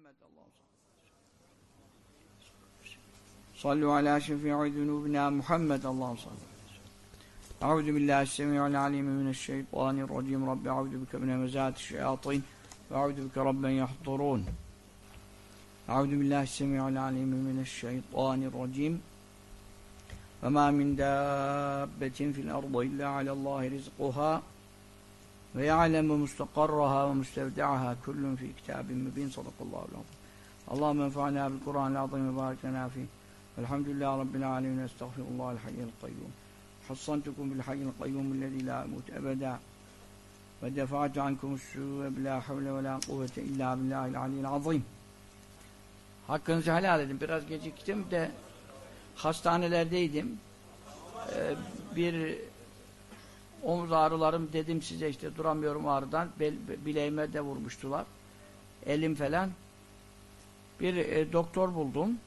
محمد صلوا على شفيع ذنوبنا محمد اللهم صل أعوذ بالله السميع العليم من الشيطان الرجيم. رب أعوذ بك من همزات الشياطين وأعوذ بك رب يحضرون. أعوذ بالله السميع العليم من الشيطان الرجيم. وما من دابة في الأرض إلا على الله رزقها. ve ya'lemu mustakarraha ve mustevdaaha kullun fi kitabin mübin sadakallahu alazim. Allah menfa'na bil Kur'an azim ve barik lana fi. Elhamdülillahi rabbil alamin. Estağfirullahal hayyul kayyum. Hassantukum bil hayyul kayyum allazi la yamut ebeda. Ve defa'tu ankum es-su'e bila havle ve la kuvvete illa billahil aliyyil azim. Hakkınızı helal edin. Biraz geciktim de hastanelerdeydim. Ee, bir omuz ağrılarım dedim size işte duramıyorum ağrıdan. Bel, bileğime de vurmuştular. Elim falan. Bir e, doktor buldum.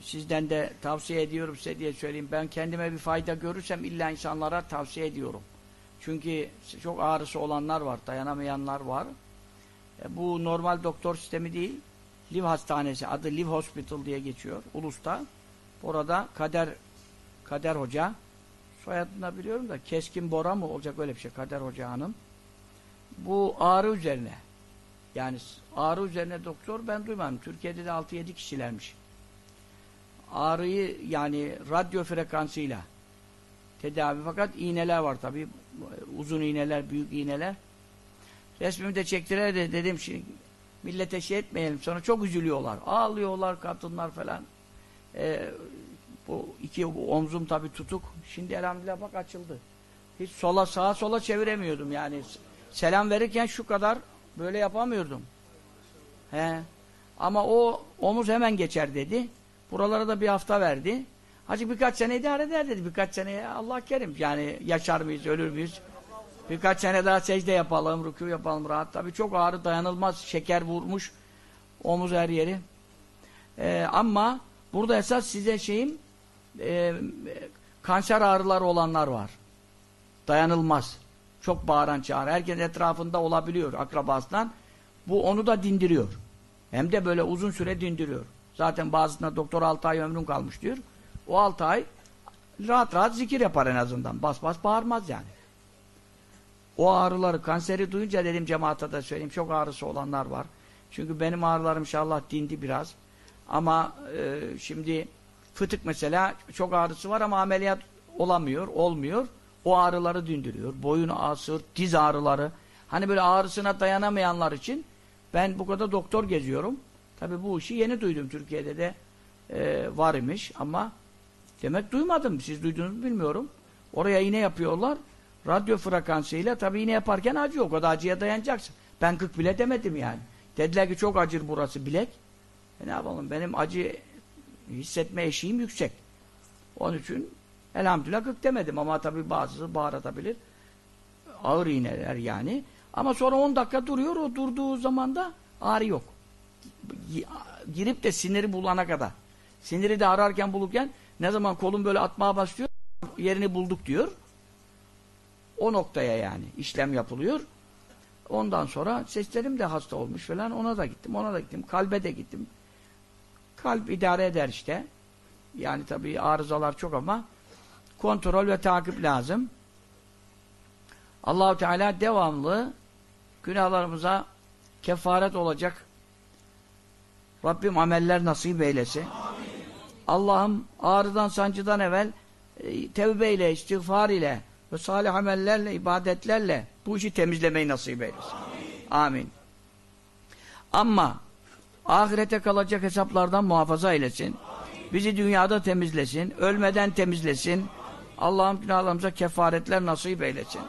Sizden de tavsiye ediyorum size diye söyleyeyim. Ben kendime bir fayda görürsem illa insanlara tavsiye ediyorum. Çünkü çok ağrısı olanlar var, dayanamayanlar var. E, bu normal doktor sistemi değil. Liv Hastanesi, adı Liv Hospital diye geçiyor Ulus'ta. Orada Kader Kader Hoca soyadını biliyorum da Keskin Bora mı olacak öyle bir şey Kader Hoca Hanım. Bu ağrı üzerine yani ağrı üzerine doktor ben duymadım. Türkiye'de de 6-7 kişilermiş. Ağrıyı yani radyo frekansıyla tedavi fakat iğneler var tabi. Uzun iğneler, büyük iğneler. Resmimi de çektiler de dedim şimdi millete şey etmeyelim. Sonra çok üzülüyorlar. Ağlıyorlar kadınlar falan. Ee, bu iki bu omzum tabi tutuk. Şimdi elhamdülillah bak açıldı. Hiç sola sağa sola çeviremiyordum yani. Selam verirken şu kadar böyle yapamıyordum. He. Ama o omuz hemen geçer dedi. Buralara da bir hafta verdi. Hacı birkaç sene idare eder dedi. Birkaç seneye Allah kerim. Yani yaşar mıyız, ölür müyüz? Birkaç sene daha secde yapalım, rükû yapalım rahat. Tabi çok ağrı dayanılmaz. Şeker vurmuş. Omuz her yeri. Ee, ama burada esas size şeyim e, kanser ağrıları olanlar var. Dayanılmaz. Çok bağıran çağrı. Herkes etrafında olabiliyor akrabasından. Bu onu da dindiriyor. Hem de böyle uzun süre dindiriyor. Zaten bazısında doktor 6 ay ömrün kalmış diyor. O 6 ay rahat rahat zikir yapar en azından. Bas bas bağırmaz yani. O ağrıları, kanseri duyunca dedim cemaate de söyleyeyim. Çok ağrısı olanlar var. Çünkü benim ağrılarım inşallah dindi biraz. Ama e, şimdi fıtık mesela çok ağrısı var ama ameliyat olamıyor, olmuyor. O ağrıları dindiriyor. Boyun ağrısı, diz ağrıları. Hani böyle ağrısına dayanamayanlar için ben bu kadar doktor geziyorum. Tabi bu işi yeni duydum. Türkiye'de de e, var imiş ama demek duymadım. Siz duydunuz bilmiyorum. Oraya iğne yapıyorlar. Radyo frekansıyla tabi iğne yaparken acıyor. O kadar acıya dayanacaksın. Ben 40 bile demedim yani. Dediler ki çok acır burası bilek. E ne yapalım benim acı hissetme eşiğim yüksek. Onun için elhamdülillah 40 demedim ama tabi bazısı bağıratabilir. Ağır iğneler yani. Ama sonra 10 dakika duruyor. O durduğu zaman da ağrı yok. Girip de siniri bulana kadar. Siniri de ararken bulurken ne zaman kolum böyle atmaya başlıyor yerini bulduk diyor. O noktaya yani işlem yapılıyor. Ondan sonra seslerim de hasta olmuş falan ona da gittim ona da gittim. Kalbe de gittim. Kalp idare eder işte. Yani tabii arızalar çok ama kontrol ve takip lazım. Allahu Teala devamlı günahlarımıza kefaret olacak Rabbim ameller nasip eylesin. Allah'ım ağrıdan sancıdan evvel e, tevbe ile, istiğfar ile ve salih amellerle, ibadetlerle bu işi temizlemeyi nasip eylesin. Amin. Amin. Ama ahirete kalacak hesaplardan muhafaza eylesin. Bizi dünyada temizlesin, ölmeden temizlesin. Allah'ım günahlarımıza kefaretler nasip eylesin.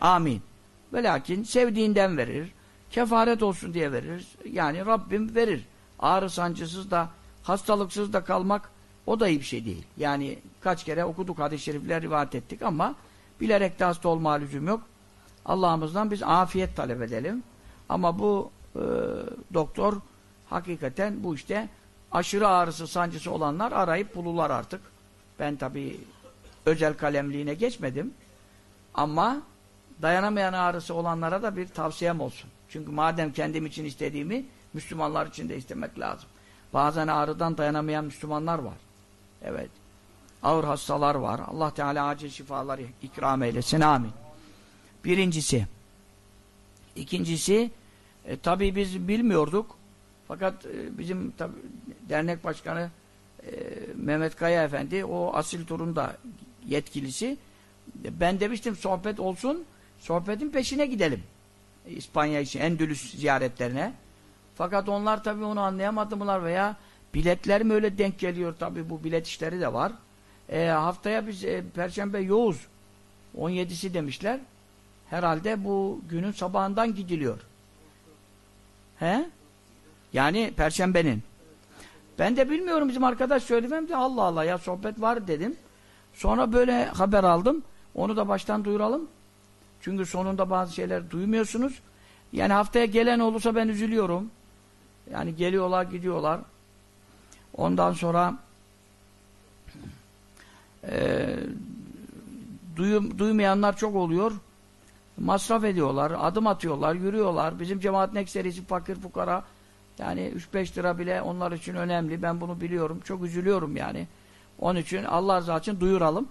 Amin. Ve lakin sevdiğinden verir, kefaret olsun diye verir. Yani Rabbim verir. Ağrı sancısız da, hastalıksız da kalmak o da iyi bir şey değil. Yani kaç kere okuduk hadis-i şerifler rivayet ettik ama bilerek de hasta olma lüzum yok. Allah'ımızdan biz afiyet talep edelim. Ama bu e, doktor hakikaten bu işte aşırı ağrısı, sancısı olanlar arayıp bulurlar artık. Ben tabii özel kalemliğine geçmedim. Ama dayanamayan ağrısı olanlara da bir tavsiyem olsun. Çünkü madem kendim için istediğimi Müslümanlar için de istemek lazım. Bazen ağrıdan dayanamayan Müslümanlar var. Evet. Ağır hastalar var. Allah Teala acil şifalar ikram eylesin. Amin. Birincisi. İkincisi e, tabii biz bilmiyorduk. Fakat e, bizim tabii, dernek başkanı e, Mehmet Kaya Efendi o asil turunda yetkilisi ben demiştim sohbet olsun sohbetin peşine gidelim. İspanya için Endülüs ziyaretlerine. Fakat onlar tabii onu anlayamadılar veya biletler mi öyle denk geliyor tabii bu bilet işleri de var. E, haftaya biz e, Perşembe yoğuz 17'si demişler. Herhalde bu günün sabahından gidiliyor. He? Yani Perşembenin. Ben de bilmiyorum bizim arkadaş söylemem de Allah Allah ya sohbet var dedim. Sonra böyle haber aldım. Onu da baştan duyuralım. Çünkü sonunda bazı şeyler duymuyorsunuz. Yani haftaya gelen olursa ben üzülüyorum. Yani geliyorlar gidiyorlar. Ondan sonra e, duyum, duymayanlar çok oluyor. Masraf ediyorlar, adım atıyorlar, yürüyorlar. Bizim cemaatin ekserisi fakir fukara. Yani 3-5 lira bile onlar için önemli. Ben bunu biliyorum. Çok üzülüyorum yani. Onun için Allah rızası için duyuralım.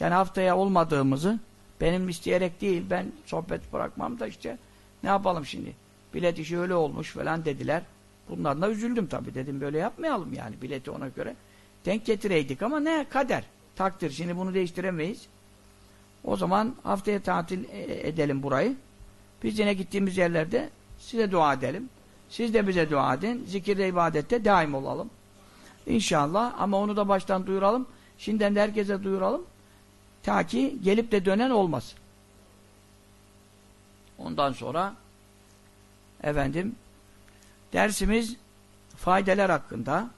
Yani haftaya olmadığımızı benim isteyerek değil. Ben sohbet bırakmam da işte ne yapalım şimdi? Bilet işi öyle olmuş falan dediler. Bundan da üzüldüm tabii. Dedim böyle yapmayalım yani bileti ona göre. Denk getireydik ama ne kader. Takdir. Şimdi bunu değiştiremeyiz. O zaman haftaya tatil e, edelim burayı. Biz yine gittiğimiz yerlerde size dua edelim. Siz de bize dua edin. Zikirde, ibadette daim olalım. İnşallah. Ama onu da baştan duyuralım. Şimdiden de herkese duyuralım. Ta ki gelip de dönen olmasın. Ondan sonra efendim dersimiz faydeler hakkında.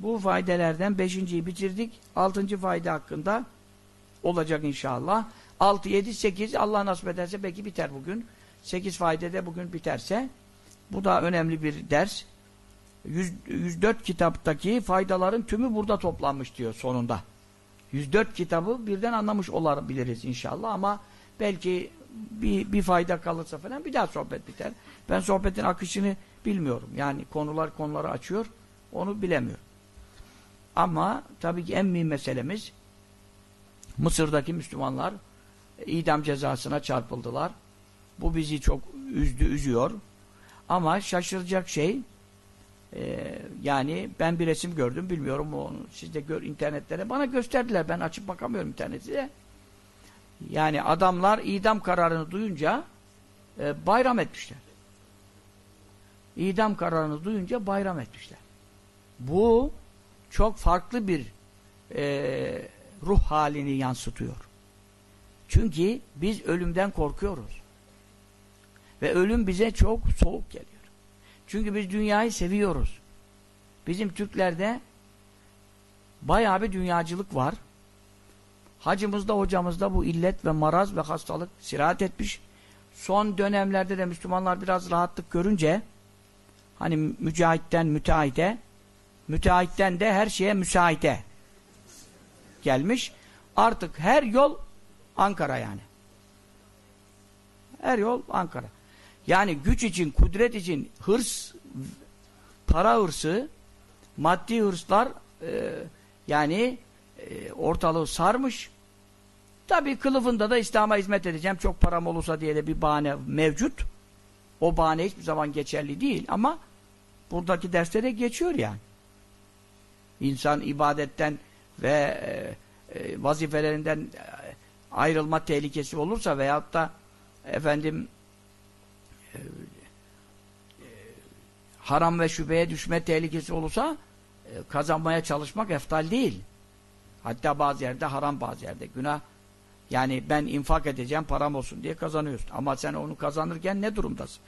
Bu faydelerden beşinciyi bitirdik. Altıncı fayda hakkında olacak inşallah. 6, 7, 8 Allah nasip ederse belki biter bugün. 8 de bugün biterse bu da önemli bir ders. 100, 104 kitaptaki faydaların tümü burada toplanmış diyor sonunda. 104 kitabı birden anlamış olabiliriz inşallah ama belki bir, bir fayda kalırsa falan bir daha sohbet biter. Ben sohbetin akışını bilmiyorum. Yani konular konuları açıyor. Onu bilemiyorum. Ama tabii ki en mühim meselemiz Mısır'daki Müslümanlar idam cezasına çarpıldılar. Bu bizi çok üzdü, üzüyor. Ama şaşıracak şey e, yani ben bir resim gördüm bilmiyorum onu. Siz de gör internetlere bana gösterdiler ben açıp bakamıyorum internette yani adamlar idam kararını duyunca e, bayram etmişler. İdam kararını duyunca bayram etmişler. Bu çok farklı bir e, ruh halini yansıtıyor. Çünkü biz ölümden korkuyoruz ve ölüm bize çok soğuk geliyor. Çünkü biz dünyayı seviyoruz. Bizim Türklerde bayağı bir dünyacılık var. Hacımızda, hocamızda bu illet ve maraz ve hastalık sirahat etmiş. Son dönemlerde de Müslümanlar biraz rahatlık görünce hani mücahitten müteahhite müteahhitten de her şeye müsaite gelmiş. Artık her yol Ankara yani. Her yol Ankara. Yani güç için, kudret için hırs, para hırsı, maddi hırslar e, yani e, ortalığı sarmış. Tabi kılıfında da İslam'a hizmet edeceğim, çok param olursa diye de bir bahane mevcut. O bahane hiçbir zaman geçerli değil ama buradaki derste de geçiyor yani. İnsan ibadetten ve e, e, vazifelerinden e, ayrılma tehlikesi olursa veyahut da efendim haram ve şüpheye düşme tehlikesi olursa e, kazanmaya çalışmak eftal değil. Hatta bazı yerde haram bazı yerde günah. Yani ben infak edeceğim param olsun diye kazanıyorsun. Ama sen onu kazanırken ne durumdasın?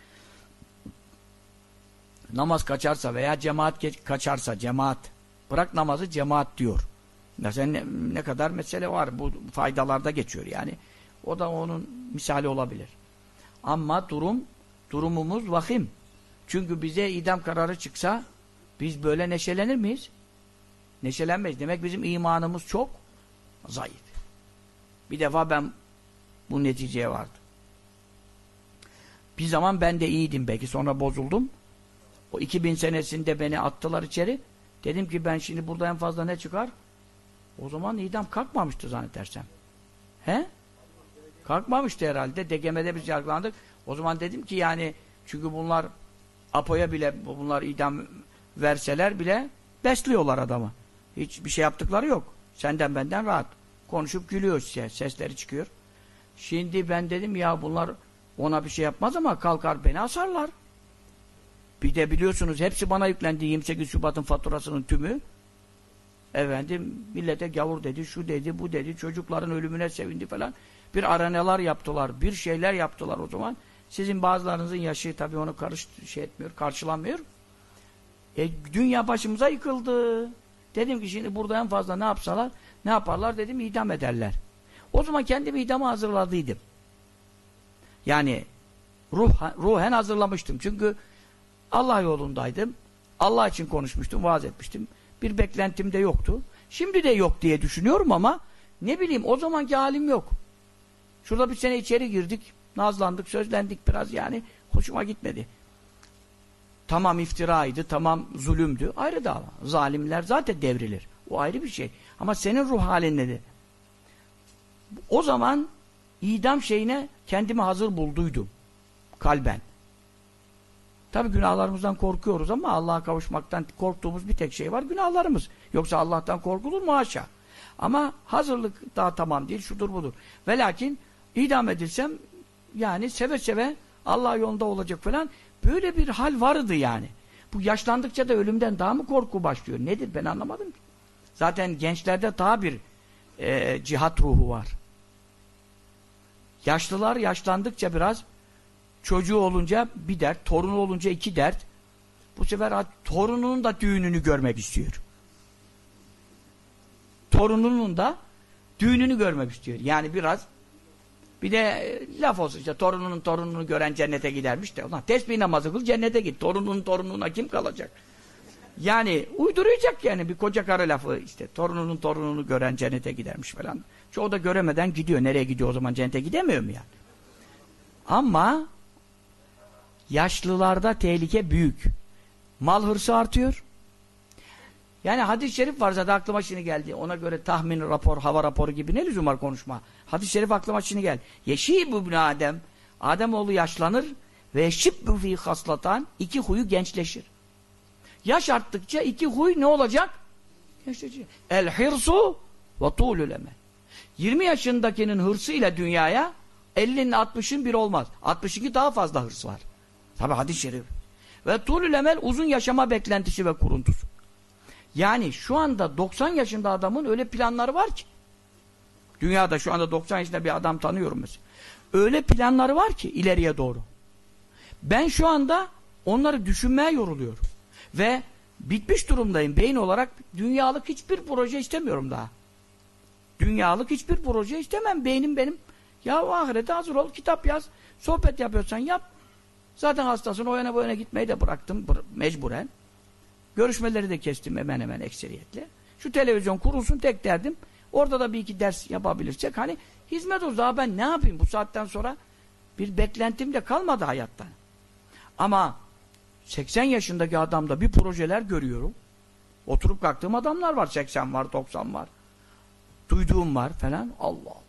Namaz kaçarsa veya cemaat kaçarsa cemaat bırak namazı cemaat diyor. Mesela ne, ne kadar mesele var bu faydalarda geçiyor yani. O da onun misali olabilir. Ama durum durumumuz vahim. Çünkü bize idam kararı çıksa biz böyle neşelenir miyiz? Neşelenmeyiz. Demek bizim imanımız çok zayıf. Bir defa ben bu neticeye vardım. Bir zaman ben de iyiydim belki sonra bozuldum. O 2000 senesinde beni attılar içeri. Dedim ki ben şimdi burada en fazla ne çıkar? O zaman idam kalkmamıştı zannedersem. He? Kalkmamıştı herhalde. DGM'de biz yargılandık. O zaman dedim ki yani çünkü bunlar Apo'ya bile bunlar idam verseler bile besliyorlar adamı. Hiç bir şey yaptıkları yok. Senden benden rahat. Konuşup gülüyor size. Sesleri çıkıyor. Şimdi ben dedim ya bunlar ona bir şey yapmaz ama kalkar beni asarlar. Bir de biliyorsunuz hepsi bana yüklendi 28 Şubat'ın faturasının tümü. Efendim millete gavur dedi, şu dedi, bu dedi, çocukların ölümüne sevindi falan. Bir arenalar yaptılar, bir şeyler yaptılar o zaman. Sizin bazılarınızın yaşı tabii onu karış şey etmiyor, karşılamıyor. E, dünya başımıza yıkıldı. Dedim ki şimdi burada en fazla ne yapsalar, ne yaparlar dedim idam ederler. O zaman kendimi idama hazırladıydım. Yani ruh, ruhen hazırlamıştım. Çünkü Allah yolundaydım. Allah için konuşmuştum, vaaz etmiştim. Bir beklentim de yoktu. Şimdi de yok diye düşünüyorum ama ne bileyim o zamanki halim yok. Şurada bir sene içeri girdik. Nazlandık, sözlendik biraz yani. Hoşuma gitmedi. Tamam iftiraydı, tamam zulümdü. Ayrı dava. Zalimler zaten devrilir. O ayrı bir şey. Ama senin ruh halin nedir? O zaman idam şeyine kendimi hazır bulduydum. Kalben. Tabi günahlarımızdan korkuyoruz ama Allah'a kavuşmaktan korktuğumuz bir tek şey var. Günahlarımız. Yoksa Allah'tan korkulur mu? Haşa. Ama hazırlık daha tamam değil. Şudur budur. Ve lakin idam edilsem yani seve seve Allah yolunda olacak falan böyle bir hal vardı yani. Bu yaşlandıkça da ölümden daha mı korku başlıyor? Nedir ben anlamadım ki. Zaten gençlerde daha bir e, cihat ruhu var. Yaşlılar yaşlandıkça biraz çocuğu olunca bir dert, torunu olunca iki dert. Bu sefer torununun da düğününü görmek istiyor. Torununun da düğününü görmek istiyor. Yani biraz bir de e, laf olsun işte torununun torununu gören cennete gidermiş de. Ulan tesbih namazı kıl cennete git. Torununun torununa kim kalacak? Yani uyduracak yani bir koca karı lafı işte. Torununun torununu gören cennete gidermiş falan. Çoğu da göremeden gidiyor. Nereye gidiyor o zaman cennete gidemiyor mu yani? Ama yaşlılarda tehlike büyük. Mal hırsı artıyor. Yani hadis-i şerif var zaten aklıma şimdi geldi. Ona göre tahmin rapor, hava raporu gibi ne lüzum var konuşma. Hadis-i şerif aklıma şimdi geldi. Yeşîbü bin Adem. Ademoğlu yaşlanır ve yeşibbu fî haslatan. iki huyu gençleşir. Yaş arttıkça iki huy ne olacak? Gençleşecek. El hirsu ve tuğlül emel. 20 yaşındakinin hırsıyla dünyaya 50'nin 60'ın bir olmaz. 62 daha fazla hırs var. Tabi hadis-i şerif. Ve tuğlül uzun yaşama beklentisi ve kuruntusu. Yani şu anda 90 yaşında adamın öyle planları var ki. Dünyada şu anda 90 yaşında bir adam tanıyorum mesela. Öyle planları var ki ileriye doğru. Ben şu anda onları düşünmeye yoruluyorum. Ve bitmiş durumdayım beyin olarak. Dünyalık hiçbir proje istemiyorum daha. Dünyalık hiçbir proje istemem. Beynim benim. Ya ahirete hazır ol, kitap yaz. Sohbet yapıyorsan yap. Zaten hastasın o yana bu yana gitmeyi de bıraktım mecburen. Görüşmeleri de kestim hemen hemen ekseriyetle. Şu televizyon kurulsun tek derdim. Orada da bir iki ders yapabilirsek hani hizmet olsun. Daha ben ne yapayım bu saatten sonra bir beklentim de kalmadı hayattan. Ama 80 yaşındaki adamda bir projeler görüyorum. Oturup kalktığım adamlar var. 80 var, 90 var. Duyduğum var falan. Allah Allah.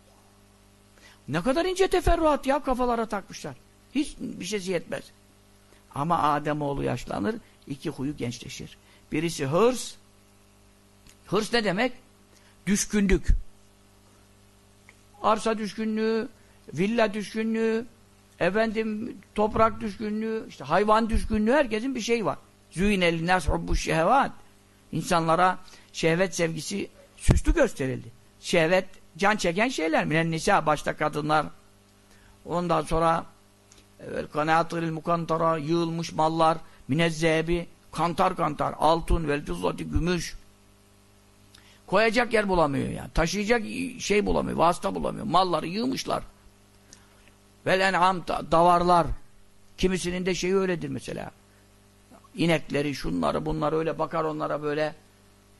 Ne kadar ince teferruat ya kafalara takmışlar. Hiç bir şey yetmez. Ama Ademoğlu yaşlanır, iki huyu gençleşir. Birisi hırs. Hırs ne demek? Düşkünlük. Arsa düşkünlüğü, villa düşkünlüğü, efendim toprak düşkünlüğü, işte hayvan düşkünlüğü herkesin bir şey var. Züynel nas hubbu şehvat. İnsanlara şehvet sevgisi süslü gösterildi. Şehvet can çeken şeyler. Minen nisa başta kadınlar. Ondan sonra kanaatıril mukantara yığılmış mallar, minezzebi kantar kantar, altın, vel gümüş. Koyacak yer bulamıyor yani. Taşıyacak şey bulamıyor, vasıta bulamıyor. Malları yığmışlar. Vel en'am davarlar. Kimisinin de şeyi öyledir mesela. İnekleri, şunları, bunları öyle bakar onlara böyle.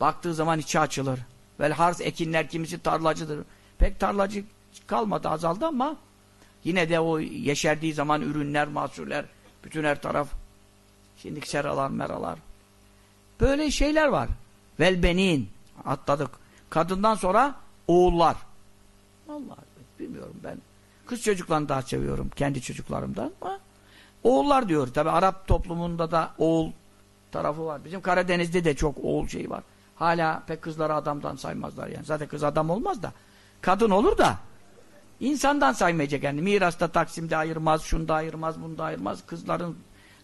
Baktığı zaman içi açılır. Vel harz ekinler kimisi tarlacıdır. Pek tarlacı kalmadı, azaldı ama Yine de o yeşerdiği zaman ürünler, mahsuller, bütün her taraf. Şimdiki seralar, meralar. Böyle şeyler var. Velbenin atladık. Kadından sonra oğullar. Allah bilmiyorum ben. Kız çocuklarını daha seviyorum kendi çocuklarımdan ama oğullar diyor. Tabi Arap toplumunda da oğul tarafı var. Bizim Karadeniz'de de çok oğul şeyi var. Hala pek kızları adamdan saymazlar yani. Zaten kız adam olmaz da. Kadın olur da insandan saymayacak yani. Mirasta Taksim'de ayırmaz, şunda ayırmaz, bunda ayırmaz. Kızların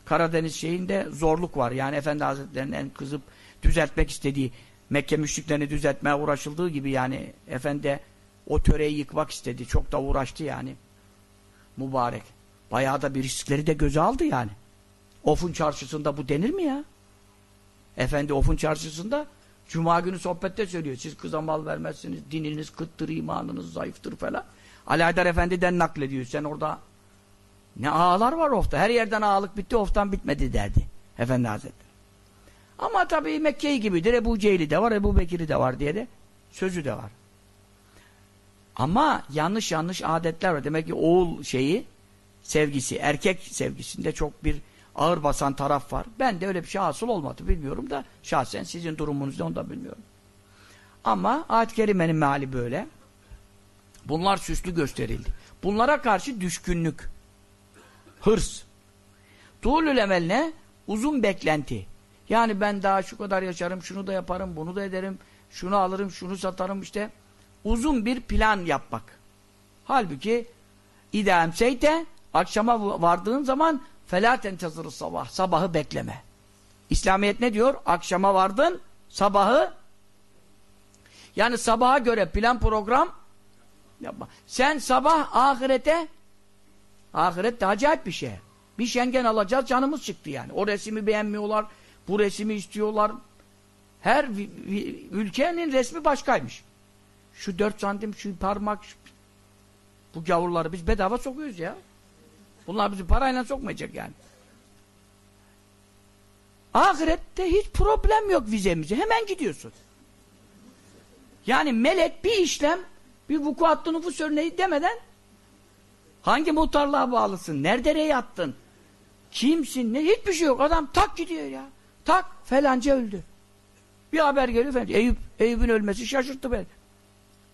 Karadeniz şeyinde zorluk var. Yani Efendi Hazretleri'nin kızıp düzeltmek istediği Mekke müşriklerini düzeltmeye uğraşıldığı gibi yani Efendi o töreyi yıkmak istedi. Çok da uğraştı yani. Mübarek. Bayağı da bir riskleri de göze aldı yani. Ofun çarşısında bu denir mi ya? Efendi Ofun çarşısında Cuma günü sohbette söylüyor. Siz kıza mal vermezsiniz. Dininiz kıttır, imanınız zayıftır falan. Haydar Efendi'den naklediyor. Sen orada ne ağalar var ofta. Her yerden ağalık bitti, oftan bitmedi derdi. Efendi Hazretleri. Ama tabii Mekke'yi gibidir. Ebu Cehil'i de var, Ebu Bekir'i de var diye de sözü de var. Ama yanlış yanlış adetler var. Demek ki oğul şeyi, sevgisi, erkek sevgisinde çok bir ağır basan taraf var. Ben de öyle bir şey asıl olmadı bilmiyorum da şahsen sizin durumunuzda onu da bilmiyorum. Ama ayet-i kerimenin meali böyle. Bunlar süslü gösterildi. Bunlara karşı düşkünlük, Hırs. Tuğlül emel ne? Uzun beklenti. Yani ben daha şu kadar yaşarım, şunu da yaparım, bunu da ederim, şunu alırım, şunu satarım işte. Uzun bir plan yapmak. Halbuki idem seyte akşama vardığın zaman felâ tentezırı sabah. Sabahı bekleme. İslamiyet ne diyor? Akşama vardın, sabahı yani sabaha göre plan program yapma. Sen sabah ahirete ahiret de acayip bir şey. Bir şengen alacağız, canımız çıktı yani. O resmi beğenmiyorlar, bu resmi istiyorlar. Her ülkenin resmi başkaymış. Şu dört santim, şu parmak, şu, bu gavurları biz bedava sokuyoruz ya. Bunlar bizi parayla sokmayacak yani. Ahirette hiç problem yok vizemize. Hemen gidiyorsun. Yani melek bir işlem bir vukuatlı nüfus örneği demeden hangi muhtarlığa bağlısın? Nerede rey attın? Kimsin? Ne? Hiçbir şey yok. Adam tak gidiyor ya. Tak felanca öldü. Bir haber geliyor falan. Eyüp, Eyüp'ün ölmesi şaşırttı beni.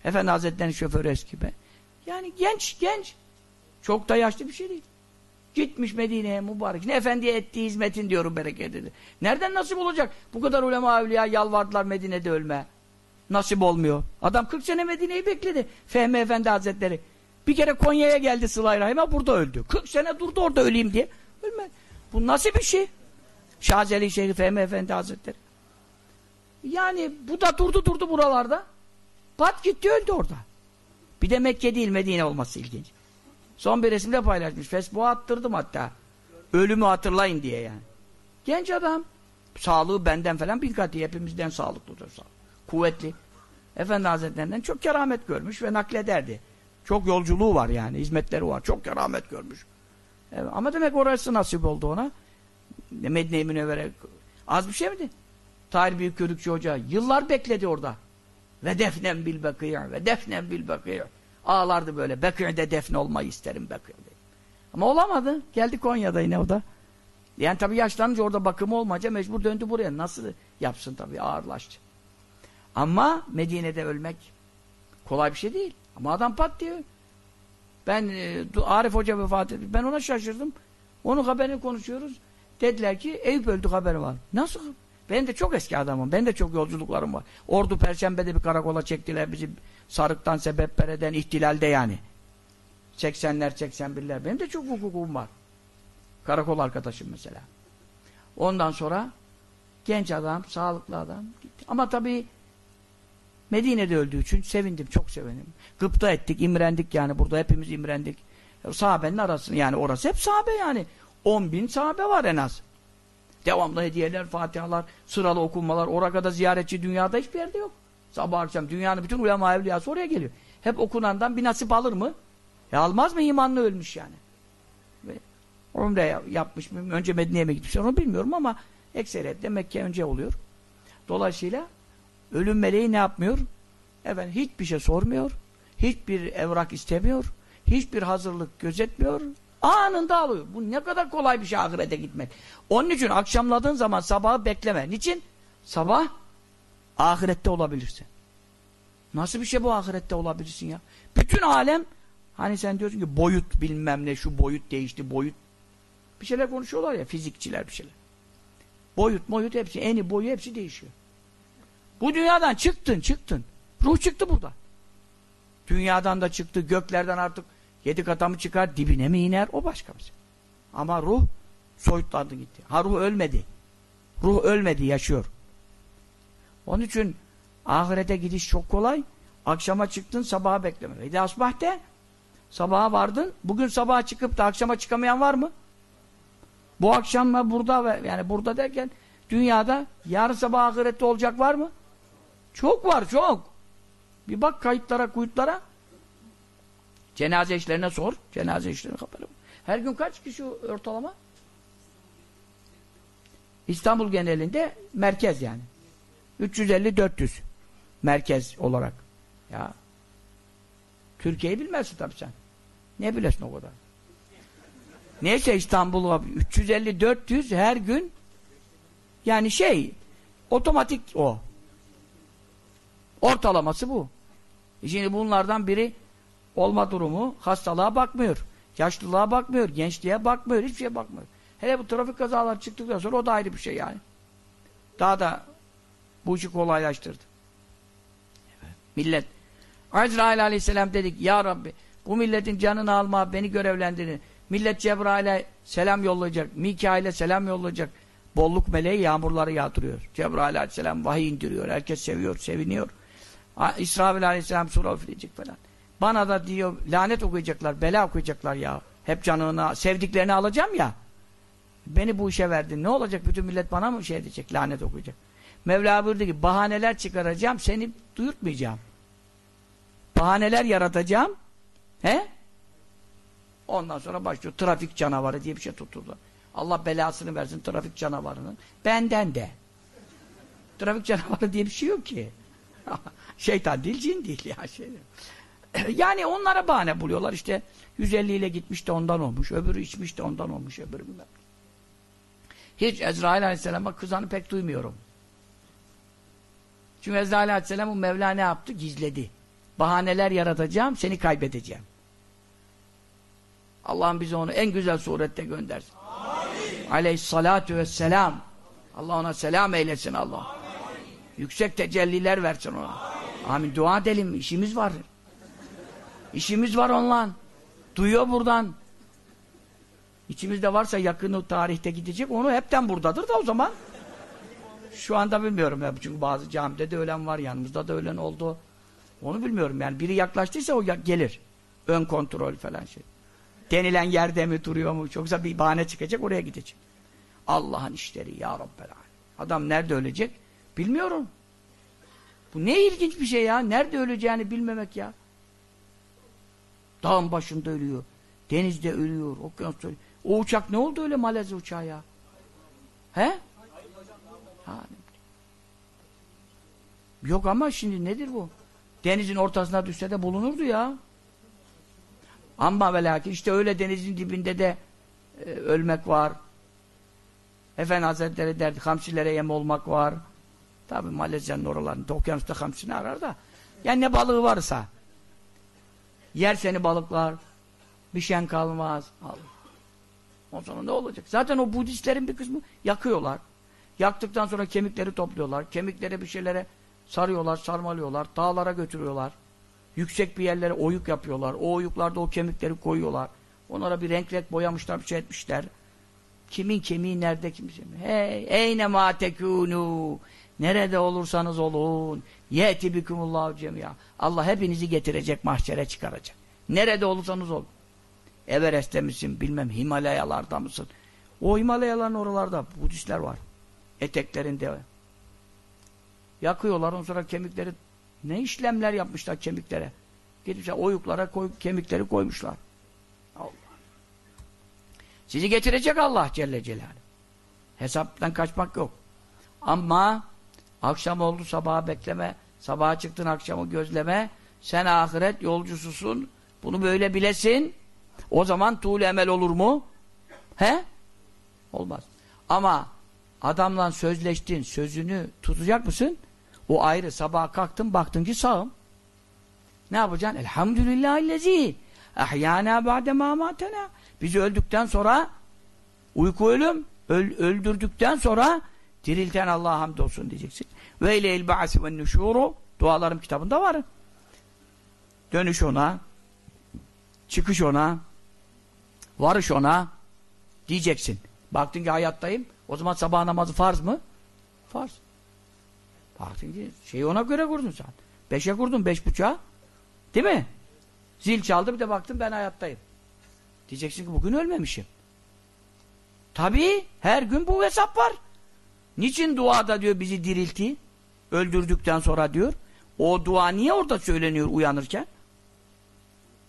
Efendi Hazretleri'nin şoförü eski be. Yani genç genç. Çok da yaşlı bir şey değil. Gitmiş Medine'ye mübarek. Ne efendiye ettiği hizmetin diyorum bereketidir. Nereden nasip olacak? Bu kadar ulema evliya yalvardılar Medine'de ölme. Nasip olmuyor. Adam 40 sene Medine'yi bekledi. Fehmi Efendi Hazretleri. Bir kere Konya'ya geldi Sıla-i Rahim'e burada öldü. 40 sene durdu orada öleyim diye. Ölme. Bu nasıl bir şey? Şazeli Şeyh Fehmi Efendi Hazretleri. Yani bu da durdu durdu buralarda. Pat gitti öldü orada. Bir de Mekke değil Medine olması ilginç. Son bir resimde paylaşmış. Facebook'a attırdım hatta. Ölümü hatırlayın diye yani. Genç adam. Sağlığı benden falan bir kat hepimizden sağlıklıdır. Kuvvetli. Efendi Hazretlerinden çok keramet görmüş ve naklederdi. Çok yolculuğu var yani. Hizmetleri var. Çok keramet görmüş. Evet, ama demek orası nasip oldu ona. Medine-i Münevvere az bir şey miydi? Tahir Büyükkörükçü Hoca yıllar bekledi orada. Ve defnen bil bakıyor ve defnen bil bakıyor. Ağlardı böyle. Bekir'de defne olmayı isterim Bekir'de. Ama olamadı. Geldi Konya'da yine o da. Yani tabii yaşlanınca orada bakımı olmayınca mecbur döndü buraya. Nasıl yapsın tabii ağırlaştı. Ama Medine'de ölmek kolay bir şey değil. Ama adam pat diyor. Ben e, Arif Hoca vefat etti. Ben ona şaşırdım. Onun haberini konuşuyoruz. Dediler ki Eyüp öldü haberi var. Nasıl? Ben de çok eski adamım. Ben de çok yolculuklarım var. Ordu Perşembe'de bir karakola çektiler bizi. Sarıktan sebeplerden ihtilalde yani. 80'ler 81'ler. Benim de çok hukukum var. Karakol arkadaşım mesela. Ondan sonra genç adam, sağlıklı adam gitti. Ama tabii Medine'de öldüğü için sevindim, çok sevindim. Gıpta ettik, imrendik yani burada hepimiz imrendik. Sahabenin arasında yani orası hep sahabe yani. 10 bin sahabe var en az. Devamlı hediyeler, fatihalar, sıralı okunmalar. Orada ziyaretçi dünyada hiçbir yerde yok. Sabah akşam dünyanın bütün ulema evliyası oraya geliyor. Hep okunandan bir nasip alır mı? E almaz mı imanlı ölmüş yani. Ve Umre yapmış mı? Önce Medine'ye mi gitmiş? Onu bilmiyorum ama ekseriyetle Mekke önce oluyor. Dolayısıyla ölüm meleği ne yapmıyor? Efendim hiçbir şey sormuyor. Hiçbir evrak istemiyor. hiçbir hazırlık gözetmiyor. Anında alıyor. Bu ne kadar kolay bir şey ahirete gitmek. Onun için akşamladığın zaman sabahı bekleme. Niçin? Sabah ahirette olabilirsin. Nasıl bir şey bu ahirette olabilirsin ya? Bütün alem hani sen diyorsun ki boyut bilmem ne şu boyut değişti boyut. Bir şeyler konuşuyorlar ya fizikçiler bir şeyler. Boyut boyut hepsi eni boyu hepsi değişiyor. Bu dünyadan çıktın çıktın. Ruh çıktı burada. Dünyadan da çıktı göklerden artık yedi kata mı çıkar dibine mi iner o başka bir şey. Ama ruh soyutlandı gitti. Ha ruh ölmedi. Ruh ölmedi yaşıyor. Onun için ahirete gidiş çok kolay. Akşama çıktın sabaha bekleme. Ve de asbahte sabaha vardın. Bugün sabaha çıkıp da akşama çıkamayan var mı? Bu akşam burada ve yani burada derken dünyada yarın sabah ahirette olacak var mı? Çok var çok. Bir bak kayıtlara kuyutlara. Cenaze işlerine sor. Cenaze işlerine kapalı. Her gün kaç kişi ortalama? İstanbul genelinde merkez yani. 350-400 merkez olarak. Ya Türkiye'yi bilmezsin tabii sen. Ne bilesin o kadar? Neyse İstanbul'a 350-400 her gün yani şey otomatik o. Ortalaması bu. Şimdi bunlardan biri olma durumu hastalığa bakmıyor. Yaşlılığa bakmıyor. Gençliğe bakmıyor. Hiçbir şeye bakmıyor. Hele bu trafik kazaları çıktıktan sonra o da ayrı bir şey yani. Daha da bu işi kolaylaştırdı. Evet. Millet Azrail aleyhisselam dedik ya Rabbi bu milletin canını alma beni görevlendirin. Millet Cebrail'e selam yollayacak. Mikail'e selam yollayacak. Bolluk meleği yağmurları yağdırıyor. Cebrail aleyhisselam vahiy indiriyor. Herkes seviyor, seviniyor. İsrafil aleyhisselam sura üfleyecek falan. Bana da diyor lanet okuyacaklar, bela okuyacaklar ya. Hep canını, sevdiklerini alacağım ya. Beni bu işe verdin. Ne olacak? Bütün millet bana mı şey edecek? Lanet okuyacak. Mevla buyurdu ki bahaneler çıkaracağım, seni duyurtmayacağım. Bahaneler yaratacağım. He? Ondan sonra başlıyor. Trafik canavarı diye bir şey tutturdu. Allah belasını versin trafik canavarının. Benden de. Trafik canavarı diye bir şey yok ki. Şeytan değil, cin değil ya. Şey. yani onlara bahane buluyorlar işte. 150 ile gitmiş de ondan olmuş. Öbürü içmiş de ondan olmuş. Öbürü bilmem. Hiç Ezrail Aleyhisselam'a kızanı pek duymuyorum. Çünkü Ezrail Aleyhisselam'ı Mevla ne yaptı? Gizledi. Bahaneler yaratacağım, seni kaybedeceğim. Allah'ım bize onu en güzel surette göndersin. Amin. Aleyhissalatu vesselam. Allah ona selam eylesin Allah. Amin. Yüksek tecelliler versin ona. Amin. Amin. Dua edelim. işimiz var. İşimiz var onunla. Duyuyor buradan. İçimizde varsa yakını tarihte gidecek. Onu hepten buradadır da o zaman. Şu anda bilmiyorum. Ya. Çünkü bazı camide de ölen var. Yanımızda da ölen oldu. Onu bilmiyorum. Yani biri yaklaştıysa o gelir. Ön kontrol falan şey. Denilen yerde mi duruyor mu? Yoksa bir bahane çıkacak oraya gidecek. Allah'ın işleri ya Rabbel Adam nerede ölecek? Bilmiyorum. Bu ne ilginç bir şey ya. Nerede öleceğini bilmemek ya. Dağın başında ölüyor. Denizde ölüyor. Okyanusta ölüyor. O uçak ne oldu öyle Malezya uçağı ya? He? Yok ama şimdi nedir bu? Denizin ortasına düşse de bulunurdu ya. Ama ve lakin işte öyle denizin dibinde de e, ölmek var. Efendi Hazretleri derdi hamsilere yem olmak var. Tabi Malezya'nın oralarında okyanusta hamsini arar da. Yani ne balığı varsa. Yer seni balıklar. Bir şeyin kalmaz. Allah. O sonra ne olacak? Zaten o Budistlerin bir kısmı yakıyorlar. Yaktıktan sonra kemikleri topluyorlar. Kemikleri bir şeylere sarıyorlar, sarmalıyorlar. Dağlara götürüyorlar. Yüksek bir yerlere oyuk yapıyorlar. O oyuklarda o kemikleri koyuyorlar. Onlara bir renk renk boyamışlar, bir şey etmişler. Kimin kemiği nerede kimse? Hey, eyne ma tekunu. Nerede olursanız olun. Yeti bikumullahu cemiya. Allah hepinizi getirecek, mahşere çıkaracak. Nerede olursanız olun. Everest'te misin, bilmem Himalayalarda mısın? O Himalayaların oralarda Budistler var. Eteklerinde. Yakıyorlar, ondan sonra kemikleri ne işlemler yapmışlar kemiklere. Gitmişler oyuklara koy, kemikleri koymuşlar. Allah. Sizi getirecek Allah Celle Celaluhu. Hesaptan kaçmak yok. Ama akşam oldu sabaha bekleme, sabaha çıktın akşamı gözleme, sen ahiret yolcususun, Bunu böyle bilesin. O zaman tuğlu emel olur mu? He? Olmaz. Ama adamla sözleştin, sözünü tutacak mısın? O ayrı. Sabah kalktın, baktın ki sağım. Ne yapacaksın? Elhamdülillahillezi ahyana ba'de ma matena. Bizi öldükten sonra uyku ölüm, öl, öldürdükten sonra dirilten Allah'a hamdolsun diyeceksin. Ve ileyl ba'si ve nüşuru dualarım kitabında var. Dönüş ona, çıkış ona, varış ona diyeceksin. Baktın ki hayattayım, o zaman sabah namazı farz mı? Farz. Baktın ki şeyi ona göre kurdun sen. Beşe kurdun, beş buçuğa. Değil mi? Zil çaldı bir de baktım ben hayattayım. Diyeceksin ki bugün ölmemişim. Tabii her gün bu hesap var. Niçin duada diyor bizi diriltti? Öldürdükten sonra diyor. O dua niye orada söyleniyor uyanırken?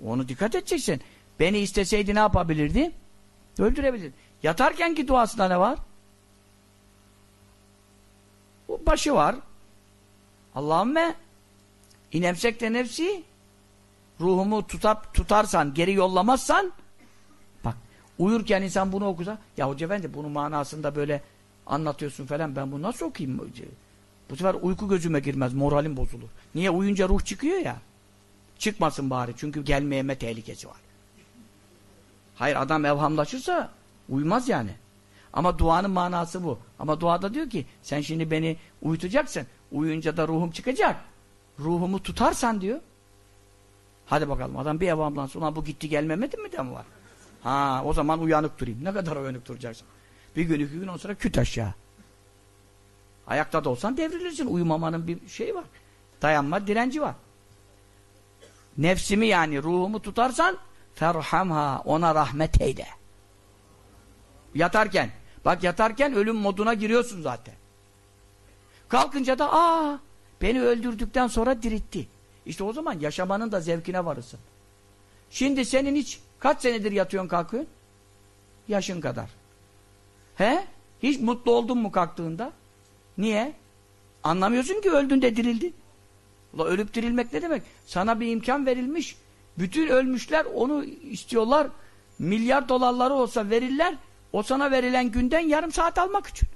Onu dikkat edeceksin. Beni isteseydi ne yapabilirdi? Öldürebilirdi. Yatarken ki duasında ne var? Başı var. Allahümme inemsek de nefsi ruhumu tutap tutarsan, geri yollamazsan bak uyurken insan bunu okusa ya hoca efendi bunun manasında böyle anlatıyorsun falan ben bunu nasıl okuyayım? Bu sefer uyku gözüme girmez, moralim bozulur. Niye? Uyunca ruh çıkıyor ya. Çıkmasın bari çünkü gelmeyeme tehlikesi var. Hayır adam evhamlaşırsa uyumaz yani. Ama duanın manası bu. Ama duada diyor ki sen şimdi beni uyutacaksın. Uyuyunca da ruhum çıkacak. Ruhumu tutarsan diyor. Hadi bakalım adam bir evhamlansın. Ulan bu gitti gelmemedi mi de mi var? Ha o zaman uyanık durayım. Ne kadar uyanık duracaksın? Bir gün iki gün on sonra küt aşağı. Ayakta da olsan devrilirsin. Uyumamanın bir şeyi var. Dayanma, direnci var. Nefsimi yani ruhumu tutarsan ferhamha ona rahmet eyle. Yatarken. Bak yatarken ölüm moduna giriyorsun zaten. Kalkınca da aa beni öldürdükten sonra diritti. İşte o zaman yaşamanın da zevkine varırsın. Şimdi senin hiç kaç senedir yatıyorsun kalkıyorsun? Yaşın kadar. He? Hiç mutlu oldun mu kalktığında? Niye? Anlamıyorsun ki öldün de dirildin. Ula ölüp dirilmek ne demek? Sana bir imkan verilmiş. Bütün ölmüşler onu istiyorlar. Milyar dolarları olsa verirler. O sana verilen günden yarım saat almak için.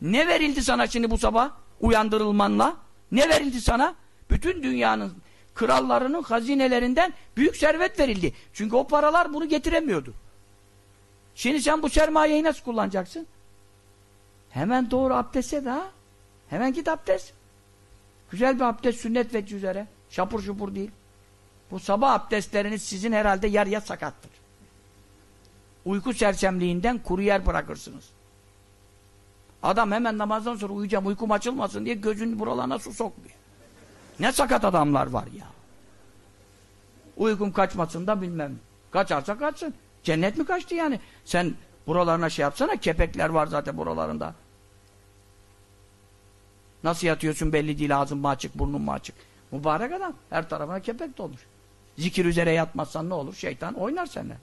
Ne verildi sana şimdi bu sabah? Uyandırılmanla. Ne verildi sana? Bütün dünyanın krallarının hazinelerinden büyük servet verildi. Çünkü o paralar bunu getiremiyordu. Şimdi sen bu sermayeyi nasıl kullanacaksın? Hemen doğru abdeste de. Hemen git abdest. Güzel bir abdest sünnet ve üzere. Şapur şupur değil. Bu sabah abdestleriniz sizin herhalde yarıya sakattır. Uyku sersemliğinden kuru yer bırakırsınız. Adam hemen namazdan sonra uyuyacağım uykum açılmasın diye gözünün buralarına su sokmuyor. Ne sakat adamlar var ya. Uykum kaçmasın da bilmem. Kaçarsa kaçsın. Cennet mi kaçtı yani? Sen buralarına şey yapsana kepekler var zaten buralarında. Nasıl yatıyorsun belli değil ağzın mı açık burnun mu açık. Mübarek adam her tarafına kepek dolmuş. Zikir üzere yatmazsan ne olur? Şeytan oynar seninle.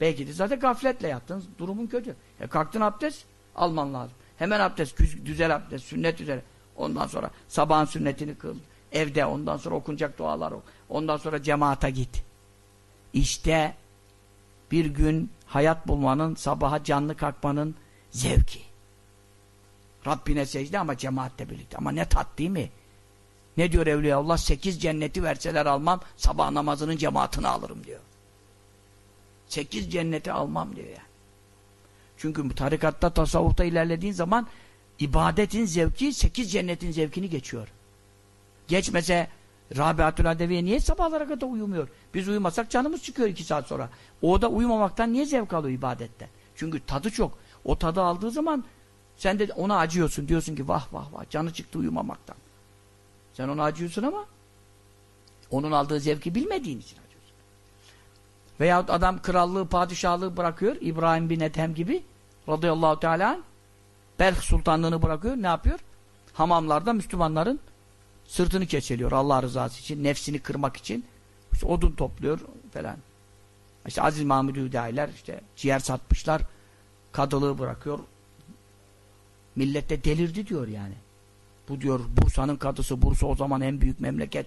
Belki de zaten gafletle yattın. Durumun kötü. E kalktın abdest alman lazım. Hemen abdest, güzel abdest, sünnet üzere. Ondan sonra sabahın sünnetini kıl. Evde ondan sonra okunacak dualar ok. Ondan sonra cemaata git. İşte bir gün hayat bulmanın, sabaha canlı kalkmanın zevki. Rabbine secde ama cemaatle birlikte. Ama ne tat değil mi? Ne diyor Evliya Allah? Sekiz cenneti verseler almam, sabah namazının cemaatini alırım diyor. Sekiz cenneti almam diyor yani. Çünkü tarikatta, tasavvufta ilerlediğin zaman ibadetin zevki sekiz cennetin zevkini geçiyor. Geçmese Rabiatül Adeviye niye sabahlara kadar uyumuyor? Biz uyumasak canımız çıkıyor iki saat sonra. O da uyumamaktan niye zevk alıyor ibadetten? Çünkü tadı çok. O tadı aldığı zaman sen de ona acıyorsun. Diyorsun ki vah vah vah canı çıktı uyumamaktan. Sen ona acıyorsun ama onun aldığı zevki bilmediğin için acıyorsun. Veyahut adam krallığı, padişahlığı bırakıyor. İbrahim bin Ethem gibi radıyallahu teala Belh sultanlığını bırakıyor. Ne yapıyor? Hamamlarda Müslümanların sırtını keseliyor Allah rızası için. Nefsini kırmak için. İşte odun topluyor falan. İşte Aziz Mahmud Hüdayiler işte ciğer satmışlar. Kadılığı bırakıyor. Millette delirdi diyor yani. Bu diyor Bursa'nın kadısı. Bursa o zaman en büyük memleket.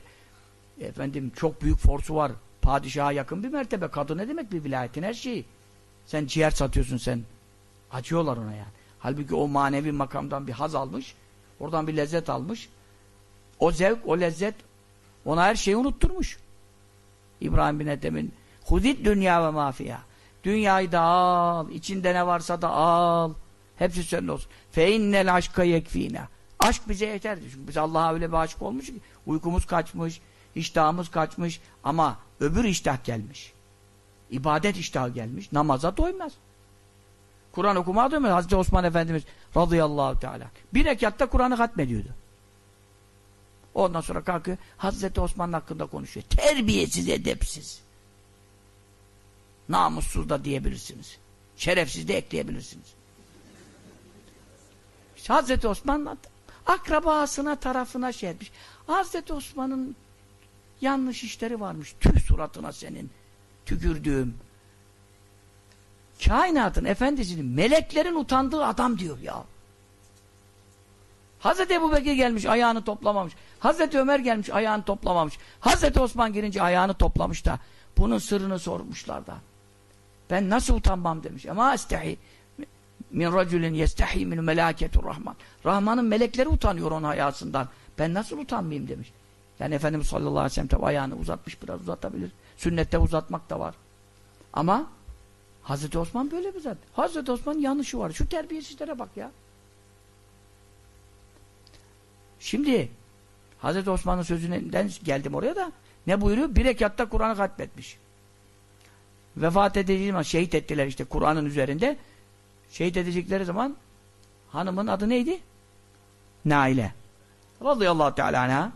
efendim çok büyük forsu var. Padişaha yakın bir mertebe. Kadın ne demek bir vilayetin her şeyi. Sen ciğer satıyorsun sen. Acıyorlar ona yani. Halbuki o manevi makamdan bir haz almış. Oradan bir lezzet almış. O zevk, o lezzet ona her şeyi unutturmuş. İbrahim bin Ethem'in Hudit dünya ve mafya. Dünyayı da al, içinde ne varsa da al. Hepsi senin olsun. Fe innel aşka yekfina. Aşk bize yeterdi. Çünkü biz Allah'a öyle bir aşık olmuş ki uykumuz kaçmış, iştahımız kaçmış ama öbür iştah gelmiş. İbadet iştahı gelmiş. Namaza doymaz. Kur'an okumaya doymaz. Hazreti Osman Efendimiz radıyallahu teala. Bir rekatta Kur'an'ı hatmediyordu. Ondan sonra kalkıyor Hazreti Osman hakkında konuşuyor. Terbiyesiz, edepsiz. Namussuz da diyebilirsiniz. Şerefsiz de ekleyebilirsiniz. İşte Hazreti Osman akrabasına tarafına şey etmiş. Hazreti Osman'ın yanlış işleri varmış. Tüh suratına senin tükürdüğüm. Kainatın efendisinin meleklerin utandığı adam diyor ya. Hazreti Ebu Bekir gelmiş ayağını toplamamış. Hazreti Ömer gelmiş ayağını toplamamış. Hazreti Osman girince ayağını toplamış da bunun sırrını sormuşlar da. Ben nasıl utanmam demiş. Ama istehi min raculin yestehi min melaketur rahman. Rahman'ın melekleri utanıyor onun hayasından. Ben nasıl utanmayayım demiş. Yani Efendimiz sallallahu aleyhi ve sellem ayağını uzatmış biraz uzatabilir. Sünnette uzatmak da var. Ama Hazreti Osman böyle bir zat. Hazreti Osman yanlışı var. Şu terbiyesizlere bak ya. Şimdi Hazreti Osman'ın sözünden geldim oraya da ne buyuruyor? Bir rekatta Kur'an'ı katmetmiş. Vefat edeceği zaman şehit ettiler işte Kur'an'ın üzerinde. Şehit edecekleri zaman hanımın adı neydi? Naile. Radıyallahu teala anha.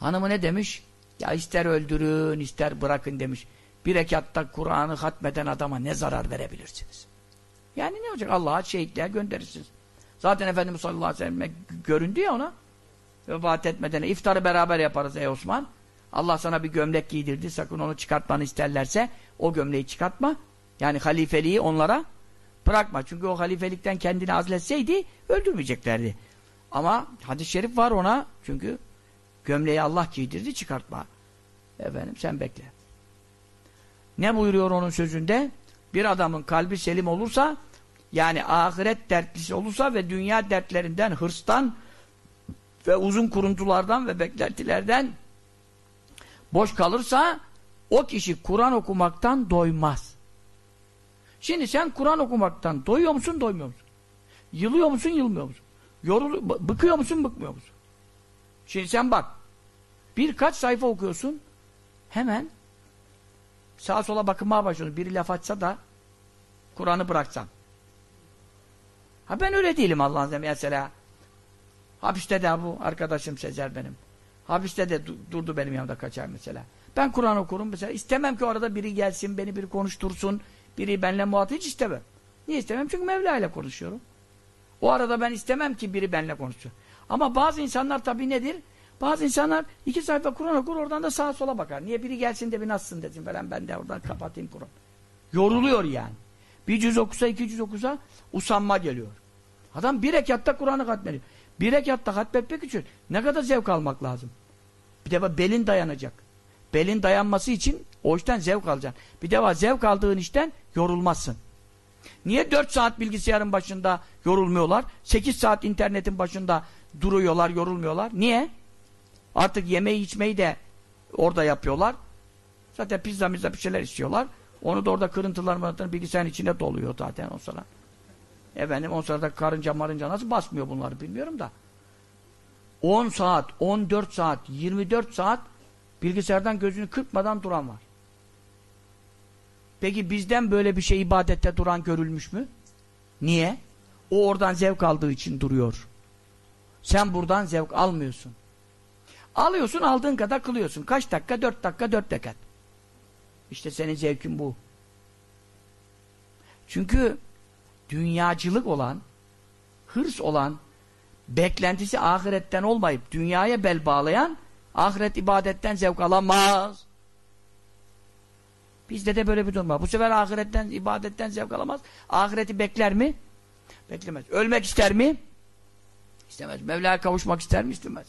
Hanımı ne demiş? Ya ister öldürün, ister bırakın demiş. Bir rekatta Kur'an'ı hatmeden adama ne zarar verebilirsiniz? Yani ne olacak? Allah'a şehitliğe gönderirsiniz. Zaten Efendimiz sallallahu aleyhi ve sellem göründü ya ona. Vefat etmeden iftarı beraber yaparız ey Osman. Allah sana bir gömlek giydirdi. Sakın onu çıkartmanı isterlerse o gömleği çıkartma. Yani halifeliği onlara bırakma. Çünkü o halifelikten kendini azletseydi öldürmeyeceklerdi. Ama hadis-i şerif var ona. Çünkü gömleği Allah giydirdi çıkartma. Efendim sen bekle. Ne buyuruyor onun sözünde? Bir adamın kalbi selim olursa yani ahiret dertlisi olursa ve dünya dertlerinden, hırstan ve uzun kuruntulardan ve beklentilerden boş kalırsa o kişi Kur'an okumaktan doymaz. Şimdi sen Kur'an okumaktan doyuyor musun, doymuyor musun? Yılıyor musun, yılmıyor musun? Yorul bıkıyor musun, bıkmıyor musun? Şimdi sen bak, birkaç sayfa okuyorsun, hemen sağa sola bakınmaya başlıyorsun. Biri laf açsa da Kur'an'ı bıraksan. Ha ben öyle değilim Allah'ın izniyle mesela. Hapiste de bu arkadaşım Sezer benim. Hapiste de durdu benim yanımda kaçar mesela. Ben Kur'an okurum mesela. İstemem ki orada biri gelsin, beni biri konuştursun. Biri benimle muhatap hiç istemem. Niye istemem? Çünkü Mevla ile konuşuyorum. O arada ben istemem ki biri benimle konuşsun. Ama bazı insanlar tabii nedir? Bazı insanlar iki sayfa Kur'an okur oradan da sağa sola bakar. Niye biri gelsin de bir nasılsın dedim falan ben de oradan kapatayım Kur'an. Yoruluyor yani. Bir cüz okusa iki cüz okusa usanma geliyor. Adam bir rekatta Kur'an'ı katmediyor. Bir rekatta hatmetmek için ne kadar zevk almak lazım. Bir defa belin dayanacak. Belin dayanması için o işten zevk alacaksın. Bir defa zevk aldığın işten yorulmazsın. Niye dört saat bilgisayarın başında yorulmuyorlar? Sekiz saat internetin başında duruyorlar, yorulmuyorlar. Niye? Artık yemeği içmeyi de orada yapıyorlar. Zaten pizza mizza bir şeyler istiyorlar. Onu da orada kırıntılar mırıntılar bilgisayarın içinde doluyor zaten o sıra. Efendim o sırada karınca marınca nasıl basmıyor bunları bilmiyorum da. 10 saat, 14 saat, 24 saat bilgisayardan gözünü kırpmadan duran var. Peki bizden böyle bir şey ibadette duran görülmüş mü? Niye? O oradan zevk aldığı için duruyor. Sen buradan zevk almıyorsun. Alıyorsun aldığın kadar kılıyorsun. Kaç dakika? Dört dakika, dört dakika. İşte senin zevkin bu. Çünkü dünyacılık olan, hırs olan, beklentisi ahiretten olmayıp dünyaya bel bağlayan, ahiret ibadetten zevk alamaz. Bizde de böyle bir durum var. Bu sefer ahiretten, ibadetten zevk alamaz. Ahireti bekler mi? Beklemez. Ölmek ister mi? İstemez. Mevla'ya kavuşmak ister mi? İstemez.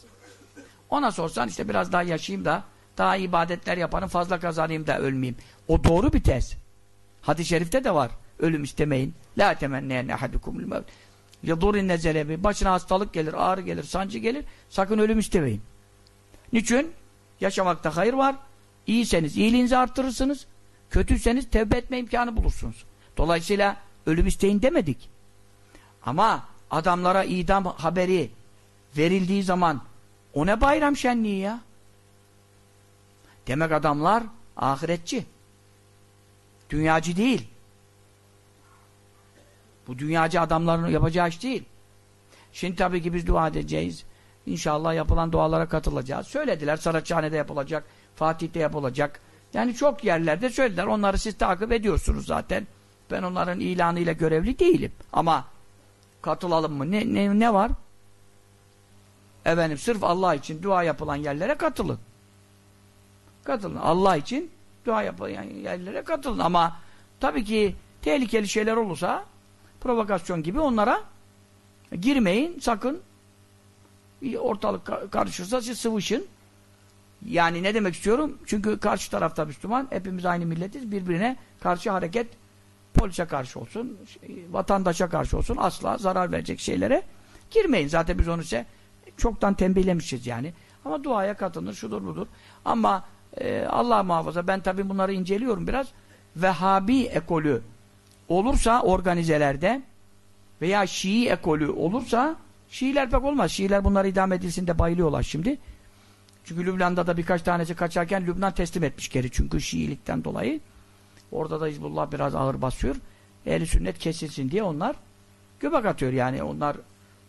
Ona sorsan işte biraz daha yaşayayım da daha ibadetler yaparım fazla kazanayım da ölmeyeyim. O doğru bir tez. Hadis-i şerifte de var. Ölüm istemeyin. La temenneyen ahadukumul mevt. Yadurin nezelebi. Başına hastalık gelir, ağrı gelir, sancı gelir. Sakın ölüm istemeyin. Niçin? Yaşamakta hayır var. İyiseniz iyiliğinizi arttırırsınız. Kötüyseniz tevbe etme imkanı bulursunuz. Dolayısıyla ölüm isteyin demedik. Ama adamlara idam haberi verildiği zaman o ne bayram şenliği ya? Demek adamlar ahiretçi. Dünyacı değil. Bu dünyacı adamların yapacağı iş değil. Şimdi tabii ki biz dua edeceğiz. İnşallah yapılan dualara katılacağız. Söylediler Saraçhane'de yapılacak, Fatih'te yapılacak. Yani çok yerlerde söylediler. Onları siz takip ediyorsunuz zaten. Ben onların ilanıyla görevli değilim. Ama katılalım mı? Ne, ne, ne var? Efendim sırf Allah için dua yapılan yerlere katılın. Katılın. Allah için dua yapılan yerlere katılın. Ama tabii ki tehlikeli şeyler olursa provokasyon gibi onlara girmeyin sakın. Ortalık karışırsa siz sıvışın. Yani ne demek istiyorum? Çünkü karşı tarafta Müslüman, hepimiz aynı milletiz. Birbirine karşı hareket polise karşı olsun, vatandaşa karşı olsun asla zarar verecek şeylere girmeyin. Zaten biz onu size çoktan tembihlemişiz yani. Ama duaya katılır, şudur budur. Ama e, Allah muhafaza ben tabii bunları inceliyorum biraz. Vehhabi ekolü olursa organizelerde veya Şii ekolü olursa Şiiler pek olmaz. Şiiler bunlar idam edilsin de bayılıyorlar şimdi. Çünkü Lübnan'da da birkaç tanesi kaçarken Lübnan teslim etmiş geri. Çünkü Şiilikten dolayı. Orada da Hizbullah biraz ağır basıyor. Ehli sünnet kesilsin diye onlar göbek atıyor yani. Onlar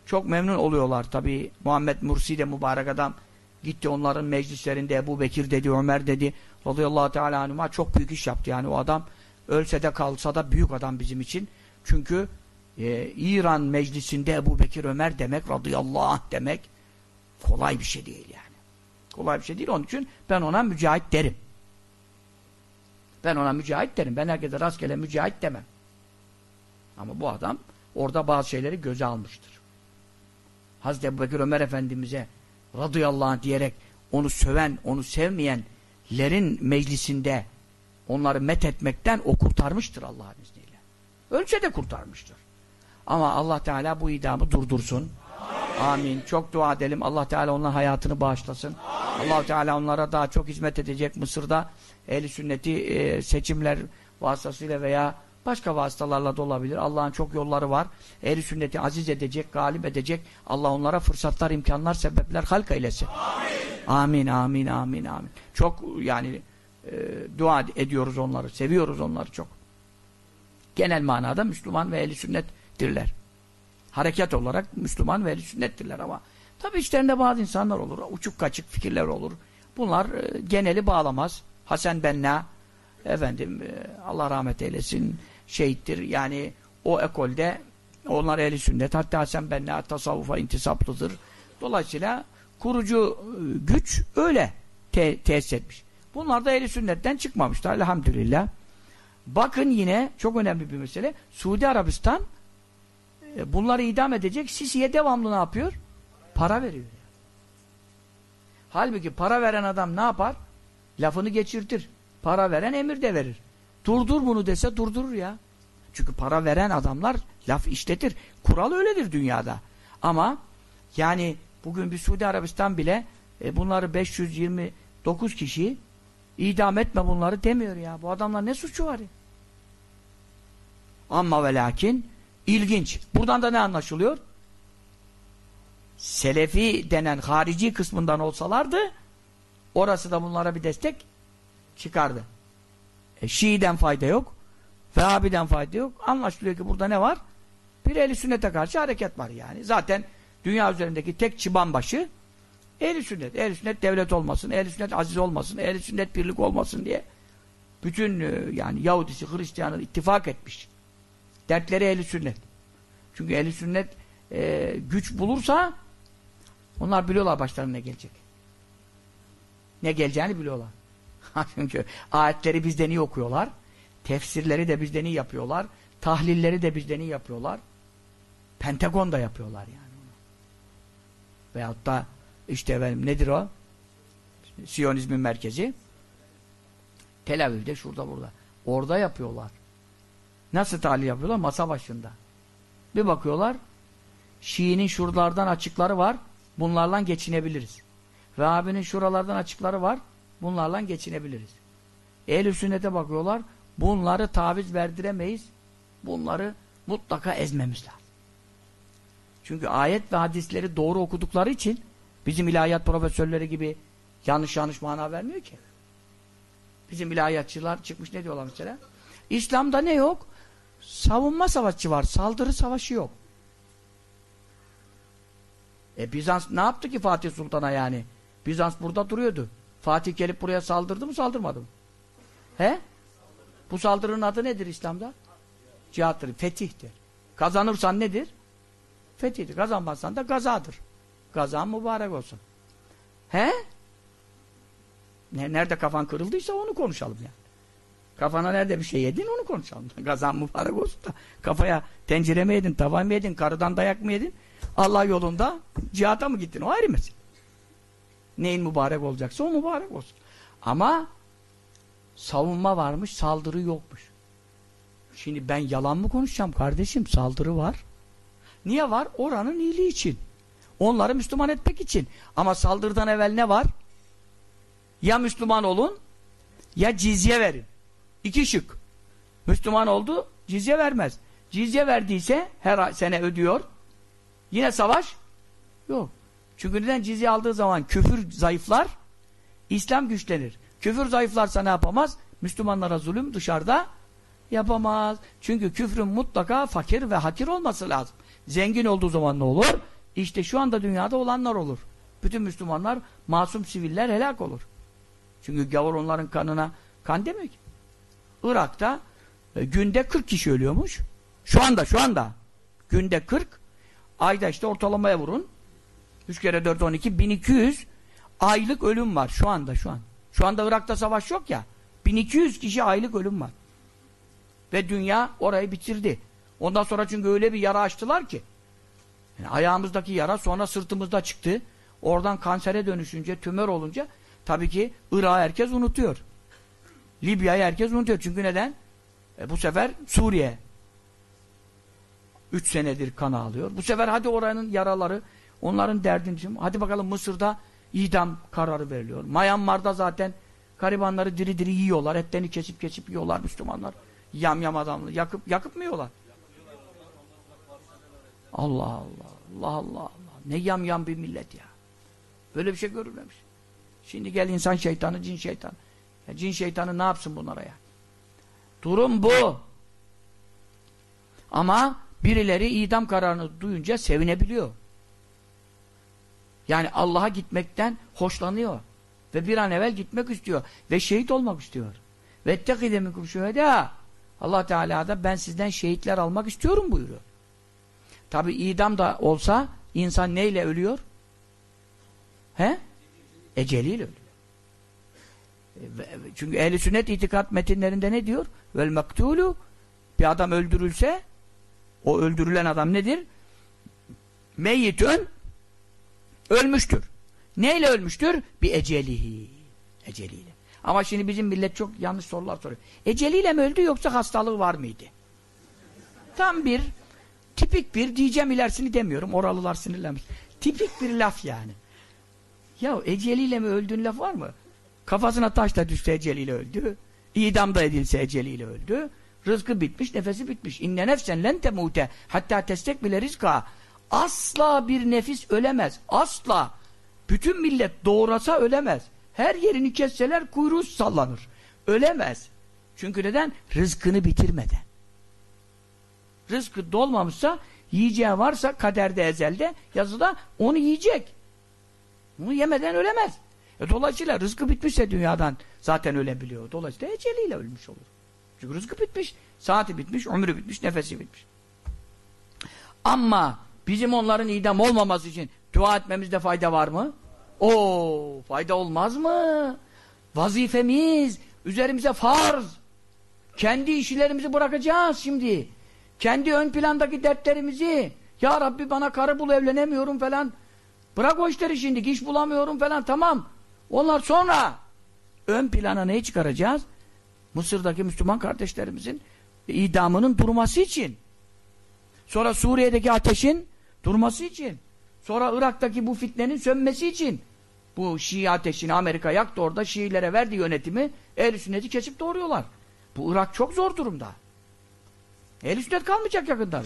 çok memnun oluyorlar. Tabi Muhammed Mursi de mübarek adam gitti onların meclislerinde Ebu Bekir dedi, Ömer dedi. Radıyallahu teala anhuma çok büyük iş yaptı. Yani o adam ölse de kalsa da büyük adam bizim için. Çünkü e, İran meclisinde Ebu Bekir Ömer demek, radıyallahu anh demek kolay bir şey değil yani. Kolay bir şey değil. Onun için ben ona mücahit derim. Ben ona mücahit derim. Ben herkese rastgele mücahit demem. Ama bu adam orada bazı şeyleri göze almıştır. Hazreti Ebu Bekir Ömer Efendimiz'e radıyallahu anh diyerek onu söven, onu sevmeyenlerin meclisinde onları met etmekten o kurtarmıştır Allah'ın izniyle. Ölse de kurtarmıştır. Ama Allah Teala bu idamı durdursun. Amin. Çok dua edelim. Allah Teala onların hayatını bağışlasın. Allah Teala onlara daha çok hizmet edecek Mısır'da. Ehli sünneti e, seçimler vasıtasıyla veya başka vasıtalarla da olabilir. Allah'ın çok yolları var. Ehli sünneti aziz edecek, galip edecek. Allah onlara fırsatlar, imkanlar, sebepler halk eylesin. Amin, amin, amin, amin. Çok yani e, dua ediyoruz onları, seviyoruz onları çok. Genel manada Müslüman ve ehli sünnettirler hareket olarak Müslüman ve sünnettirler ama tabi içlerinde bazı insanlar olur. Uçuk kaçık fikirler olur. Bunlar e, geneli bağlamaz. Hasan Benna efendim e, Allah rahmet eylesin şehittir. Yani o ekolde onlar ehli sünnet. Hatta Hasan Benna tasavvufa intisaplıdır. Dolayısıyla kurucu e, güç öyle te tesis etmiş. Bunlar da ehli sünnetten çıkmamışlar elhamdülillah. Bakın yine çok önemli bir mesele. Suudi Arabistan e, bunları idam edecek. Sisi'ye devamlı ne yapıyor? Para veriyor. Halbuki para veren adam ne yapar? Lafını geçirtir. Para veren emir de verir. Durdur bunu dese durdurur ya. Çünkü para veren adamlar laf işletir. Kural öyledir dünyada. Ama yani bugün bir Suudi Arabistan bile e, bunları 529 kişi idam etme bunları demiyor ya. Bu adamlar ne suçu var ya? Ama ve lakin İlginç. Buradan da ne anlaşılıyor? Selefi denen harici kısmından olsalardı orası da bunlara bir destek çıkardı. E, Şii'den fayda yok. Vehhabi'den fayda yok. Anlaşılıyor ki burada ne var? Bir eli sünnete karşı hareket var yani. Zaten dünya üzerindeki tek çıban başı ehli sünnet. Ehli sünnet devlet olmasın, ehli sünnet aziz olmasın, ehli sünnet birlik olmasın diye bütün e, yani Yahudisi, Hristiyanı ittifak etmiş. Dertleri ehli sünnet. Çünkü ehli sünnet e, güç bulursa onlar biliyorlar başlarına ne gelecek. Ne geleceğini biliyorlar. Çünkü ayetleri bizden iyi okuyorlar. Tefsirleri de bizden iyi yapıyorlar. Tahlilleri de bizden iyi yapıyorlar. Pentagon da yapıyorlar yani. Veyahut da işte efendim nedir o? Siyonizmin merkezi. Tel Aviv'de şurada burada. Orada yapıyorlar. Nasıl tali yapıyorlar? Masa başında. Bir bakıyorlar Şii'nin şuralardan açıkları var. Bunlarla geçinebiliriz. Ve abinin şuralardan açıkları var. Bunlarla geçinebiliriz. Ehl-i sünnete bakıyorlar. Bunları taviz verdiremeyiz. Bunları mutlaka ezmemiz lazım. Çünkü ayet ve hadisleri doğru okudukları için bizim ilahiyat profesörleri gibi yanlış yanlış mana vermiyor ki. Bizim ilahiyatçılar çıkmış ne diyorlar mesela? İslam'da ne yok? Savunma savaşı var. Saldırı savaşı yok. E Bizans ne yaptı ki Fatih Sultan'a yani? Bizans burada duruyordu. Fatih gelip buraya saldırdı mı saldırmadı mı? He? Bu saldırının adı nedir İslam'da? Cihattır, fetihtir. Kazanırsan nedir? Fetihtir. Kazanmazsan da gazadır. Gazan mübarek olsun. He? Ne, nerede kafan kırıldıysa onu konuşalım yani. Kafana nerede bir şey yedin onu konuşalım. Gazan mübarek olsun da kafaya tencere mi yedin, tava mı yedin, karıdan dayak mı yedin? Allah yolunda cihata mı gittin? O ayrı mesele. Neyin mübarek olacaksa o mübarek olsun. Ama savunma varmış, saldırı yokmuş. Şimdi ben yalan mı konuşacağım kardeşim? Saldırı var. Niye var? Oranın iyiliği için. Onları Müslüman etmek için. Ama saldırıdan evvel ne var? Ya Müslüman olun ya cizye verin. İki şık. Müslüman oldu, cizye vermez. Cizye verdiyse her sene ödüyor. Yine savaş yok. Çünkü neden cizye aldığı zaman küfür zayıflar, İslam güçlenir. Küfür zayıflarsa ne yapamaz? Müslümanlara zulüm dışarıda yapamaz. Çünkü küfrün mutlaka fakir ve hakir olması lazım. Zengin olduğu zaman ne olur? İşte şu anda dünyada olanlar olur. Bütün Müslümanlar, masum siviller helak olur. Çünkü gavur onların kanına kan demek. Irak'ta e, günde 40 kişi ölüyormuş. Şu anda, şu anda. Günde 40. Ayda işte ortalamaya vurun. 3 kere 4, 12, 1200 aylık ölüm var şu anda, şu an. Şu anda Irak'ta savaş yok ya. 1200 kişi aylık ölüm var. Ve dünya orayı bitirdi. Ondan sonra çünkü öyle bir yara açtılar ki yani ayağımızdaki yara sonra sırtımızda çıktı. Oradan kansere dönüşünce, tümör olunca tabii ki Irak'ı herkes unutuyor. Libya'yı herkes unutuyor. Çünkü neden? E bu sefer Suriye. Üç senedir kan ağlıyor. Bu sefer hadi oranın yaraları, onların derdini. Hadi bakalım Mısır'da idam kararı veriliyor. Myanmar'da zaten garibanları diri diri yiyorlar. Etlerini kesip kesip yiyorlar Müslümanlar. Yam yam adamlı. Yakıp, yakıp mı yiyorlar? Allah Allah. Allah Allah Allah. Ne yam yam bir millet ya. Böyle bir şey görülmemiş. Şimdi gel insan şeytanı, cin şeytanı. Ya cin şeytanı ne yapsın bunlara ya? Durum bu. Ama birileri idam kararını duyunca sevinebiliyor. Yani Allah'a gitmekten hoşlanıyor. Ve bir an evvel gitmek istiyor. Ve şehit olmak istiyor. Ve ettekide minkum şühedâ. Allah Teala da ben sizden şehitler almak istiyorum buyuruyor. Tabi idam da olsa insan neyle ölüyor? He? Eceliyle ölüyor. Çünkü ehli sünnet itikat metinlerinde ne diyor? Vel maktulu bir adam öldürülse o öldürülen adam nedir? Meyyitün ölmüştür. Neyle ölmüştür? Bir ecelihi. Eceliyle. Ama şimdi bizim millet çok yanlış sorular soruyor. Eceliyle mi öldü yoksa hastalığı var mıydı? Tam bir tipik bir diyeceğim ilerisini demiyorum. Oralılar sinirlenmiş. Tipik bir laf yani. Ya eceliyle mi öldüğün laf var mı? Kafasına taş da düşse eceliyle öldü. İdam da edilse eceliyle öldü. Rızkı bitmiş, nefesi bitmiş. İnne nefsen len temute hatta testek bile rizka. Asla bir nefis ölemez. Asla. Bütün millet doğrasa ölemez. Her yerini kesseler kuyruğu sallanır. Ölemez. Çünkü neden? Rızkını bitirmeden. Rızkı dolmamışsa, yiyeceği varsa kaderde ezelde, yazıda onu yiyecek. Bunu yemeden ölemez. E dolayısıyla rızkı bitmişse dünyadan zaten ölebiliyor. Dolayısıyla eceliyle ölmüş olur. Çünkü rızkı bitmiş, saati bitmiş, ömrü bitmiş, nefesi bitmiş. Ama bizim onların idam olmaması için dua etmemizde fayda var mı? Oo, fayda olmaz mı? Vazifemiz, üzerimize farz. Kendi işlerimizi bırakacağız şimdi. Kendi ön plandaki dertlerimizi, Ya Rabbi bana karı bul evlenemiyorum falan. Bırak o işleri şimdi, iş bulamıyorum falan tamam. Onlar sonra ön plana neyi çıkaracağız? Mısır'daki Müslüman kardeşlerimizin idamının durması için. Sonra Suriye'deki ateşin durması için. Sonra Irak'taki bu fitnenin sönmesi için. Bu Şii ateşini Amerika yaktı orada Şiilere verdi yönetimi. Ehl-i sünneti kesip doğuruyorlar. Bu Irak çok zor durumda. Ehl-i sünnet kalmayacak yakında.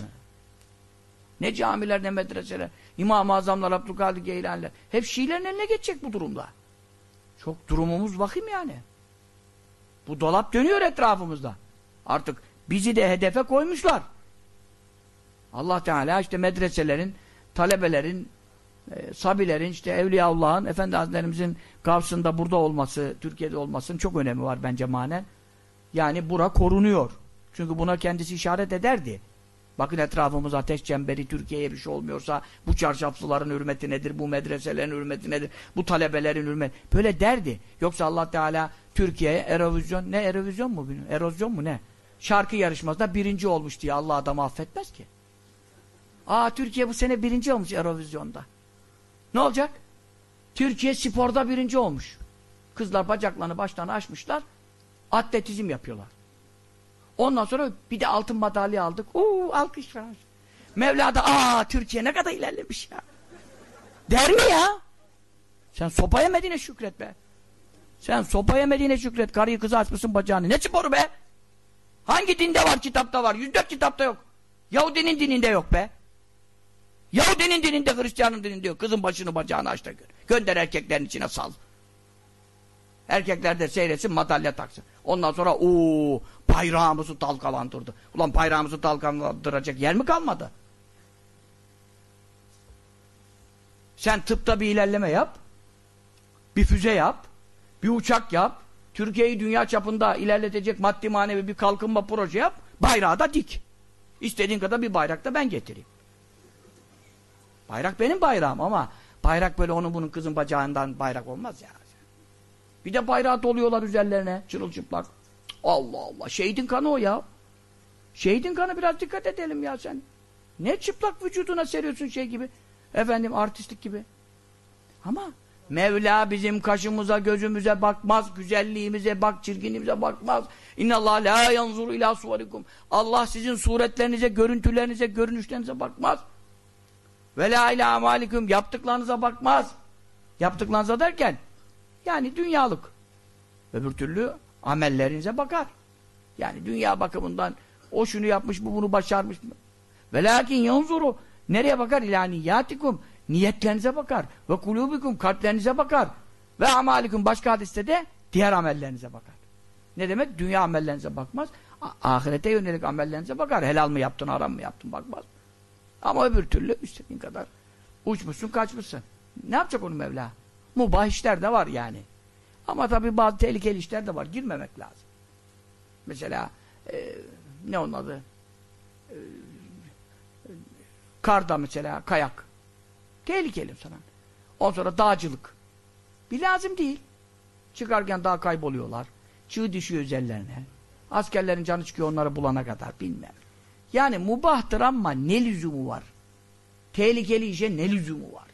Ne camiler ne medreseler. İmam-ı Azamlar, Abdülkadir Geylaniler. Hep Şiilerin eline geçecek bu durumda. Çok durumumuz vahim yani. Bu dolap dönüyor etrafımızda. Artık bizi de hedefe koymuşlar. Allah Teala işte medreselerin, talebelerin, e, sabilerin, işte Evliyaullah'ın, Efendi Hazretlerimizin Gavs'ında burada olması, Türkiye'de olmasının çok önemi var bence manen. Yani bura korunuyor. Çünkü buna kendisi işaret ederdi. Bakın etrafımız ateş çemberi, Türkiye'ye bir şey olmuyorsa bu çarşaflıların hürmeti nedir, bu medreselerin hürmeti nedir, bu talebelerin hürmeti. Böyle derdi. Yoksa Allah Teala Türkiye'ye Erovizyon, ne Erovizyon mu bilmiyorum, erozyon mu ne? Şarkı yarışmasında birinci olmuş diye Allah adamı affetmez ki. Aa Türkiye bu sene birinci olmuş Erovizyon'da. Ne olacak? Türkiye sporda birinci olmuş. Kızlar bacaklarını başlarını açmışlar. Atletizm yapıyorlar. Ondan sonra bir de altın madalya aldık. Uuu alkış falan. Mevla da aa Türkiye ne kadar ilerlemiş ya. Der mi ya? Sen sopa yemediğine şükret be. Sen sopa yemediğine şükret. Karıyı kızı açmışsın bacağını. Ne sporu be? Hangi dinde var kitapta var? 104 kitapta yok. Yahudinin dininde yok be. Yahudinin dininde, Hristiyanın dininde yok. Kızın başını bacağını aç da gör. Gönder erkeklerin içine sal. Erkekler de seyretsin, madalya taksın. Ondan sonra ooo bayrağımızı dalgalandırdı. Ulan bayrağımızı dalgalandıracak yer mi kalmadı? Sen tıpta bir ilerleme yap. Bir füze yap. Bir uçak yap. Türkiye'yi dünya çapında ilerletecek maddi manevi bir kalkınma proje yap. Bayrağı da dik. İstediğin kadar bir bayrak da ben getireyim. Bayrak benim bayrağım ama bayrak böyle onun bunun kızın bacağından bayrak olmaz ya. Bir de bayrağı doluyorlar üzerlerine çırılçıplak. Allah Allah. Şehidin kanı o ya. Şehidin kanı biraz dikkat edelim ya sen. Ne çıplak vücuduna seriyorsun şey gibi. Efendim artistlik gibi. Ama Mevla bizim kaşımıza gözümüze bakmaz. Güzelliğimize bak, çirkinliğimize bakmaz. İnnallâh la yanzuru ila suvarikum. Allah sizin suretlerinize, görüntülerinize, görünüşlerinize bakmaz. Ve la ila amalikum. Yaptıklarınıza bakmaz. Yaptıklarınıza derken yani dünyalık. Öbür türlü amellerinize bakar. Yani dünya bakımından o şunu yapmış, bu bunu başarmış mı? Ve lakin yanzuru nereye bakar? İlâ niyyâtikum niyetlerinize bakar. Ve kulubikum kalplerinize bakar. Ve amalikum başka hadiste de diğer amellerinize bakar. Ne demek? Dünya amellerinize bakmaz. ahirete yönelik amellerinize bakar. Helal mı yaptın, haram mı yaptın bakmaz. Ama öbür türlü istediğin kadar uçmuşsun, kaçmışsın. Ne yapacak onu Mevla? Mubah işler de var yani. Ama tabii bazı tehlikeli işler de var. Girmemek lazım. Mesela e, ne onun adı? E, karda mesela kayak. Tehlikeli sana. Ondan sonra dağcılık. Bir lazım değil. Çıkarken daha kayboluyorlar. Çığ düşüyor üzerlerine. Askerlerin canı çıkıyor onları bulana kadar. Bilmem. Yani mubahtır ama ne lüzumu var? Tehlikeli işe ne lüzumu var?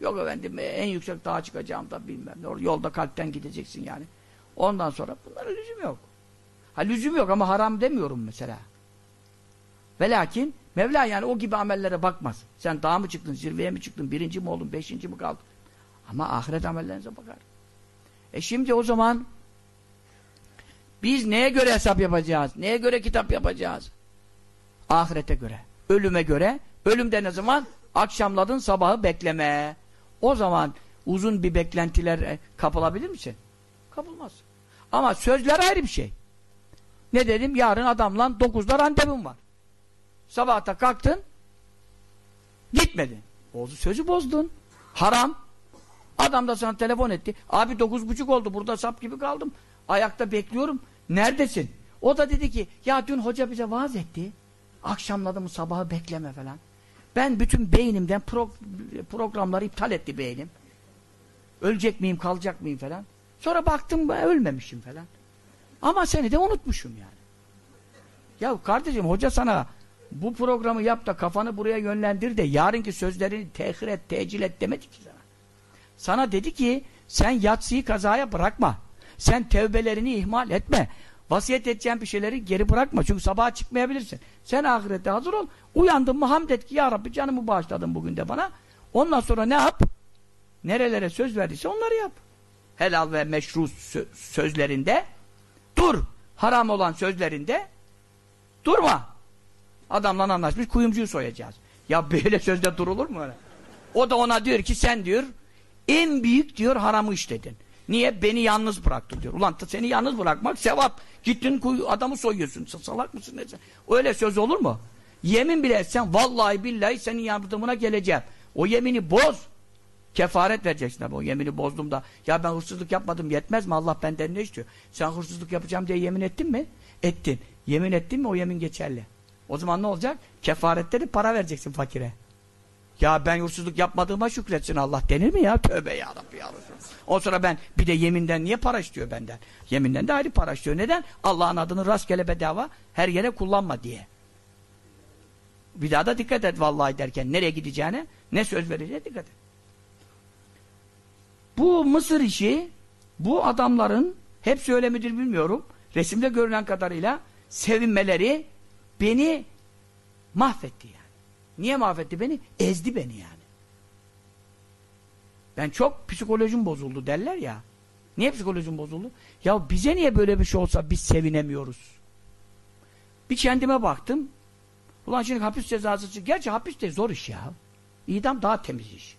Yok efendim en yüksek dağa çıkacağım da bilmem ne. Yolda kalpten gideceksin yani. Ondan sonra bunlara lüzum yok. Ha lüzum yok ama haram demiyorum mesela. Ve lakin Mevla yani o gibi amellere bakmaz. Sen dağa mı çıktın, zirveye mi çıktın, birinci mi oldun, beşinci mi kaldın? Ama ahiret amellerinize bakar. E şimdi o zaman biz neye göre hesap yapacağız? Neye göre kitap yapacağız? Ahirete göre. Ölüme göre. Ölümde ne zaman? Akşamladın sabahı bekleme. O zaman uzun bir beklentiler e, kapılabilir misin? Kapılmaz. Ama sözler ayrı bir şey. Ne dedim? Yarın adamla dokuzda randevum var. Sabahta kalktın gitmedin. Oldu sözü bozdun. Haram. Adam da sana telefon etti. Abi dokuz buçuk oldu burada sap gibi kaldım. Ayakta bekliyorum. Neredesin? O da dedi ki ya dün hoca bize vaaz etti. Akşamladı sabahı bekleme falan. Ben bütün beynimden pro programları iptal etti beynim. Ölecek miyim, kalacak mıyım falan. Sonra baktım ölmemişim falan. Ama seni de unutmuşum yani. Ya kardeşim hoca sana Bu programı yap da kafanı buraya yönlendir de yarınki sözlerini tehir et, tecil et demedi ki sana. Sana dedi ki sen yatsıyı kazaya bırakma. Sen tevbelerini ihmal etme. Vasiyet edeceğin bir şeyleri geri bırakma. Çünkü sabaha çıkmayabilirsin. Sen ahirette hazır ol. Uyandın mı hamd et ki ya Rabbi canımı bağışladın bugün de bana. Ondan sonra ne yap? Nerelere söz verdiyse onları yap. Helal ve meşru sözlerinde dur. Haram olan sözlerinde durma. Adamla anlaşmış kuyumcuyu soyacağız. Ya böyle sözde durulur mu öyle? O da ona diyor ki sen diyor en büyük diyor haramı işledin. Niye? Beni yalnız bıraktın diyor. Ulan seni yalnız bırakmak sevap. Gittin adamı soyuyorsun. Salak mısın? Neyse. Öyle söz olur mu? Yemin bile etsen vallahi billahi senin yardımına geleceğim. O yemini boz. Kefaret vereceksin abi o yemini bozdum da. Ya ben hırsızlık yapmadım yetmez mi? Allah benden ne istiyor? Sen hırsızlık yapacağım diye yemin ettin mi? Ettin. Yemin ettin mi o yemin geçerli. O zaman ne olacak? Kefarette de para vereceksin fakire. Ya ben hırsızlık yapmadığıma şükretsin Allah denir mi ya? Tövbe ya Rabbi ya Resulallah. O sonra ben bir de yeminden niye para istiyor benden? Yeminden de ayrı para istiyor. Neden? Allah'ın adını rastgele bedava her yere kullanma diye. Bir daha da dikkat et vallahi derken nereye gideceğine, ne söz vereceğine dikkat et. Bu Mısır işi, bu adamların, hepsi öyle midir bilmiyorum, resimde görünen kadarıyla sevinmeleri beni mahvetti yani. Niye mahvetti beni? Ezdi beni yani. Ben çok psikolojim bozuldu derler ya. Niye psikolojim bozuldu? Ya bize niye böyle bir şey olsa biz sevinemiyoruz? Bir kendime baktım. Ulan şimdi hapis cezası gerçi hapis de zor iş ya. İdam daha temiz iş.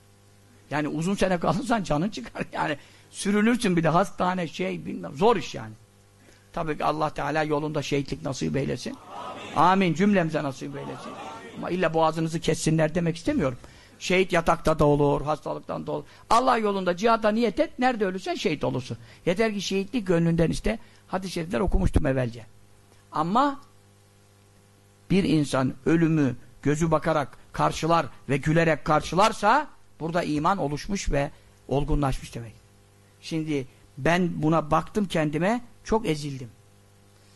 Yani uzun sene kalırsan canın çıkar yani. Sürülürsün bir de hastane şey bilmem zor iş yani. Tabii ki Allah Teala yolunda şehitlik nasip eylesin. Amin. Amin. Cümlemize nasip eylesin. Ama illa boğazınızı kessinler demek istemiyorum. Şehit yatakta da olur, hastalıktan da olur. Allah yolunda cihada niyet et, nerede ölürsen şehit olursun. Yeter ki şehitlik gönlünden işte. Hadis-i şerifler okumuştum evvelce. Ama bir insan ölümü gözü bakarak karşılar ve gülerek karşılarsa burada iman oluşmuş ve olgunlaşmış demek. Şimdi ben buna baktım kendime çok ezildim.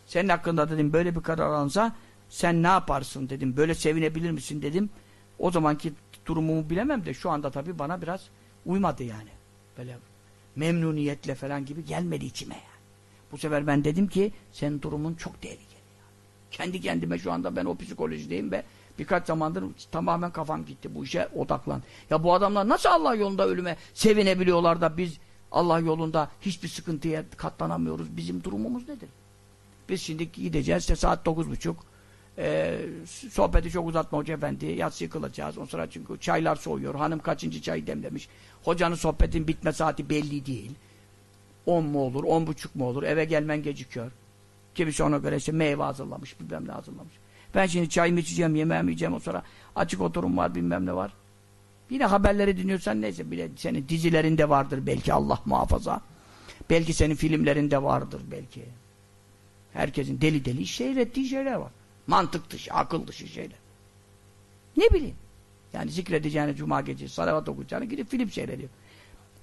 Senin hakkında dedim böyle bir karar alınsa sen ne yaparsın dedim. Böyle sevinebilir misin dedim. O zamanki durumumu bilemem de şu anda tabii bana biraz uymadı yani. Böyle memnuniyetle falan gibi gelmedi içime yani. Bu sefer ben dedim ki senin durumun çok tehlikeli. Yani. Kendi kendime şu anda ben o psikolojideyim ve birkaç zamandır tamamen kafam gitti bu işe odaklan. Ya bu adamlar nasıl Allah yolunda ölüme sevinebiliyorlar da biz Allah yolunda hiçbir sıkıntıya katlanamıyoruz. Bizim durumumuz nedir? Biz şimdi gideceğiz işte saat dokuz buçuk. Ee, sohbeti çok uzatma hoca efendi. Yatsı kılacağız. O sonra çünkü çaylar soğuyor. Hanım kaçıncı çayı demlemiş. Hocanın sohbetin bitme saati belli değil. On mu olur, on buçuk mu olur? Eve gelmen gecikiyor. Kimisi ona göre işte meyve hazırlamış, bilmem ne hazırlamış. Ben şimdi çayımı içeceğim, yemeğimi yiyeceğim. O sonra açık oturum var, bilmem ne var. Yine haberleri dinliyorsan neyse bile senin dizilerinde vardır belki Allah muhafaza. Belki senin filmlerinde vardır belki. Herkesin deli deli seyrettiği şeyler var. Mantık dışı, akıl dışı şeyler. Ne bileyim. Yani zikredeceğini cuma gecesi, salavat okuyacağını gidip film seyrediyor.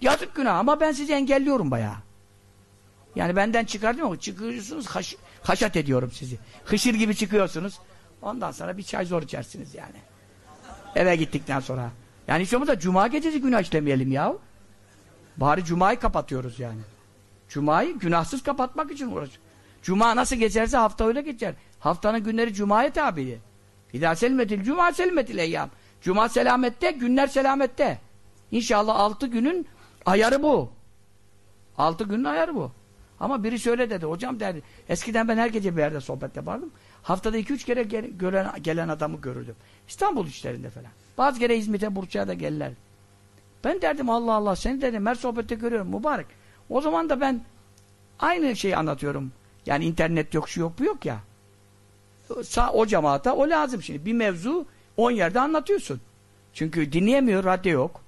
Yazık günah ama ben sizi engelliyorum bayağı. Yani benden çıkardım ama çıkıyorsunuz haş, haşat ediyorum sizi. Hışır gibi çıkıyorsunuz. Ondan sonra bir çay zor içersiniz yani. Eve gittikten sonra. Yani hiç da cuma gecesi günah işlemeyelim ya. Bari cumayı kapatıyoruz yani. Cumayı günahsız kapatmak için uğraşıyoruz. Cuma nasıl geçerse hafta öyle geçer. Haftanın günleri cumaya tabidir. İdâ selmetil cuma selmetil eyyam. Cuma selamette, günler selamette. İnşallah altı günün ayarı bu. Altı günün ayarı bu. Ama biri şöyle dedi, hocam derdi, eskiden ben her gece bir yerde sohbet yapardım. Haftada iki üç kere gel gelen, gelen adamı görürdüm. İstanbul işlerinde falan. Bazı kere İzmit'e, Burç'a da gelirler. Ben derdim Allah Allah, seni dedim her sohbette görüyorum, mübarek. O zaman da ben aynı şeyi anlatıyorum. Yani internet yok, şu yok, bu yok ya. O cemaata o lazım şimdi. Bir mevzu on yerde anlatıyorsun. Çünkü dinleyemiyor, radyo yok.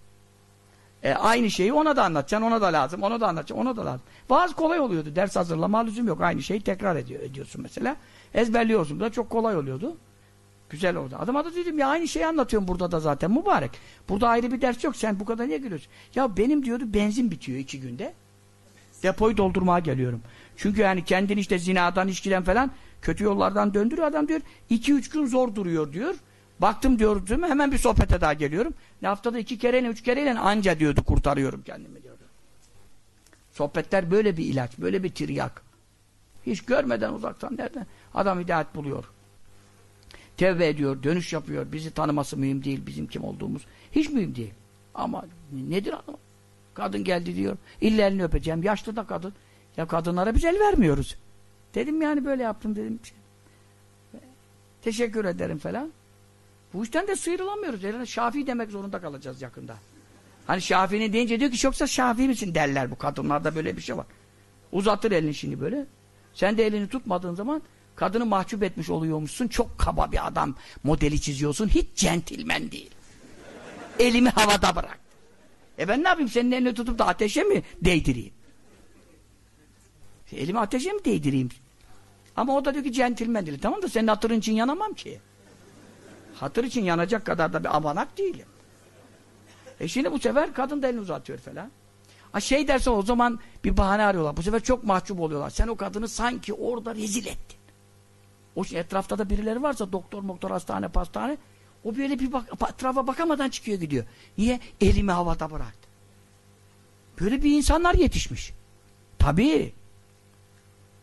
E, aynı şeyi ona da anlatacaksın, ona da lazım, ona da anlatacaksın, ona da lazım. Bazı kolay oluyordu. Ders hazırlama lüzum yok. Aynı şeyi tekrar ediyor, ediyorsun mesela. Ezberliyorsun. Bu da çok kolay oluyordu. Güzel oldu. Adıma da dedim ya aynı şeyi anlatıyorum burada da zaten mübarek. Burada ayrı bir ders yok. Sen bu kadar niye gülüyorsun? Ya benim diyordu benzin bitiyor iki günde. Depoyu doldurmaya geliyorum. Çünkü yani kendin işte zinadan, içkiden falan kötü yollardan döndürüyor. Adam diyor iki üç gün zor duruyor diyor. Baktım diyor değil mi? Hemen bir sohbete daha geliyorum. Ne haftada iki kereyle üç kereyle anca diyordu kurtarıyorum kendimi diyordu. Sohbetler böyle bir ilaç, böyle bir tiryak. Hiç görmeden uzaktan nereden? Adam hidayet buluyor. Tevbe ediyor, dönüş yapıyor. Bizi tanıması mühim değil, bizim kim olduğumuz. Hiç mühim değil. Ama nedir adam? Kadın geldi diyor. İlla elini öpeceğim. Yaşlı da kadın. Ya kadınlara biz el vermiyoruz. Dedim yani böyle yaptım dedim. Teşekkür ederim falan. Bu işten de sıyrılamıyoruz. Yani Şafii demek zorunda kalacağız yakında. Hani Şafii'nin deyince diyor ki yoksa Şafii misin derler bu kadınlarda böyle bir şey var. Uzatır elini şimdi böyle. Sen de elini tutmadığın zaman kadını mahcup etmiş oluyormuşsun. Çok kaba bir adam modeli çiziyorsun. Hiç centilmen değil. Elimi havada bırak. E ben ne yapayım senin elini tutup da ateşe mi değdireyim? Elimi ateşe mi değdireyim? Ama o da diyor ki centilmen değil. Tamam da senin hatırın için yanamam ki. Hatır için yanacak kadar da bir abanak değilim. E şimdi bu sefer kadın da elini uzatıyor falan. Ha şey derse o zaman bir bahane arıyorlar. Bu sefer çok mahcup oluyorlar. Sen o kadını sanki orada rezil ettin. O şimdi etrafta da birileri varsa doktor, doktor, hastane, pastane o böyle bir bak, etrafa bakamadan çıkıyor gidiyor. Niye? Elimi havada bıraktı. Böyle bir insanlar yetişmiş. Tabii.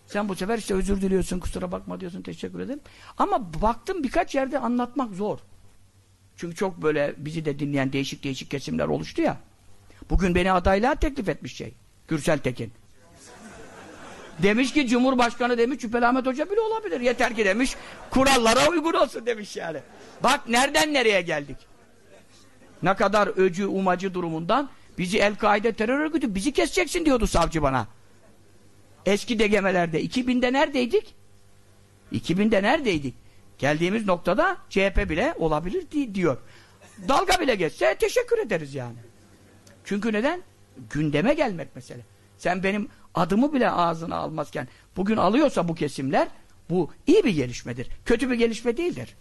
Sen bu sefer işte özür diliyorsun, kusura bakma diyorsun, teşekkür ederim. Ama baktım birkaç yerde anlatmak zor. Çünkü çok böyle bizi de dinleyen değişik değişik kesimler oluştu ya. Bugün beni adaylığa teklif etmiş şey. Gürsel Tekin. Demiş ki Cumhurbaşkanı demiş Şüpheli Ahmet Hoca bile olabilir. Yeter ki demiş kurallara uygun olsun demiş yani. Bak nereden nereye geldik. Ne kadar öcü umacı durumundan bizi El-Kaide terör örgütü bizi keseceksin diyordu savcı bana. Eski degemelerde. 2000'de neredeydik? 2000'de neredeydik? Geldiğimiz noktada CHP bile olabilir diyor. Dalga bile geçse teşekkür ederiz yani. Çünkü neden? Gündeme gelmek mesele. Sen benim adımı bile ağzına almazken bugün alıyorsa bu kesimler bu iyi bir gelişmedir. Kötü bir gelişme değildir.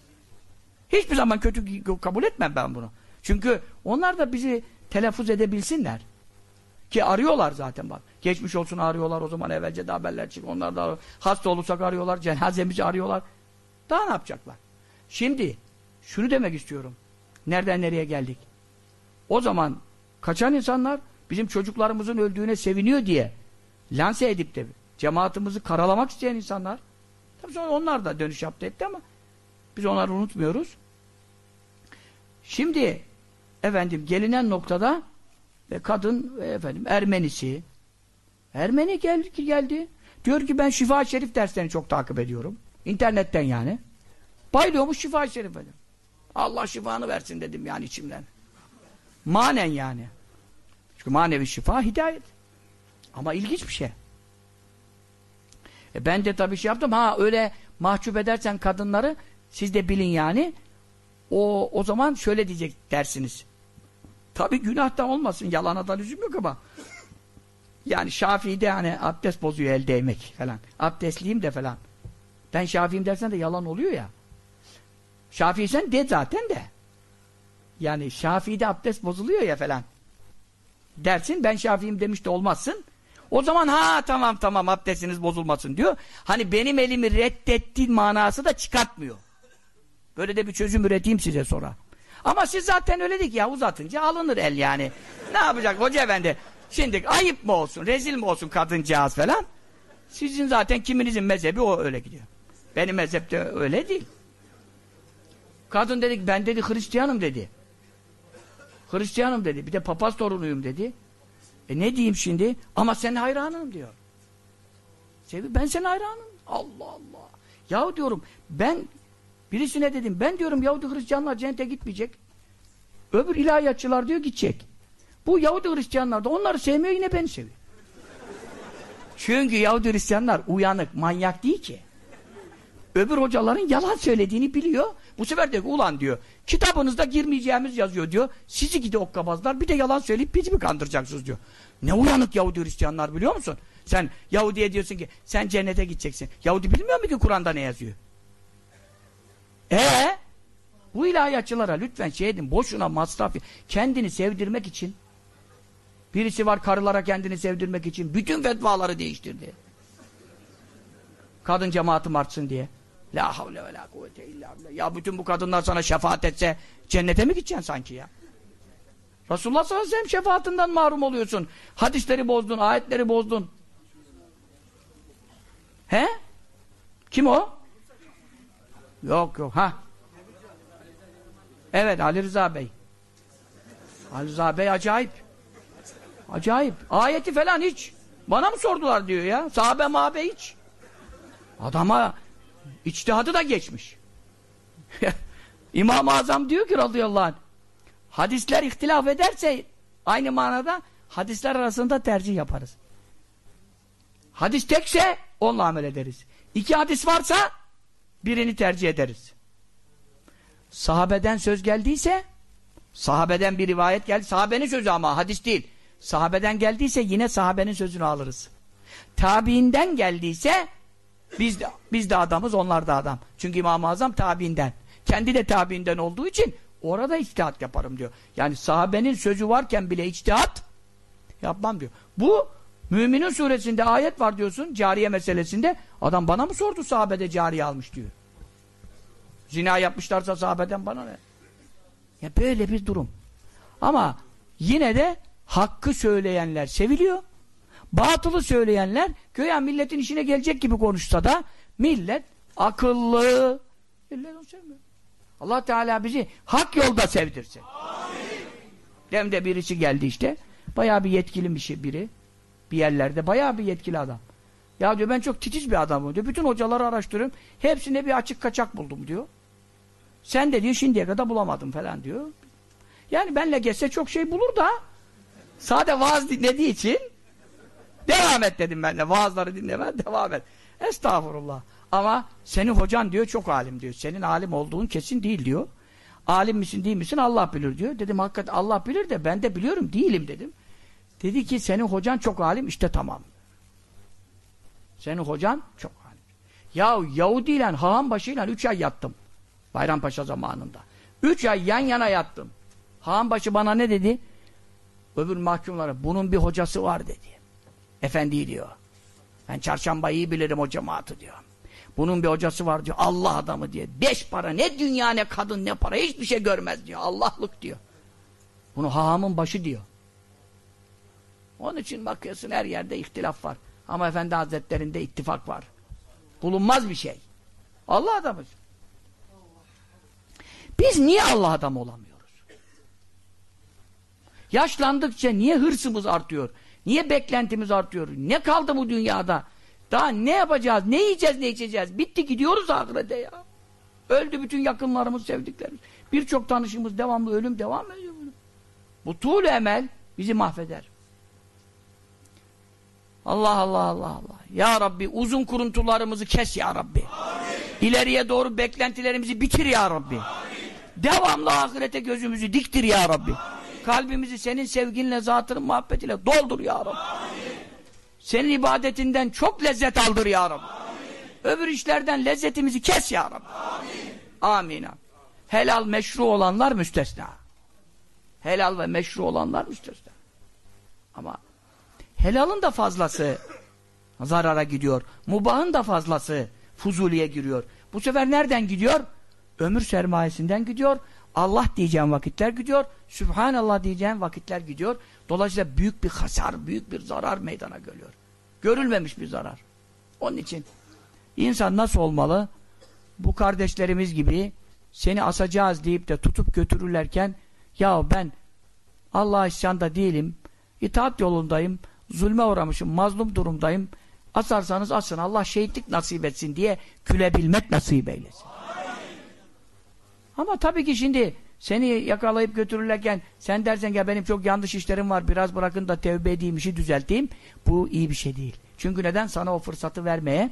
Hiçbir zaman kötü kabul etmem ben bunu. Çünkü onlar da bizi telaffuz edebilsinler. Ki arıyorlar zaten bak. Geçmiş olsun arıyorlar o zaman evvelce de haberler çık. Onlar da hasta olursak arıyorlar. Cenazemizi arıyorlar. Daha ne yapacaklar? Şimdi şunu demek istiyorum. Nereden nereye geldik? O zaman kaçan insanlar bizim çocuklarımızın öldüğüne seviniyor diye lanse edip de cemaatimizi karalamak isteyen insanlar tabii sonra onlar da dönüş yaptı etti ama biz onları unutmuyoruz. Şimdi efendim gelinen noktada ve kadın efendim Ermenisi Ermeni geldi, geldi. Diyor ki ben Şifa Şerif derslerini çok takip ediyorum. İnternetten yani. Bayılıyormuş Şifa Şerif'e. Allah şifanı versin dedim yani içimden. Manen yani. Çünkü manevi şifa hidayet. Ama ilginç bir şey. E ben de tabii şey yaptım. Ha öyle mahcup edersen kadınları siz de bilin yani. O, o zaman şöyle diyecek dersiniz. Tabii günah da olmasın. Yalana da lüzum yok ama. Yani Şafii'de hani abdest bozuyor el değmek falan. Abdestliyim de falan. Ben Şafii'yim dersen de yalan oluyor ya. Şafii sen de zaten de. Yani Şafii'de abdest bozuluyor ya falan. Dersin ben Şafii'yim demiş de olmazsın. O zaman ha tamam tamam abdestiniz bozulmasın diyor. Hani benim elimi reddettiğin manası da çıkartmıyor. Böyle de bir çözüm üreteyim size sonra. Ama siz zaten öyle dedik ya uzatınca alınır el yani. ne yapacak hoca efendi? Şimdi ayıp mı olsun, rezil mi olsun kadıncağız falan? Sizin zaten kiminizin mezhebi o öyle gidiyor. Benim mezhepte öyle değil. Kadın dedik ben dedi Hristiyanım dedi. Hristiyanım dedi. Bir de papaz torunuyum dedi. E ne diyeyim şimdi? Ama sen hayranım diyor. Sevi ben sen hayranım. Allah Allah. Yahu diyorum ben birisine dedim ben diyorum Yahudi Hristiyanlar cennete gitmeyecek. Öbür ilahiyatçılar diyor gidecek. Bu Yahudi Hristiyanlar da onları sevmiyor yine beni seviyor. Çünkü Yahudi Hristiyanlar uyanık, manyak değil ki. Öbür hocaların yalan söylediğini biliyor. Bu sefer de ulan diyor. Kitabınızda girmeyeceğimiz yazıyor diyor. Sizi gidi okkabazlar bir de yalan söyleyip bizi mi kandıracaksınız diyor. Ne uyanık Yahudi Hristiyanlar biliyor musun? Sen Yahudi'ye diyorsun ki sen cennete gideceksin. Yahudi bilmiyor mu ki Kur'an'da ne yazıyor? Ee? Bu ilahiyatçılara lütfen şey edin boşuna masraf kendini sevdirmek için Birisi var karılara kendini sevdirmek için bütün fetvaları değiştirdi. Kadın cemaatim artsın diye. La havle ve la kuvvete illa. Ya bütün bu kadınlar sana şefaat etse cennete mi gideceksin sanki ya? Resulullah sallallahu aleyhi şefaatinden mahrum oluyorsun. Hadisleri bozdun, ayetleri bozdun. He? Kim o? Yok yok. Ha. Evet Ali Rıza Bey. Ali Rıza Bey acayip. Acayip. Ayeti falan hiç. Bana mı sordular diyor ya. Sahabe mahabe hiç. Adama içtihadı da geçmiş. İmam-ı Azam diyor ki radıyallahu anh hadisler ihtilaf ederse aynı manada hadisler arasında tercih yaparız. Hadis tekse onunla amel ederiz. İki hadis varsa birini tercih ederiz. Sahabeden söz geldiyse sahabeden bir rivayet geldi. Sahabenin sözü ama hadis değil. Sahabeden geldiyse yine sahabenin sözünü alırız. Tabiinden geldiyse biz de, biz de adamız onlar da adam. Çünkü İmam-ı Azam tabiinden. Kendi de tabiinden olduğu için orada içtihat yaparım diyor. Yani sahabenin sözü varken bile içtihat yapmam diyor. Bu Müminin suresinde ayet var diyorsun cariye meselesinde. Adam bana mı sordu sahabede cariye almış diyor. Zina yapmışlarsa sahabeden bana ne? Ya böyle bir durum. Ama yine de hakkı söyleyenler seviliyor. Batılı söyleyenler göya milletin işine gelecek gibi konuşsa da millet akıllı. Millet onu sevmiyor. Allah Teala bizi hak yolda sevdirsin. Amin. Demde birisi geldi işte. Bayağı bir yetkili bir şey biri. Bir yerlerde bayağı bir yetkili adam. Ya diyor ben çok titiz bir adamım diyor. Bütün hocaları araştırıyorum. Hepsinde bir açık kaçak buldum diyor. Sen de diyor şimdiye kadar bulamadım falan diyor. Yani benle geçse çok şey bulur da sade vaaz dinlediği için devam et dedim ben de. Vaazları dinleme devam et. Estağfurullah. Ama senin hocan diyor çok alim diyor. Senin alim olduğun kesin değil diyor. Alim misin değil misin Allah bilir diyor. Dedim hakikaten Allah bilir de ben de biliyorum değilim dedim. Dedi ki senin hocan çok alim işte tamam. Senin hocan çok alim. Ya Yahudi ile Hağam başıyla üç ay yattım. Bayrampaşa zamanında. Üç ay yan yana yattım. Hağam başı bana ne dedi? Öbür mahkumlara bunun bir hocası var dedi. Efendi diyor. Ben çarşamba iyi bilirim o cemaati diyor. Bunun bir hocası var diyor. Allah adamı diyor. Beş para ne dünya ne kadın ne para hiçbir şey görmez diyor. Allah'lık diyor. Bunu hahamın başı diyor. Onun için bakıyorsun her yerde ihtilaf var. Ama Efendi Hazretlerinde ittifak var. Bulunmaz bir şey. Allah adamı. Biz niye Allah adamı olamıyoruz? Yaşlandıkça niye hırsımız artıyor? Niye beklentimiz artıyor? Ne kaldı bu dünyada? Daha ne yapacağız? Ne yiyeceğiz, ne içeceğiz? Bitti gidiyoruz ahirete ya. Öldü bütün yakınlarımız, sevdiklerimiz. Birçok tanışımız devamlı ölüm devam ediyor. Bu tuğul emel bizi mahveder. Allah Allah Allah Allah. Ya Rabbi uzun kuruntularımızı kes ya Rabbi. Amin. İleriye doğru beklentilerimizi bitir ya Rabbi. Amin. Devamlı ahirete gözümüzü diktir ya Rabbi. Amin. Kalbimizi senin sevginle, zatının muhabbetiyle doldur ya Rabbi. Amin. Senin ibadetinden çok lezzet aldır ya Rabbi. Amin. Öbür işlerden lezzetimizi kes ya Rabbi. Amin. Amin. Helal meşru olanlar müstesna. Helal ve meşru olanlar müstesna. Ama Helalın da fazlası zarara gidiyor. Mubahın da fazlası fuzuliye giriyor. Bu sefer nereden gidiyor? Ömür sermayesinden gidiyor. Allah diyeceğim vakitler gidiyor. Sübhanallah diyeceğim vakitler gidiyor. Dolayısıyla büyük bir hasar, büyük bir zarar meydana geliyor. Görülmemiş bir zarar. Onun için insan nasıl olmalı? Bu kardeşlerimiz gibi seni asacağız deyip de tutup götürürlerken ya ben Allah isyanda değilim, itaat yolundayım, zulme uğramışım, mazlum durumdayım. Asarsanız asın. Allah şehitlik nasip etsin diye külebilmek nasip eylesin. Ama tabii ki şimdi seni yakalayıp götürürlerken sen dersen ya benim çok yanlış işlerim var biraz bırakın da tevbe edeyim işi düzelteyim. Bu iyi bir şey değil. Çünkü neden? Sana o fırsatı vermeye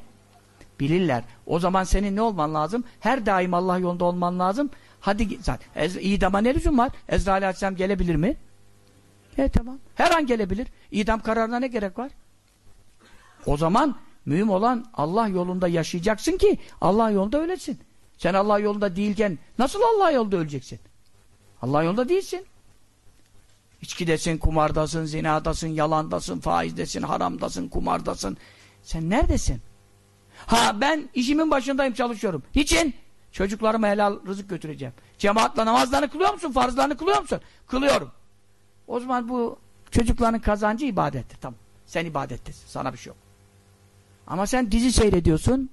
bilirler. O zaman senin ne olman lazım? Her daim Allah yolunda olman lazım. Hadi zaten. İdama ne lüzum var? Ezrail Aleyhisselam gelebilir mi? E tamam. Her an gelebilir. İdam kararına ne gerek var? O zaman mühim olan Allah yolunda yaşayacaksın ki Allah yolunda ölesin. Sen Allah yolunda değilken nasıl Allah yolunda öleceksin? Allah yolunda değilsin. İçkidesin, kumardasın, zinadasın, yalandasın, faizdesin, haramdasın, kumardasın. Sen neredesin? Ha ben işimin başındayım çalışıyorum. Niçin? Çocuklarıma helal rızık götüreceğim. Cemaatle namazlarını kılıyor musun? Farzlarını kılıyor musun? Kılıyorum. O zaman bu çocukların kazancı ibadettir. Tamam. Sen ibadettesin. Sana bir şey yok. Ama sen dizi seyrediyorsun.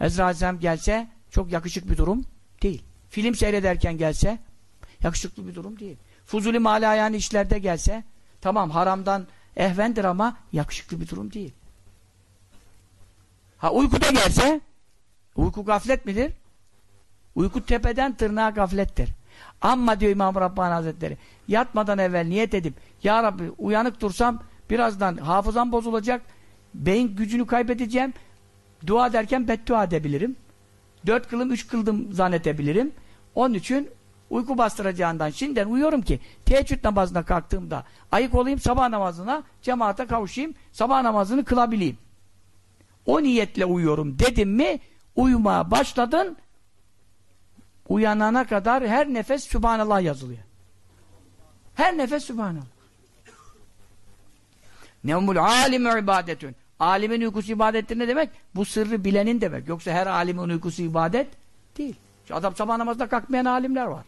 Ezra Aleyhisselam gelse çok yakışık bir durum değil. Film seyrederken gelse yakışıklı bir durum değil. Fuzuli malayan işlerde gelse tamam haramdan ehvendir ama yakışıklı bir durum değil. Ha uykuda gelse uyku gaflet midir? Uyku tepeden tırnağa gaflettir. Amma diyor İmam Rabbani Hazretleri yatmadan evvel niyet edip Ya Rabbi uyanık dursam birazdan hafızam bozulacak beyin gücünü kaybedeceğim dua derken beddua edebilirim. Dört kılım üç kıldım zannedebilirim. Onun için uyku bastıracağından şimdiden uyuyorum ki teheccüd namazına kalktığımda ayık olayım sabah namazına cemaate kavuşayım sabah namazını kılabileyim. O niyetle uyuyorum dedim mi uyumaya başladın uyanana kadar her nefes Sübhanallah yazılıyor. Her nefes Sübhanallah. Nevmul alim ibadetün. Alimin uykusu ibadettir ne demek? Bu sırrı bilenin demek. Yoksa her alimin uykusu ibadet değil. Şu adam sabah namazda kalkmayan alimler var.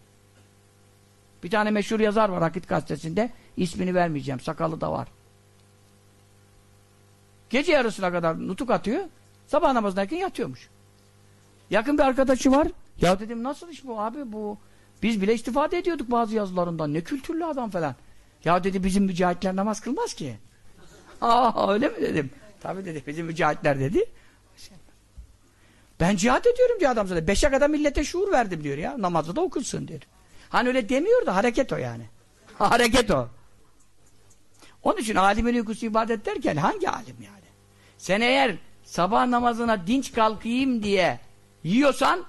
Bir tane meşhur yazar var Akit gazetesinde. İsmini vermeyeceğim. Sakalı da var. Gece yarısına kadar nutuk atıyor. Sabah namazındayken yatıyormuş. Yakın bir arkadaşı var. Ya dedim nasıl iş bu abi bu? Biz bile istifade ediyorduk bazı yazılarından. Ne kültürlü adam falan. Ya dedi bizim mücahitler namaz kılmaz ki. Aa öyle mi dedim. Tabi dedi bizim mücahitler dedi. Ben cihat ediyorum diyor adam zaten. Beşe kadar millete şuur verdim diyor ya. Namazı da okunsun diyor. Hani öyle demiyor da hareket o yani. hareket o. Onun için alimin uykusu ibadet derken hangi alim yani? Sen eğer sabah namazına dinç kalkayım diye yiyorsan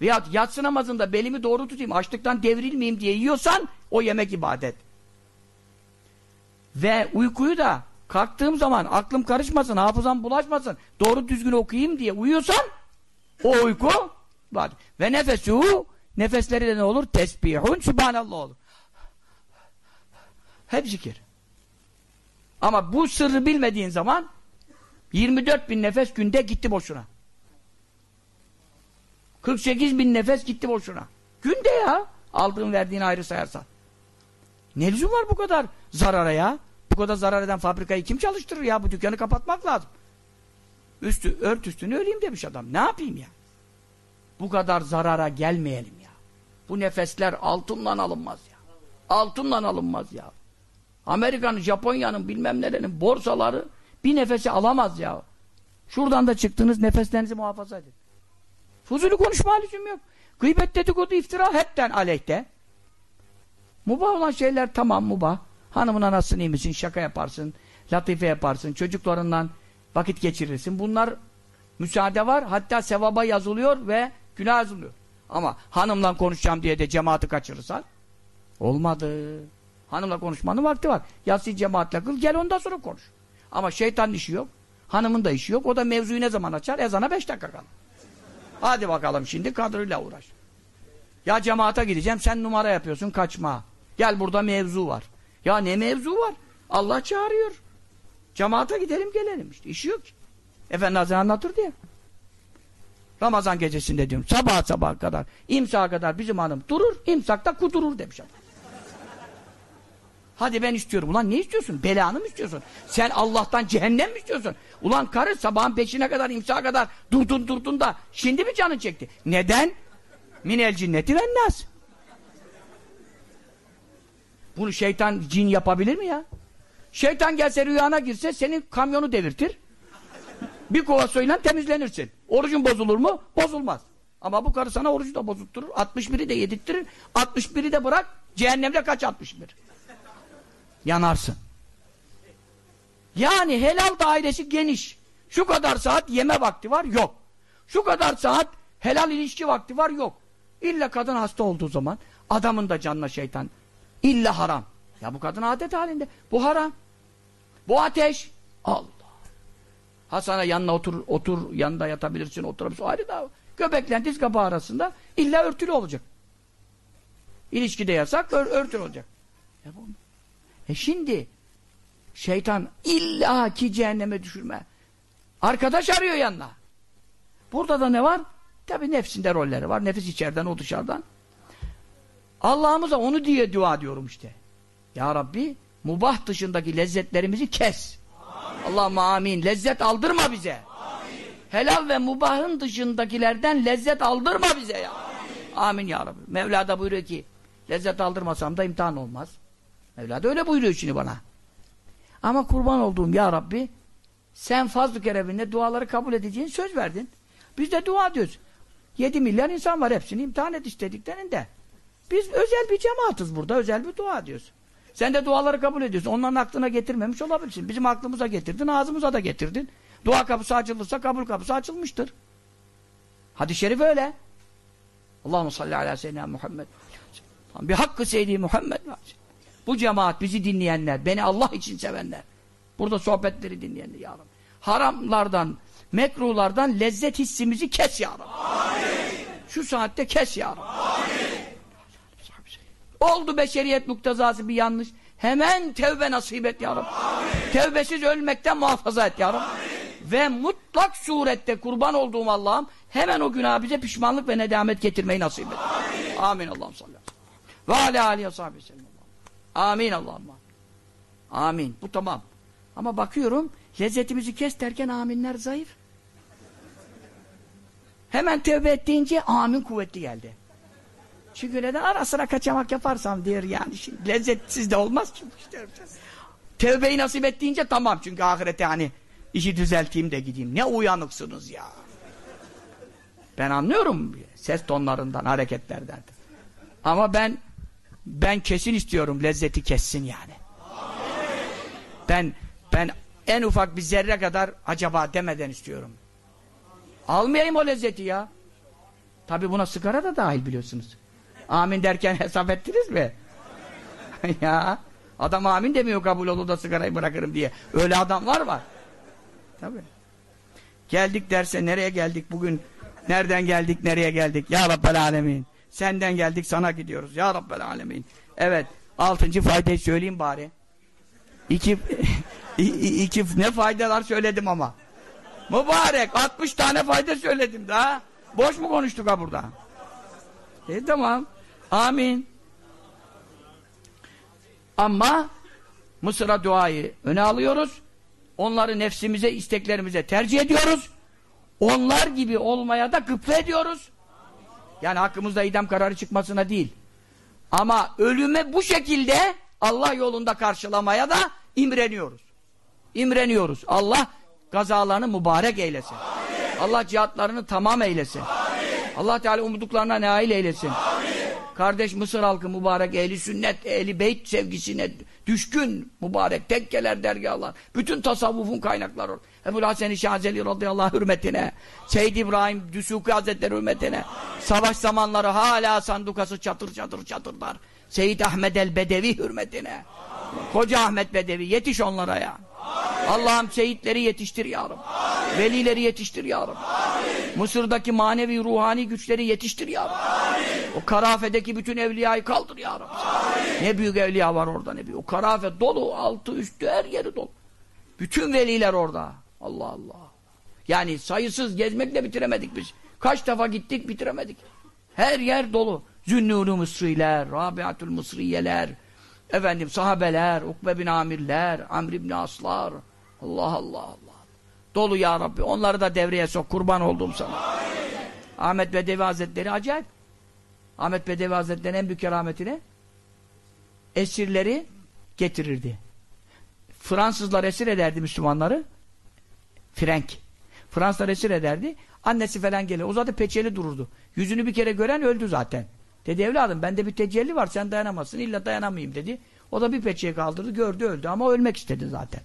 veya yatsı namazında belimi doğru tutayım, açlıktan devrilmeyeyim diye yiyorsan o yemek ibadet. Ve uykuyu da kalktığım zaman aklım karışmasın, hafızam bulaşmasın, doğru düzgün okuyayım diye uyuyorsan o uyku ibadet. Ve nefesu nefesleri de ne olur? Tesbihun subhanallah olur. Hep zikir. Ama bu sırrı bilmediğin zaman 24 bin nefes günde gitti boşuna. 48 bin nefes gitti boşuna. Günde ya. Aldığın verdiğin ayrı sayarsan. Ne lüzum var bu kadar zarara ya? Bu kadar zarar eden fabrikayı kim çalıştırır ya? Bu dükkanı kapatmak lazım. Üstü, ört üstünü öleyim demiş adam. Ne yapayım ya? Bu kadar zarara gelmeyelim ya. Bu nefesler altınla alınmaz ya. Altınla alınmaz ya. Amerika'nın, Japonya'nın bilmem nerenin borsaları bir nefesi alamaz ya. Şuradan da çıktınız nefeslerinizi muhafaza edin. Fuzuli konuşma lüzum yok. Gıybet dedikodu iftira hepten aleyhte. Mubah olan şeyler tamam mubah. Hanımın anasını iyi misin? Şaka yaparsın. Latife yaparsın. Çocuklarından vakit geçirirsin. Bunlar müsaade var. Hatta sevaba yazılıyor ve günah yazılıyor. Ama hanımla konuşacağım diye de cemaati kaçırırsan olmadı. Hanımla konuşmanın vakti var. Yatsı cemaatle kıl gel ondan sonra konuş. Ama şeytanın işi yok. Hanımın da işi yok. O da mevzuyu ne zaman açar? Ezana beş dakika kalır. Hadi bakalım şimdi kadrıyla uğraş. Ya cemaate gideceğim sen numara yapıyorsun kaçma. Gel burada mevzu var. Ya ne mevzu var? Allah çağırıyor. Cemaate gidelim gelelim işte. İşi yok ki. Efendi Hazretleri anlatır diye. Ramazan gecesinde diyorum. Sabah sabah kadar, imsağa kadar bizim hanım durur, imsakta kudurur demiş adam. Hadi ben istiyorum. Ulan ne istiyorsun? Belanı mı istiyorsun? Sen Allah'tan cehennem mi istiyorsun? Ulan karı sabahın beşine kadar, imsağa kadar durdun durdun da şimdi mi canın çekti? Neden? Minel cinneti ve nas. Bunu şeytan cin yapabilir mi ya? Şeytan gelse rüyana girse senin kamyonu devirtir. Bir kova suyla temizlenirsin. Orucun bozulur mu? Bozulmaz. Ama bu karı sana orucu da bozutturur. 61'i de yedirttirir. 61'i de bırak. Cehennemde kaç 61? Yanarsın. Yani helal dairesi geniş. Şu kadar saat yeme vakti var? Yok. Şu kadar saat helal ilişki vakti var? Yok. İlla kadın hasta olduğu zaman adamın da canına şeytan. İlla haram. Ya bu kadın adet halinde. Bu haram. Bu ateş. Allah. Ha sana yanına otur, otur yanında yatabilirsin, oturabilirsin. Ayrı da göbekle diz kapağı arasında illa örtülü olacak. İlişkide yasak, ör, örtülü olacak. Ya bu, e şimdi şeytan illa ki cehenneme düşürme. Arkadaş arıyor yanına. Burada da ne var? Tabi nefsinde rolleri var. Nefis içeriden, o dışarıdan. Allah'ımıza onu diye dua diyorum işte. Ya Rabbi mubah dışındaki lezzetlerimizi kes. Allah'ım amin. Lezzet aldırma bize. Amin. Helal ve mubahın dışındakilerden lezzet aldırma bize ya. Amin, amin ya Rabbi. Mevla da buyuruyor ki lezzet aldırmasam da imtihan olmaz. Mevla da öyle buyuruyor şimdi bana. Ama kurban olduğum ya Rabbi sen fazl-ı duaları kabul edeceğin söz verdin. Biz de dua diyoruz. 7 milyar insan var hepsini imtihan et istediklerinde. Biz özel bir cemaatiz burada. Özel bir dua diyoruz. Sen de duaları kabul ediyorsun. Onların aklına getirmemiş olabilirsin. Bizim aklımıza getirdin, ağzımıza da getirdin. Dua kapısı açılırsa kabul kapısı açılmıştır. Hadis-i şerif öyle. Allahu salli ala seyyidina Muhammed. Bir hakkı seyyidi Muhammed. Bu cemaat bizi dinleyenler, beni Allah için sevenler. Burada sohbetleri dinleyenler ya Rabbi. Haramlardan, mekruhlardan lezzet hissimizi kes ya Rabbi. Amin. Şu saatte kes ya Rabbi. Amin. Oldu beşeriyet muktezası bir yanlış. Hemen tevbe nasip et ya Rabbi. Amin. Tevbesiz ölmekten muhafaza et ya Rabbi. Amin. Ve mutlak surette kurban olduğum Allah'ım hemen o günah bize pişmanlık ve nedamet getirmeyi nasip et. Amin. Amin Allah'ım sallallahu Ve ala aleyhi sahibi sellem. Amin Allah'ım. Amin. Bu tamam. Ama bakıyorum lezzetimizi kes derken aminler zayıf. Hemen tevbe ettiğince amin kuvvetli geldi. Çünkü neden ara sıra kaçamak yaparsam diyor yani. Şimdi lezzetsiz de olmaz çünkü işte. Tevbeyi nasip ettiğince tamam çünkü ahirete hani işi düzelteyim de gideyim. Ne uyanıksınız ya. Ben anlıyorum ses tonlarından, hareketlerden. Ama ben ben kesin istiyorum lezzeti kessin yani. Ben ben en ufak bir zerre kadar acaba demeden istiyorum. Almayayım o lezzeti ya. Tabi buna sigara da dahil biliyorsunuz. Amin derken hesap ettiniz mi? ya adam amin demiyor kabul olur da sigarayı bırakırım diye. Öyle adam var var. Tabi. Geldik derse nereye geldik bugün? Nereden geldik nereye geldik? Ya Rabbel Alemin. Senden geldik sana gidiyoruz. Ya Rabbel Alemin. Evet. Altıncı faydayı söyleyeyim bari. İki, iki ne faydalar söyledim ama. Mübarek 60 tane fayda söyledim daha. Boş mu konuştuk ha burada? E tamam. Amin. Ama Mısır'a duayı öne alıyoruz. Onları nefsimize, isteklerimize tercih ediyoruz. Onlar gibi olmaya da gıpta ediyoruz. Yani hakkımızda idam kararı çıkmasına değil. Ama ölüme bu şekilde Allah yolunda karşılamaya da imreniyoruz. İmreniyoruz. Allah gazalarını mübarek eylesin. Amin. Allah cihatlarını tamam eylesin. Amin. Allah Teala umuduklarına nail eylesin. Amin. Kardeş Mısır halkı mübarek ehli sünnet, ehli beyt sevgisine düşkün mübarek tekkeler dergahlar. Bütün tasavvufun kaynakları orada. Ebu Hasan-ı Şazeli radıyallahu hürmetine, Seyyid İbrahim Düsuki Hazretleri hürmetine, savaş zamanları hala sandukası çatır çatır çatırlar. Seyyid Ahmet el-Bedevi hürmetine, Koca Ahmet Bedevi yetiş onlara ya. Allah'ım şehitleri yetiştir ya Rabbi. Velileri yetiştir ya Rabbi. Mısır'daki manevi ruhani güçleri yetiştir ya Rabbi. O karafedeki bütün evliyayı kaldır ya Rabbi. Ne büyük evliya var orada ne büyük. O karafe dolu altı üstü her yeri dolu. Bütün veliler orada. Allah Allah. Yani sayısız gezmekle bitiremedik biz. Kaç defa gittik bitiremedik. Her yer dolu. Zünnûn-u Mısriler, Rabiatül Mısriyeler, efendim sahabeler, Ukbe bin Amirler, Amr ibn Aslar. Allah Allah Allah. Dolu ya Rabbi. Onları da devreye sok. Kurban oldum sana. Amin. Ahmet Bedevi Hazretleri acayip. Ahmet Bedevi Hazretleri'nin en büyük kerametine esirleri getirirdi. Fransızlar esir ederdi Müslümanları. Frenk. Fransızlar esir ederdi. Annesi falan gelir. O zaten peçeli dururdu. Yüzünü bir kere gören öldü zaten. Dedi evladım bende bir tecelli var sen dayanamazsın. İlla dayanamayayım dedi. O da bir peçeyi kaldırdı gördü öldü ama ölmek istedi zaten.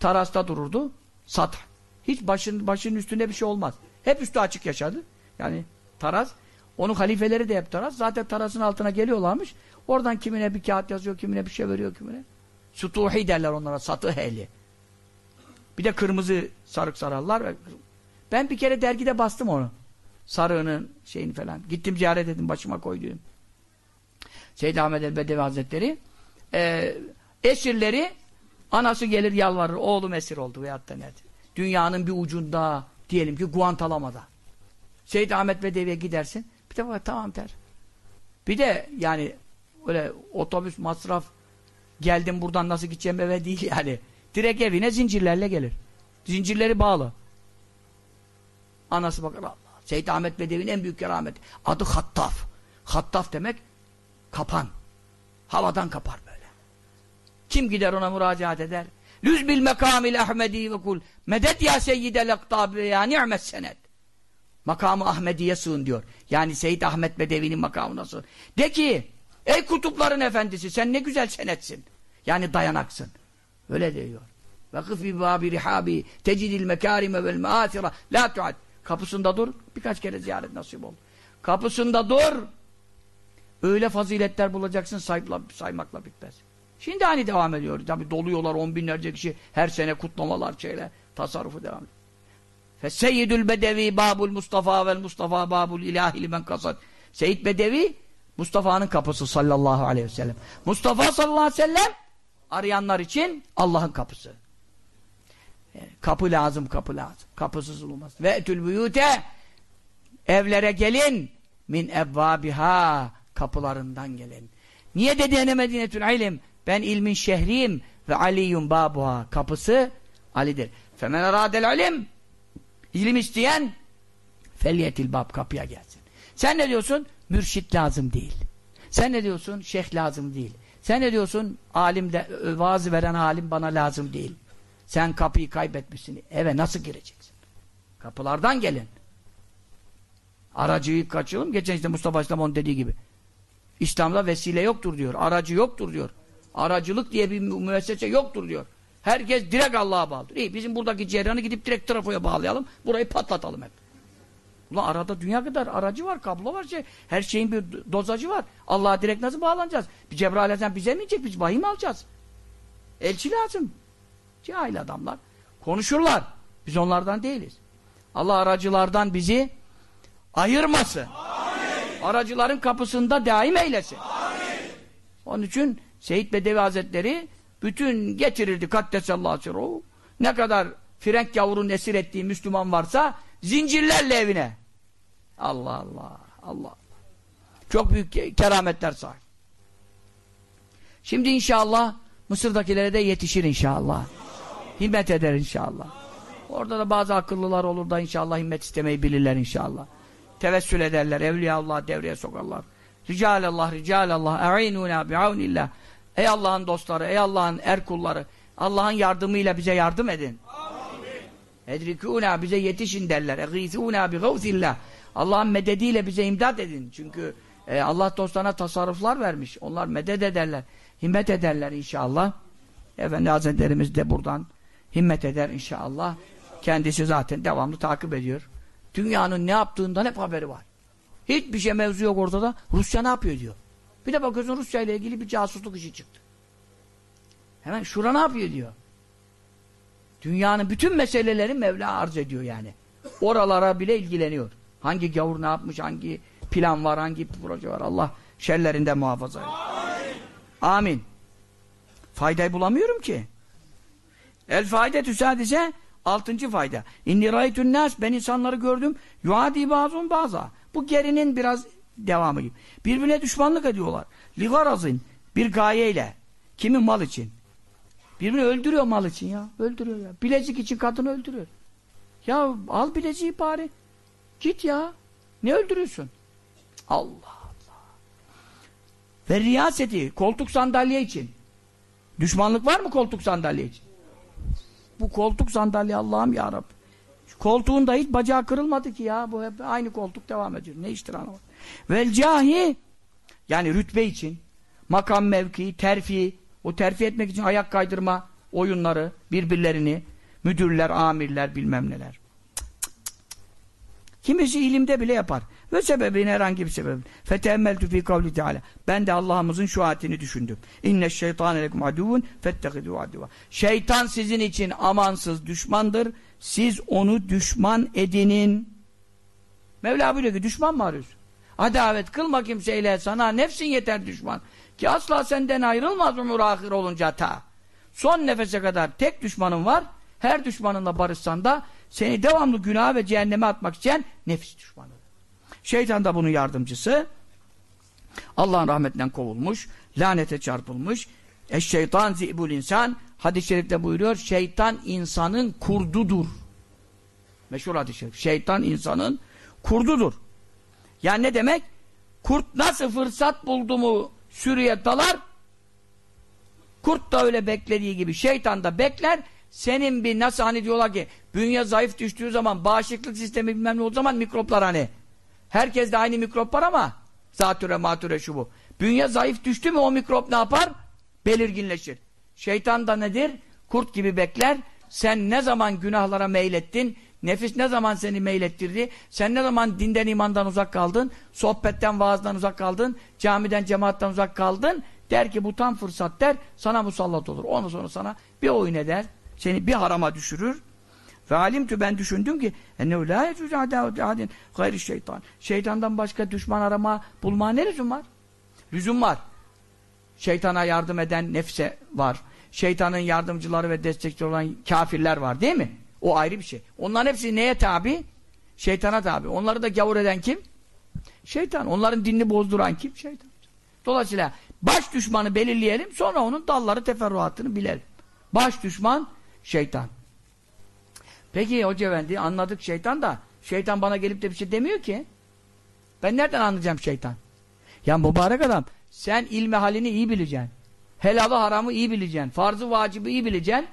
Tarasta dururdu. Sat. Hiç başın, başının üstünde bir şey olmaz. Hep üstü açık yaşadı. Yani taraz. Onun halifeleri de hep taraz. Zaten tarazın altına geliyorlarmış. Oradan kimine bir kağıt yazıyor, kimine bir şey veriyor, kimine. Sutuhi derler onlara, satı ehli. Bir de kırmızı sarık sararlar. Ben bir kere dergide bastım onu. Sarığının şeyini falan. Gittim ziyaret ettim başıma koyduğum. Seyyid Ahmet el-Bedevi Hazretleri e, esirleri anası gelir yalvarır. Oğlum esir oldu veyahut da nerede. Dünyanın bir ucunda diyelim ki Guantanamo'da. Seyyid Ahmet Bedevi'ye gidersin. Bir de bak tamam der. Bir de yani öyle otobüs masraf geldim buradan nasıl gideceğim eve değil yani. Direkt evine zincirlerle gelir. Zincirleri bağlı. Anası bakar. Seyyid Ahmet Bedevi'nin en büyük kerameti. Adı Hattaf. Hattaf demek kapan. Havadan kapar böyle. Kim gider ona müracaat eder? Lüz bil mekamil Ahmedi ve kul medet ya seyyidel aktabi ya ni'met senet. Makamı Ahmedi'ye sığın diyor. Yani Seyyid Ahmet Bedevi'nin makamına sığın. De ki ey kutupların efendisi sen ne güzel senetsin. Yani dayanaksın. Öyle diyor. Vakıf bi babi rihabi tecidil mekarime vel maasira la tuad. Kapısında dur. Birkaç kere ziyaret nasip oldu. Kapısında dur. Öyle faziletler bulacaksın saymakla, saymakla bitmez. Şimdi hani devam ediyor. Tabi doluyorlar on binlerce kişi. Her sene kutlamalar şeyler. Tasarrufu devam ediyor. Feseyyidül Bedevi Babul Mustafa vel Mustafa Babul İlahi limen kasad. Seyyid Bedevi Mustafa'nın kapısı sallallahu aleyhi ve sellem. Mustafa sallallahu aleyhi ve sellem arayanlar için Allah'ın kapısı. Kapı lazım, kapı lazım. Kapısız olmaz. Ve etül buyute evlere gelin min evvabiha kapılarından gelin. Niye dedi ene medinetül ilim? Ben ilmin şehriyim ve aliyyum babuha. Kapısı Ali'dir. Femen aradel ilim ilim isteyen felyetil bab kapıya gelsin. Sen ne diyorsun? Mürşit lazım değil. Sen ne diyorsun? Şeyh lazım değil. Sen ne diyorsun? Alim de, vaazı veren alim bana lazım değil. Sen kapıyı kaybetmişsin. Eve nasıl gireceksin? Kapılardan gelin. Aracıyı kaçıralım. Geçen işte Mustafa İslam onun dediği gibi. İslam'da vesile yoktur diyor. Aracı yoktur diyor. Aracılık diye bir müessese yoktur diyor. Herkes direkt Allah'a bağlıdır. İyi bizim buradaki ceryanı gidip direkt trafoya bağlayalım. Burayı patlatalım hep. Ulan arada dünya kadar aracı var, kablo var, şey. her şeyin bir dozacı var. Allah'a direkt nasıl bağlanacağız? Bir Cebrail Aleyhisselam bize mi inecek? Biz vahiy mi alacağız? Elçi lazım. Cahil adamlar. Konuşurlar. Biz onlardan değiliz. Allah aracılardan bizi ayırmasın. Amin. Aracıların kapısında daim eylesin. Amin. Onun için Seyyid Bedevi Hazretleri bütün getirirdi kaddesallahu sirruhu. Ne kadar Frenk gavurun esir ettiği Müslüman varsa zincirlerle evine. Allah Allah. Allah. Çok büyük kerametler sahip. Şimdi inşallah Mısır'dakilere de yetişir inşallah. Himmet eder inşallah. Orada da bazı akıllılar olur da inşallah himmet istemeyi bilirler inşallah. Tevessül ederler. Evliyaullah devreye sokarlar. Ricalallah, ricalallah, e'inuna bi'avnillah. Ey Allah'ın dostları, ey Allah'ın er kulları, Allah'ın yardımıyla bize yardım edin. Edrikûnâ bize yetişin derler. Egîsûnâ bi gavzillah. Allah'ın medediyle bize imdad edin. Çünkü e, Allah dostlarına tasarruflar vermiş. Onlar medet ederler. Himmet ederler inşallah. Efendi Hazretlerimiz de buradan himmet eder inşallah. Kendisi zaten devamlı takip ediyor. Dünyanın ne yaptığından hep haberi var. Hiçbir şey mevzu yok ortada. Rusya ne yapıyor diyor. Bir de bakıyorsun Rusya ile ilgili bir casusluk işi çıktı. Hemen şura ne yapıyor diyor. Dünyanın bütün meseleleri Mevla arz ediyor yani. Oralara bile ilgileniyor. Hangi gavur ne yapmış, hangi plan var, hangi proje var. Allah şerlerinden muhafaza edin. Amin. Amin. Faydayı bulamıyorum ki. El faide sadise altıncı fayda. İnni raytun nas ben insanları gördüm. Yuadi bazun baza. Bu gerinin biraz devamı gibi. Birbirine düşmanlık ediyorlar. Ligarazın bir gayeyle. Kimin mal için? Birini öldürüyor mal için ya. Öldürüyor ya. Bilezik için kadını öldürüyor. Ya al bileziği bari. Git ya. Ne öldürüyorsun? Allah Allah. Ve riyaseti, koltuk sandalye için. Düşmanlık var mı koltuk sandalye için? Bu koltuk sandalye Allah'ım ya Rabbi. Şu koltuğun da hiç bacağı kırılmadı ki ya. Bu hep aynı koltuk devam ediyor. Ne iştir anlamadım. Vel cahi yani rütbe için makam mevki, terfi o terfi etmek için ayak kaydırma oyunları, birbirlerini, müdürler, amirler, bilmem neler. Kimisi ilimde bile yapar. Ve sebebin herhangi bir sebep. Feteemmeltu fi kavli teala. Ben de Allah'ımızın şu ayetini düşündüm. İnne şeytane lekum aduvun fettehidu aduva. Şeytan sizin için amansız düşmandır. Siz onu düşman edinin. Mevla buyuruyor ki düşman mı arıyorsun? Adavet kılma kimseyle sana nefsin yeter düşman. Ki asla senden ayrılmaz umur ahir olunca ta. Son nefese kadar tek düşmanın var. Her düşmanınla barışsan da seni devamlı günah ve cehenneme atmak için nefis düşmanı. Şeytan da bunun yardımcısı. Allah'ın rahmetinden kovulmuş, lanete çarpılmış. Eşşeytan zibul insan hadis-i şerifte buyuruyor. Şeytan insanın kurdudur. Meşhur hadis-i şerif. Şeytan insanın kurdudur. Yani ne demek? Kurt nasıl fırsat buldu mu sürüye dalar? Kurt da öyle beklediği gibi şeytan da bekler. Senin bir nasıl hani diyorlar ki bünye zayıf düştüğü zaman bağışıklık sistemi bilmem ne o zaman mikroplar hani. Herkes de aynı mikrop var ama zatüre matüre şu bu. Bünye zayıf düştü mü o mikrop ne yapar? Belirginleşir. Şeytan da nedir? Kurt gibi bekler. Sen ne zaman günahlara meylettin? Nefis ne zaman seni meylettirdi? Sen ne zaman dinden imandan uzak kaldın? Sohbetten vaazdan uzak kaldın? Camiden cemaatten uzak kaldın? Der ki bu tam fırsat der. Sana musallat olur. Ondan sonra sana bir oyun eder. Seni bir harama düşürür. Ve ben düşündüm ki ennehu la yecucu adin gayri şeytan. Şeytandan başka düşman arama bulma ne lüzum var? Lüzum var. Şeytana yardım eden nefse var. Şeytanın yardımcıları ve destekçileri olan kafirler var değil mi? O ayrı bir şey. Onların hepsi neye tabi? Şeytana tabi. Onları da gavur eden kim? Şeytan. Onların dinini bozduran kim? Şeytan. Dolayısıyla baş düşmanı belirleyelim sonra onun dalları teferruatını bilelim. Baş düşman şeytan. Peki Hoca Efendi anladık şeytan da şeytan bana gelip de bir şey demiyor ki. Ben nereden anlayacağım şeytan? Ya mübarek adam sen ilmi halini iyi bileceksin. Helalı haramı iyi bileceksin. Farzı vacibi iyi bileceksin.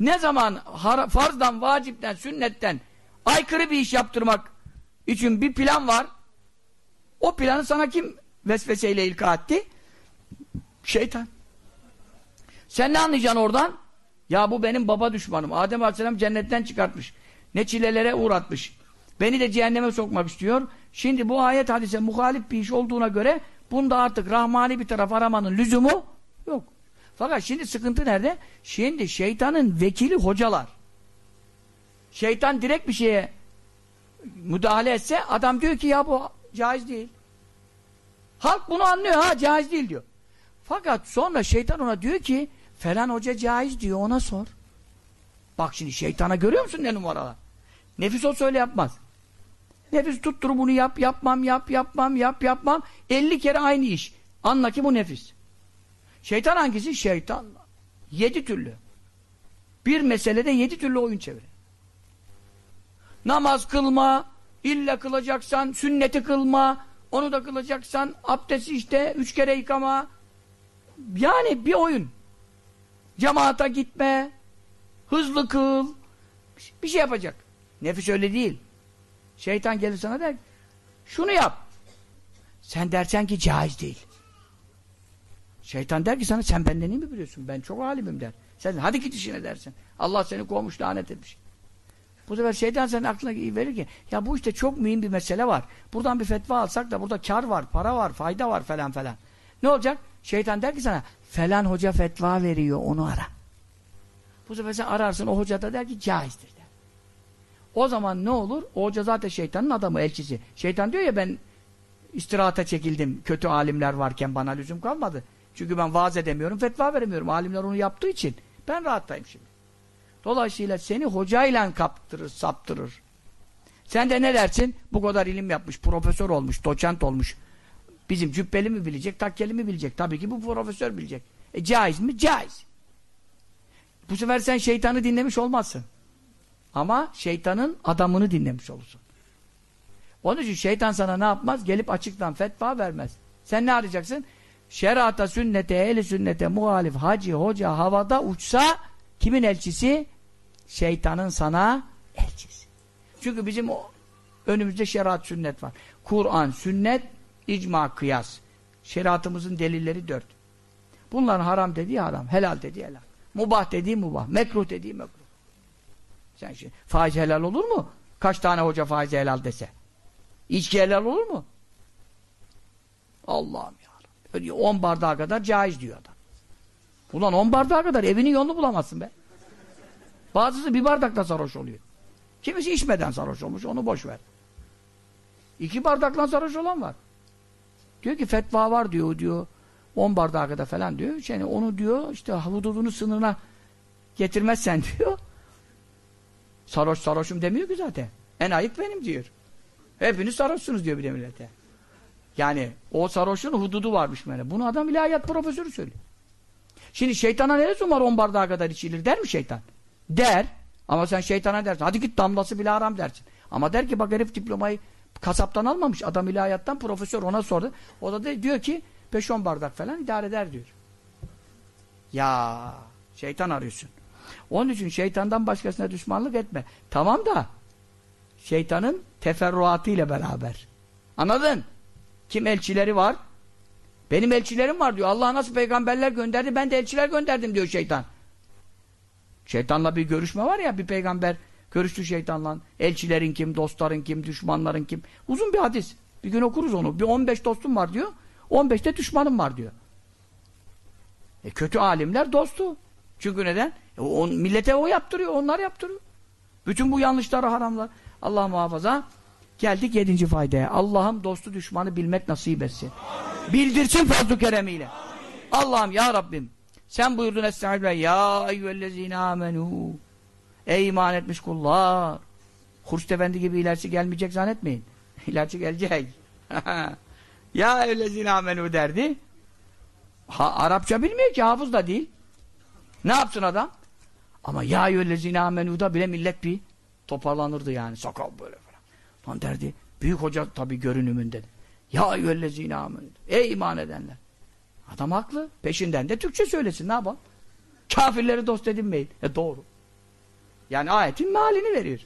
Ne zaman farzdan, vacipten, sünnetten aykırı bir iş yaptırmak için bir plan var. O planı sana kim vesveseyle ilka etti? Şeytan. Sen ne anlayacaksın oradan? Ya bu benim baba düşmanım. Adem Aleyhisselam cennetten çıkartmış. Ne çilelere uğratmış. Beni de cehenneme sokmak istiyor. Şimdi bu ayet hadise muhalif bir iş olduğuna göre bunda artık rahmani bir taraf aramanın lüzumu yok. Fakat şimdi sıkıntı nerede? Şimdi şeytanın vekili hocalar. Şeytan direkt bir şeye müdahale etse adam diyor ki ya bu caiz değil. Halk bunu anlıyor ha caiz değil diyor. Fakat sonra şeytan ona diyor ki falan hoca caiz diyor ona sor. Bak şimdi şeytana görüyor musun ne numaralar? Nefis o söyle yapmaz. Nefis tuttur bunu yap yapmam yap yapmam yap yapmam. 50 kere aynı iş. Anla ki bu nefis. Şeytan hangisi? Şeytan. Yedi türlü. Bir meselede yedi türlü oyun çevirir. Namaz kılma, illa kılacaksan sünneti kılma, onu da kılacaksan abdesti işte üç kere yıkama. Yani bir oyun. Cemaata gitme, hızlı kıl, bir şey yapacak. Nefis öyle değil. Şeytan gelir sana der, şunu yap. Sen dersen ki caiz değil. Şeytan der ki sana sen benden iyi mi biliyorsun? Ben çok alimim der. Sen hadi git işine dersin. Allah seni kovmuş lanet etmiş. Bu sefer şeytan senin aklına verir ki ya bu işte çok mühim bir mesele var. Buradan bir fetva alsak da burada kar var, para var, fayda var falan falan. Ne olacak? Şeytan der ki sana falan hoca fetva veriyor onu ara. Bu sefer sen ararsın o hoca da der ki caizdir der. O zaman ne olur? O hoca zaten şeytanın adamı, elçisi. Şeytan diyor ya ben istirahata çekildim. Kötü alimler varken bana lüzum kalmadı. Çünkü ben vaaz edemiyorum, fetva veremiyorum. Alimler onu yaptığı için. Ben rahattayım şimdi. Dolayısıyla seni hocayla kaptırır, saptırır. Sen de ne dersin? Bu kadar ilim yapmış, profesör olmuş, doçent olmuş. Bizim cübbeli mi bilecek, takkeli mi bilecek? Tabii ki bu profesör bilecek. E caiz mi? Caiz. Bu sefer sen şeytanı dinlemiş olmazsın. Ama şeytanın adamını dinlemiş olursun. Onun için şeytan sana ne yapmaz? Gelip açıktan fetva vermez. Sen ne arayacaksın? şerata, sünnete, ehli sünnete, muhalif, hacı, hoca, havada uçsa kimin elçisi? Şeytanın sana elçisi. Çünkü bizim o, önümüzde şeriat, sünnet var. Kur'an, sünnet, icma, kıyas. Şeriatımızın delilleri dört. Bunların haram dediği haram, helal dediği helal. Mubah dediği mubah, mekruh dediği mekruh. Sen şimdi faiz helal olur mu? Kaç tane hoca faiz helal dese? İçki helal olur mu? Allah'ım 10 bardağa kadar caiz diyor adam. Ulan 10 bardağa kadar evinin yolunu bulamazsın be. Bazısı bir bardakla sarhoş oluyor. Kimisi içmeden sarhoş olmuş, onu boş ver. İki bardakla sarhoş olan var. Diyor ki fetva var diyor, diyor. 10 bardağa kadar falan diyor. Yani onu diyor işte hududunu sınırına getirmezsen diyor. Sarhoş sarhoşum demiyor ki zaten. En ayık benim diyor. Hepiniz sarhoşsunuz diyor bir de millete. Yani o sarhoşun hududu varmış böyle. Bunu adam ilahiyat profesörü söylüyor. Şimdi şeytana ne lüzum var on bardağa kadar içilir der mi şeytan? Der. Ama sen şeytana dersin. Hadi git damlası bile haram dersin. Ama der ki bak herif diplomayı kasaptan almamış. Adam ilahiyattan profesör ona sordu. O da diyor ki 5-10 bardak falan idare eder diyor. Ya şeytan arıyorsun. Onun için şeytandan başkasına düşmanlık etme. Tamam da şeytanın teferruatı ile beraber. Anladın? Kim elçileri var? Benim elçilerim var diyor. Allah nasıl peygamberler gönderdi ben de elçiler gönderdim diyor şeytan. Şeytanla bir görüşme var ya bir peygamber görüştü şeytanla. Elçilerin kim, dostların kim, düşmanların kim. Uzun bir hadis. Bir gün okuruz onu. Bir 15 dostum var diyor. 15 de düşmanım var diyor. E kötü alimler dostu. Çünkü neden? E on, millete o yaptırıyor, onlar yaptırıyor. Bütün bu yanlışları haramlar. Allah muhafaza. Geldik yedinci faydaya. Allah'ım dostu düşmanı bilmek nasip etsin. Bildirsin fazl-ı keremiyle. Allah'ım ya Rabbim sen buyurdun Estağfirullah. Ya eyyühellezine amenu. Ey iman etmiş kullar. Hurşit Efendi gibi ilerisi gelmeyecek zannetmeyin. İlerisi gelecek. ya eyyühellezine amenu derdi. Ha, Arapça bilmiyor ki hafız da değil. Ne yapsın adam? Ama ya eyyühellezine amenu'da bile millet bir toparlanırdı yani. Sakal böyle falan. Lan derdi. Büyük hoca tabii görünümünde. Ya eyyühellezine amenu'da. Ey iman edenler. Adam haklı. Peşinden de Türkçe söylesin. Ne yapalım? Kafirleri dost edinmeyin. E doğru. Yani ayetin mealini veriyor.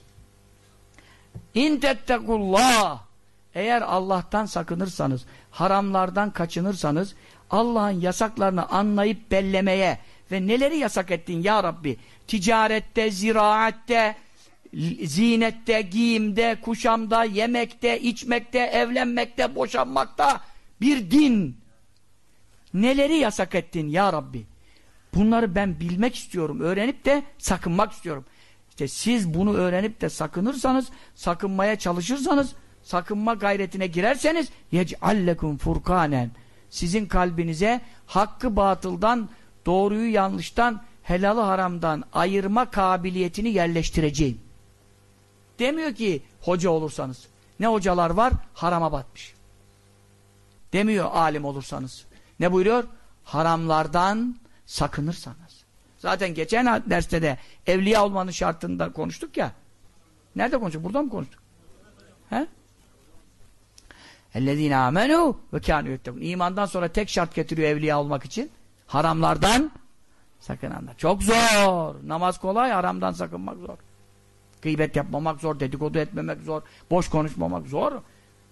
İn tettekullah. Eğer Allah'tan sakınırsanız, haramlardan kaçınırsanız, Allah'ın yasaklarını anlayıp bellemeye ve neleri yasak ettin ya Rabbi? Ticarette, ziraatte, zinette, giyimde, kuşamda, yemekte, içmekte, evlenmekte, boşanmakta bir din. Neleri yasak ettin ya Rabbi? Bunları ben bilmek istiyorum, öğrenip de sakınmak istiyorum. İşte siz bunu öğrenip de sakınırsanız, sakınmaya çalışırsanız, sakınma gayretine girerseniz yec'allekum furkanen sizin kalbinize hakkı batıldan, doğruyu yanlıştan, helalı haramdan ayırma kabiliyetini yerleştireceğim. Demiyor ki hoca olursanız. Ne hocalar var? Harama batmış. Demiyor alim olursanız. Ne buyuruyor? Haramlardan sakınırsanız. Zaten geçen derste de evliya olmanın şartında konuştuk ya. Nerede konuştuk? Burada mı konuştuk? He? اَلَّذ۪ينَ آمَنُوا وَكَانُوا يَتَّقُونَ İmandan sonra tek şart getiriyor evliya olmak için. Haramlardan sakınanlar. Çok zor. Namaz kolay, haramdan sakınmak zor. Gıybet yapmamak zor, dedikodu etmemek zor, boş konuşmamak zor.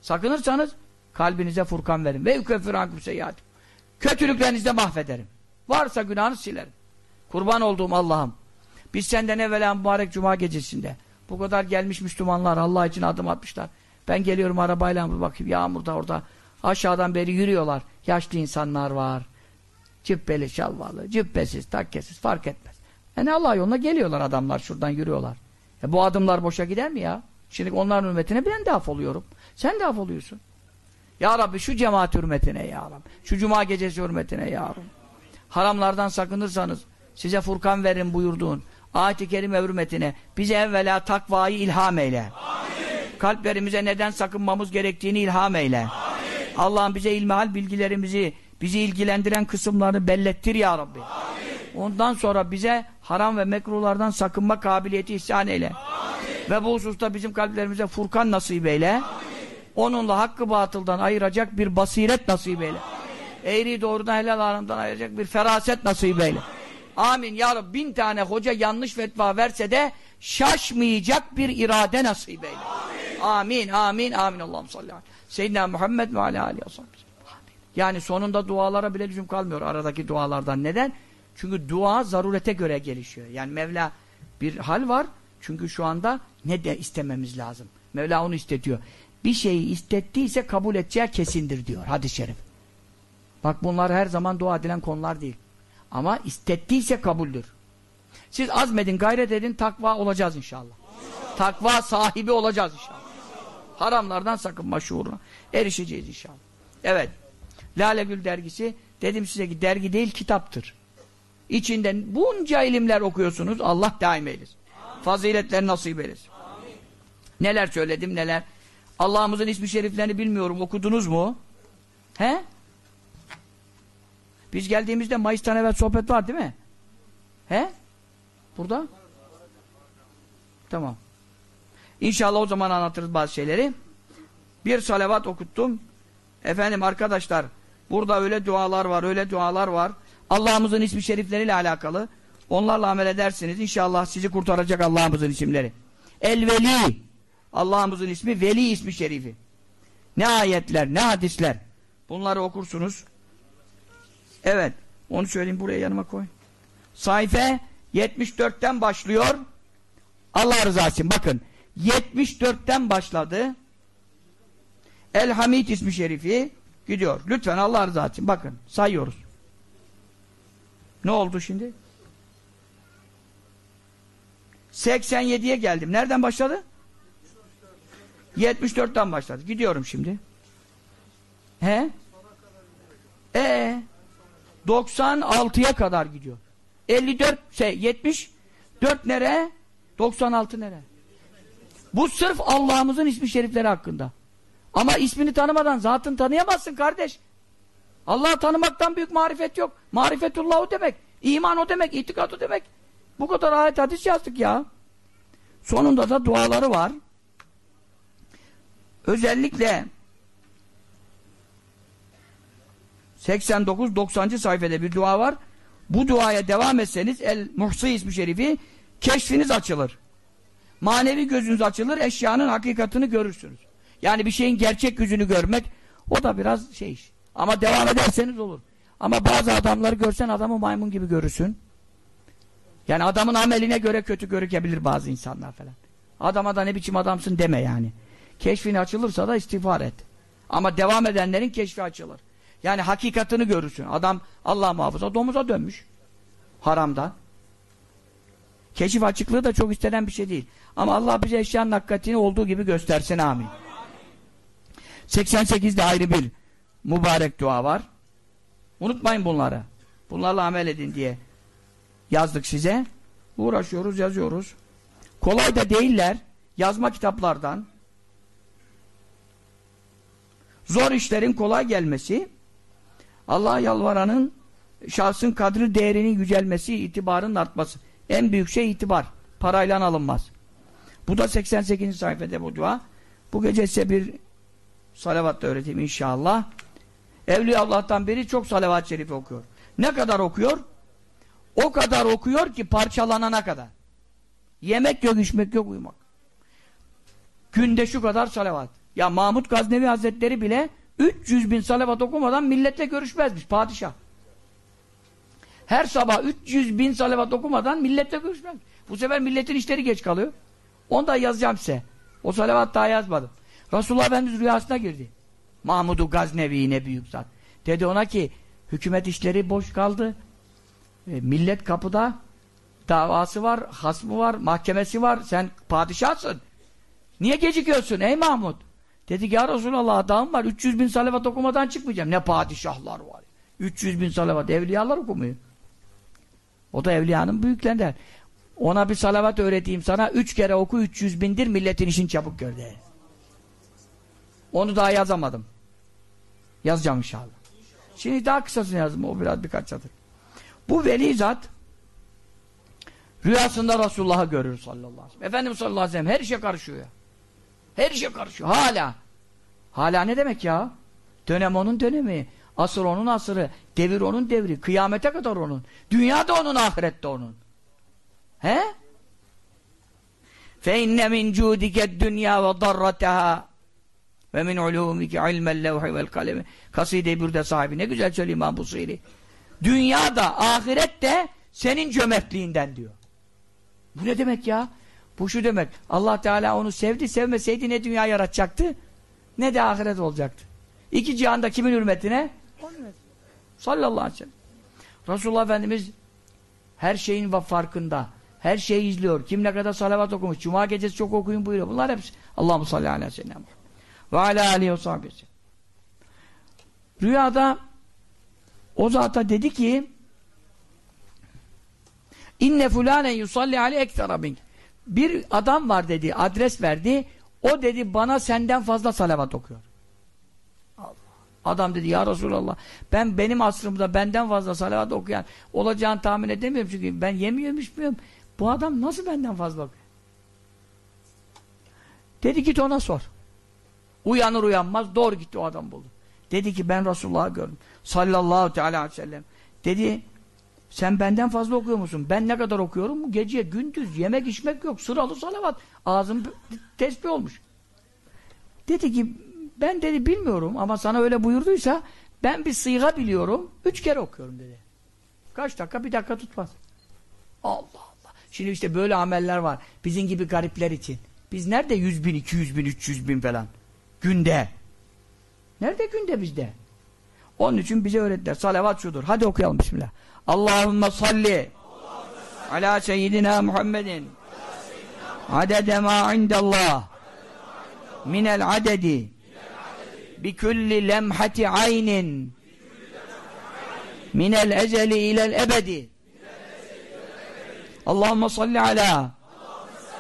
Sakınırsanız kalbinize furkan verin. Ve yukeffir ankum seyyiat. Kötülüklerinizi mahvederim. Varsa günahını silerim. Kurban olduğum Allah'ım. Biz senden evvela mübarek cuma gecesinde bu kadar gelmiş Müslümanlar Allah için adım atmışlar. Ben geliyorum arabayla bakayım yağmurda orada aşağıdan beri yürüyorlar. Yaşlı insanlar var. Cübbeli, şalvalı, cübbesiz, takkesiz fark etmez. Yani Allah yoluna geliyorlar adamlar şuradan yürüyorlar. E bu adımlar boşa gider mi ya? Şimdi onların hürmetine ben de oluyorum. Sen de oluyorsun. Ya Rabbi şu cemaat hürmetine ya Rabbi. Şu cuma gecesi hürmetine ya Rabbi. Haramlardan sakınırsanız size Furkan verin buyurduğun ayet-i kerime hürmetine bize evvela takvayı ilham eyle. Amin. Kalplerimize neden sakınmamız gerektiğini ilham eyle. Allah'ım bize ilmihal bilgilerimizi bizi ilgilendiren kısımlarını bellettir ya Rabbi. Amin. Ondan sonra bize haram ve mekruhlardan sakınma kabiliyeti ihsan eyle. Amin. Ve bu hususta bizim kalplerimize Furkan nasip eyle. Amin. Onunla hakkı batıldan ayıracak bir basiret nasip eyle. Amin. Eğri doğrudan helal haramdan ayıracak bir feraset nasip eyle. Amin. Ya Rabbi bin tane hoca yanlış fetva verse de şaşmayacak bir irade nasip eyle. Amin. Amin. Amin. Amin. Allah'ım salli aleyhi. Seyyidina Muhammed ve aleyhi aleyhi Yani sonunda dualara bile lüzum kalmıyor aradaki dualardan. Neden? Çünkü dua zarurete göre gelişiyor. Yani Mevla bir hal var. Çünkü şu anda ne de istememiz lazım. Mevla onu istetiyor. Bir şeyi istettiyse kabul edeceği kesindir diyor hadis-i şerif. Bak bunlar her zaman dua edilen konular değil. Ama istettiyse kabuldür. Siz azmedin, gayret edin, takva olacağız inşallah. Takva sahibi olacağız inşallah. inşallah. Haramlardan sakınma şuuruna erişeceğiz inşallah. Evet. Lale Gül dergisi, dedim size ki dergi değil kitaptır. İçinden bunca ilimler okuyorsunuz, Allah daim eylesin. Faziletler nasip eylesin. Neler söyledim, neler. Allah'ımızın ismi şeriflerini bilmiyorum. Okudunuz mu? He? Biz geldiğimizde Mayıs'tan evvel sohbet var değil mi? He? Burada? Tamam. İnşallah o zaman anlatırız bazı şeyleri. Bir salavat okuttum. Efendim arkadaşlar burada öyle dualar var, öyle dualar var. Allah'ımızın ismi şerifleriyle alakalı. Onlarla amel edersiniz. İnşallah sizi kurtaracak Allah'ımızın isimleri. El-Veli. Allah'ımızın ismi Veli ismi şerifi. Ne ayetler, ne hadisler. Bunları okursunuz. Evet. Onu söyleyeyim buraya yanıma koy. Sayfa 74'ten başlıyor. Allah rızası için bakın. 74'ten başladı. El Hamid ismi şerifi gidiyor. Lütfen Allah rızası için bakın sayıyoruz. Ne oldu şimdi? 87'ye geldim. Nereden başladı? 74'ten başladı. Gidiyorum şimdi. He? E 96'ya kadar gidiyor. 54 şey 74 nere? 96 nere? Bu sırf Allah'ımızın ismi şerifleri hakkında. Ama ismini tanımadan zatını tanıyamazsın kardeş. Allah'ı tanımaktan büyük marifet yok. Marifetullah o demek. İman o demek. itikat o demek. Bu kadar ayet hadis yazdık ya. Sonunda da duaları var. Özellikle 89-90. sayfada bir dua var. Bu duaya devam etseniz El Muhsi ismi şerifi keşfiniz açılır. Manevi gözünüz açılır, eşyanın hakikatini görürsünüz. Yani bir şeyin gerçek yüzünü görmek o da biraz şey iş. Ama devam ederseniz olur. Ama bazı adamları görsen adamı maymun gibi görürsün. Yani adamın ameline göre kötü görükebilir bazı insanlar falan. Adama da ne biçim adamsın deme yani. Keşfin açılırsa da istiğfar et. Ama devam edenlerin keşfi açılır. Yani hakikatini görürsün. Adam Allah muhafaza domuza dönmüş. Haramdan. Keşif açıklığı da çok istenen bir şey değil. Ama Allah bize eşyanın hakikatini olduğu gibi göstersin amin. 88'de ayrı bir mübarek dua var. Unutmayın bunları. Bunlarla amel edin diye yazdık size. Uğraşıyoruz, yazıyoruz. Kolay da değiller. Yazma kitaplardan. Zor işlerin kolay gelmesi, Allah'a yalvaranın şahsın kadri değerinin yücelmesi, itibarın artması. En büyük şey itibar. Parayla alınmaz. Bu da 88. sayfada bu dua. Bu gece size bir salavat da öğreteyim inşallah. Evliya Allah'tan biri çok salavat-ı şerifi okuyor. Ne kadar okuyor? O kadar okuyor ki parçalanana kadar. Yemek yok, içmek yok, uyumak. Günde şu kadar salavat. Ya Mahmud Gaznevi Hazretleri bile 300 bin salavat okumadan milletle görüşmezmiş padişah. Her sabah 300 bin salavat okumadan milletle görüşmez. Bu sefer milletin işleri geç kalıyor. Onu da yazacağım size. O salavat daha yazmadım. Resulullah Efendimiz rüyasına girdi. Mahmud Gaznevi ne büyük zat. Dedi ona ki hükümet işleri boş kaldı. E, millet kapıda davası var, hasmı var, mahkemesi var. Sen padişahsın. Niye gecikiyorsun ey Mahmud? Dedi ya Resulallah adamım var 300 bin salavat okumadan çıkmayacağım. Ne padişahlar var. 300 bin salavat. Evliyalar okumuyor. O da evliyanın büyüklerinden. Ona bir salavat öğreteyim sana. Üç kere oku 300 bindir milletin işin çabuk gör de. Onu daha yazamadım. Yazacağım inşallah. Şimdi daha kısasını yazdım. O biraz birkaç satır. Bu veli zat rüyasında Resulullah'ı görür sallallahu aleyhi ve sellem. Efendimiz sallallahu aleyhi ve sellem her işe karışıyor. Her işe karışıyor. Hala. Hala ne demek ya? Dönem onun dönemi. Asır onun asırı. Devir onun devri. Kıyamete kadar onun. Dünya da onun, ahirette onun. He? فَاِنَّ مِنْ جُودِكَ الدُّنْيَا وَضَرَّتَهَا وَمِنْ عُلُومِكَ عِلْمَ اللَّوْحِ وَالْقَلَمِ Kaside-i Bürde sahibi. Ne güzel söyleyeyim İmam Busiri. Dünya da, ahiret de senin cömertliğinden diyor. Bu ne demek ya? Bu şu demek. Allah Teala onu sevdi, sevmeseydi ne dünya yaratacaktı, ne de ahiret olacaktı. İki cihanda kimin hürmetine? Sallallahu aleyhi ve sellem. Resulullah Efendimiz her şeyin farkında. Her şeyi izliyor. Kim ne kadar salavat okumuş. Cuma gecesi çok okuyun buyuruyor. Bunlar hepsi. Allahu salli aleyhi ve sellem. Ve ala aleyhi ve sahibi Rüyada o zata dedi ki inne fulânen yusalli aleyhi ekstra bin bir adam var dedi, adres verdi. O dedi bana senden fazla salavat okuyor. Adam dedi ya Resulallah ben benim asrımda benden fazla salavat okuyan olacağını tahmin edemiyorum çünkü ben yemiyorum içmiyorum. Bu adam nasıl benden fazla okuyor? Dedi git ona sor. Uyanır uyanmaz doğru gitti o adam buldu. Dedi ki ben Resulullah'ı gördüm. Sallallahu teala aleyhi ve sellem. Dedi sen benden fazla okuyor musun? Ben ne kadar okuyorum? Gece, gündüz, yemek içmek yok. Sıralı salavat. Ağzım tesbih olmuş. Dedi ki ben dedi bilmiyorum ama sana öyle buyurduysa ben bir sıyga biliyorum. Üç kere okuyorum dedi. Kaç dakika? Bir dakika tutmaz. Allah Allah. Şimdi işte böyle ameller var. Bizim gibi garipler için. Biz nerede yüz bin, iki yüz bin, üç yüz bin falan? Günde. Nerede günde bizde? Onun için bize öğrettiler. Salavat şudur. Hadi okuyalım bismillah. Allahümme salli ala seyyidina Muhammedin adede ma indallah minel adedi bi kulli lemhati aynin minel ezeli ilel ebedi. Allahümme salli ala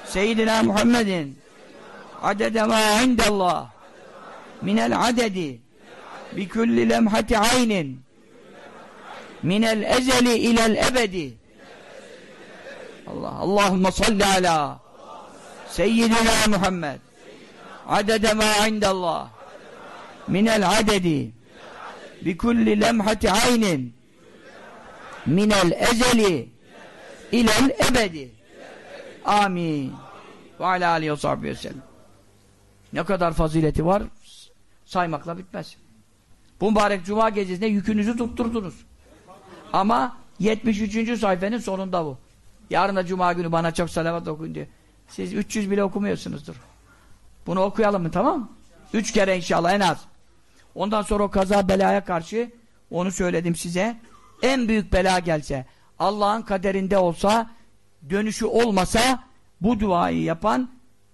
seyyidina Muhammedin adede ma indallah minel adedi bi kulli lemhati aynin minel ezeli ilel ebedi. Allah Allahümme salli ala seyyidina Muhammed. Adede ma indallah. Minel adedi. Bi kulli lemhati aynin. Minel ezeli ilel ebedi. Amin. Ve ala aleyhi ve sahbihi ve ne kadar fazileti var saymakla bitmez. Bu mübarek cuma gecesinde yükünüzü tutturdunuz ama 73. sayfenin sonunda bu. Yarın da cuma günü bana çok salavat okuyun diyor. Siz 300 bile okumuyorsunuzdur. Bunu okuyalım mı tamam Üç kere inşallah en az. Ondan sonra o kaza belaya karşı onu söyledim size. En büyük bela gelse, Allah'ın kaderinde olsa, dönüşü olmasa bu duayı yapan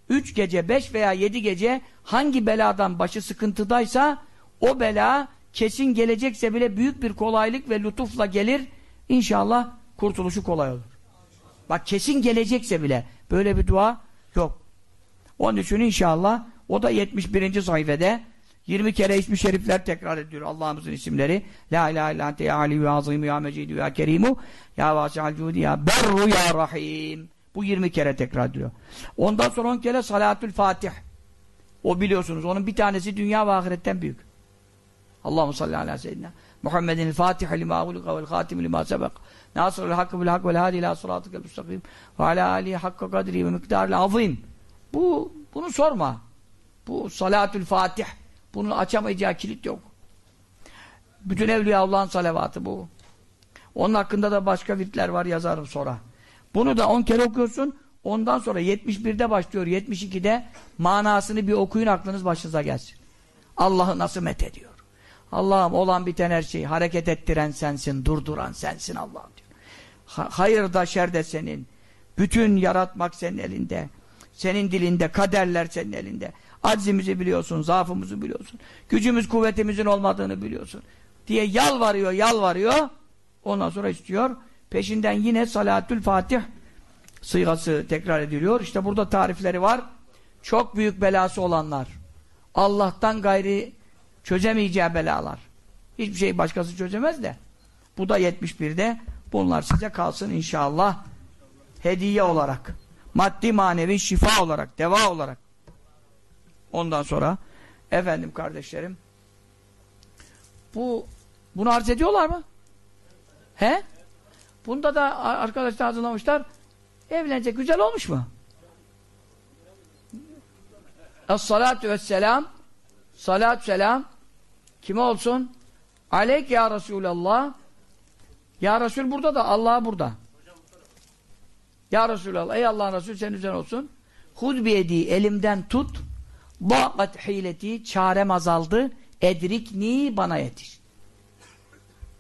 üç gece, beş veya yedi gece hangi beladan başı sıkıntıdaysa o bela kesin gelecekse bile büyük bir kolaylık ve lütufla gelir. İnşallah kurtuluşu kolay olur. Bak kesin gelecekse bile böyle bir dua yok. Onun için inşallah o da 71. sayfede 20 kere ismi şerifler tekrar ediyor Allah'ımızın isimleri. La ilahe illa ente ya Ali ve azim ya mecidu ya kerimu ya vasi'al cudi ya berru ya rahim. Bu 20 kere tekrar ediyor. Ondan sonra 10 kere salatül fatih. O biliyorsunuz onun bir tanesi dünya ve ahiretten büyük. Allahu salli ala seyyidina Muhammedin el-Fatih lima uliqa vel hatim lima sebek. Nasrul hakkı bil hak vel hadi ila sıratıkel müstakim. Ve ala alihi hakka kadri ve miktaril azim. Bu bunu sorma. Bu salatül Fatih. Bunun açamayacağı kilit yok. Bütün Evliya Allah'ın salavatı bu. Onun hakkında da başka vitler var yazarım sonra. Bunu da 10 kere okuyorsun. Ondan sonra 71'de başlıyor. 72'de manasını bir okuyun aklınız başınıza gelsin. Allah'ı nasıl met ediyor. Allah'ım olan biten her şeyi hareket ettiren sensin, durduran sensin Allah'ım diyor. Ha hayır da şer de senin. Bütün yaratmak senin elinde. Senin dilinde, kaderler senin elinde. Aczimizi biliyorsun, zaafımızı biliyorsun. Gücümüz, kuvvetimizin olmadığını biliyorsun. Diye yalvarıyor, yalvarıyor. Ondan sonra istiyor. Peşinden yine Salatül Fatih sıyğası tekrar ediliyor. İşte burada tarifleri var. Çok büyük belası olanlar. Allah'tan gayri çözemeyeceği belalar. Hiçbir şey başkası çözemez de. Bu da 71'de. Bunlar size kalsın inşallah. Hediye olarak. Maddi manevi şifa olarak, deva olarak. Ondan sonra efendim kardeşlerim bu bunu arz ediyorlar mı? He? Bunda da arkadaşlar hazırlamışlar. Evlenecek güzel olmuş mu? Es-salatu vesselam Salat selam kime olsun? Aleyk ya Resulallah. Ya Resul burada da Allah burada. Ya Resulallah ey Allah'ın Resulü senin üzerine olsun. Hud biyedi elimden tut. Ba'at hileti çarem azaldı. Edrikni bana yetiş.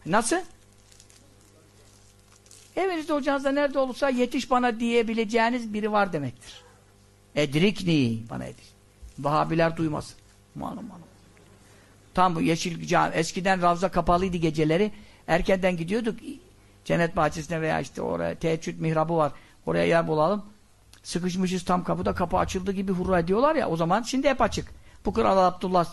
Nasıl? Evinizde ocağınızda nerede olursa yetiş bana diyebileceğiniz biri var demektir. Edrikni bana yetiş. Vahabiler duymasın. Manum manum. Tam bu yeşil cami. Eskiden Ravza kapalıydı geceleri. Erkenden gidiyorduk. Cennet bahçesine veya işte oraya teheccüd mihrabı var. Oraya yer bulalım. sıkışmışız tam kapıda kapı açıldı gibi hurra ediyorlar ya o zaman şimdi hep açık. Bu Kral Abdullah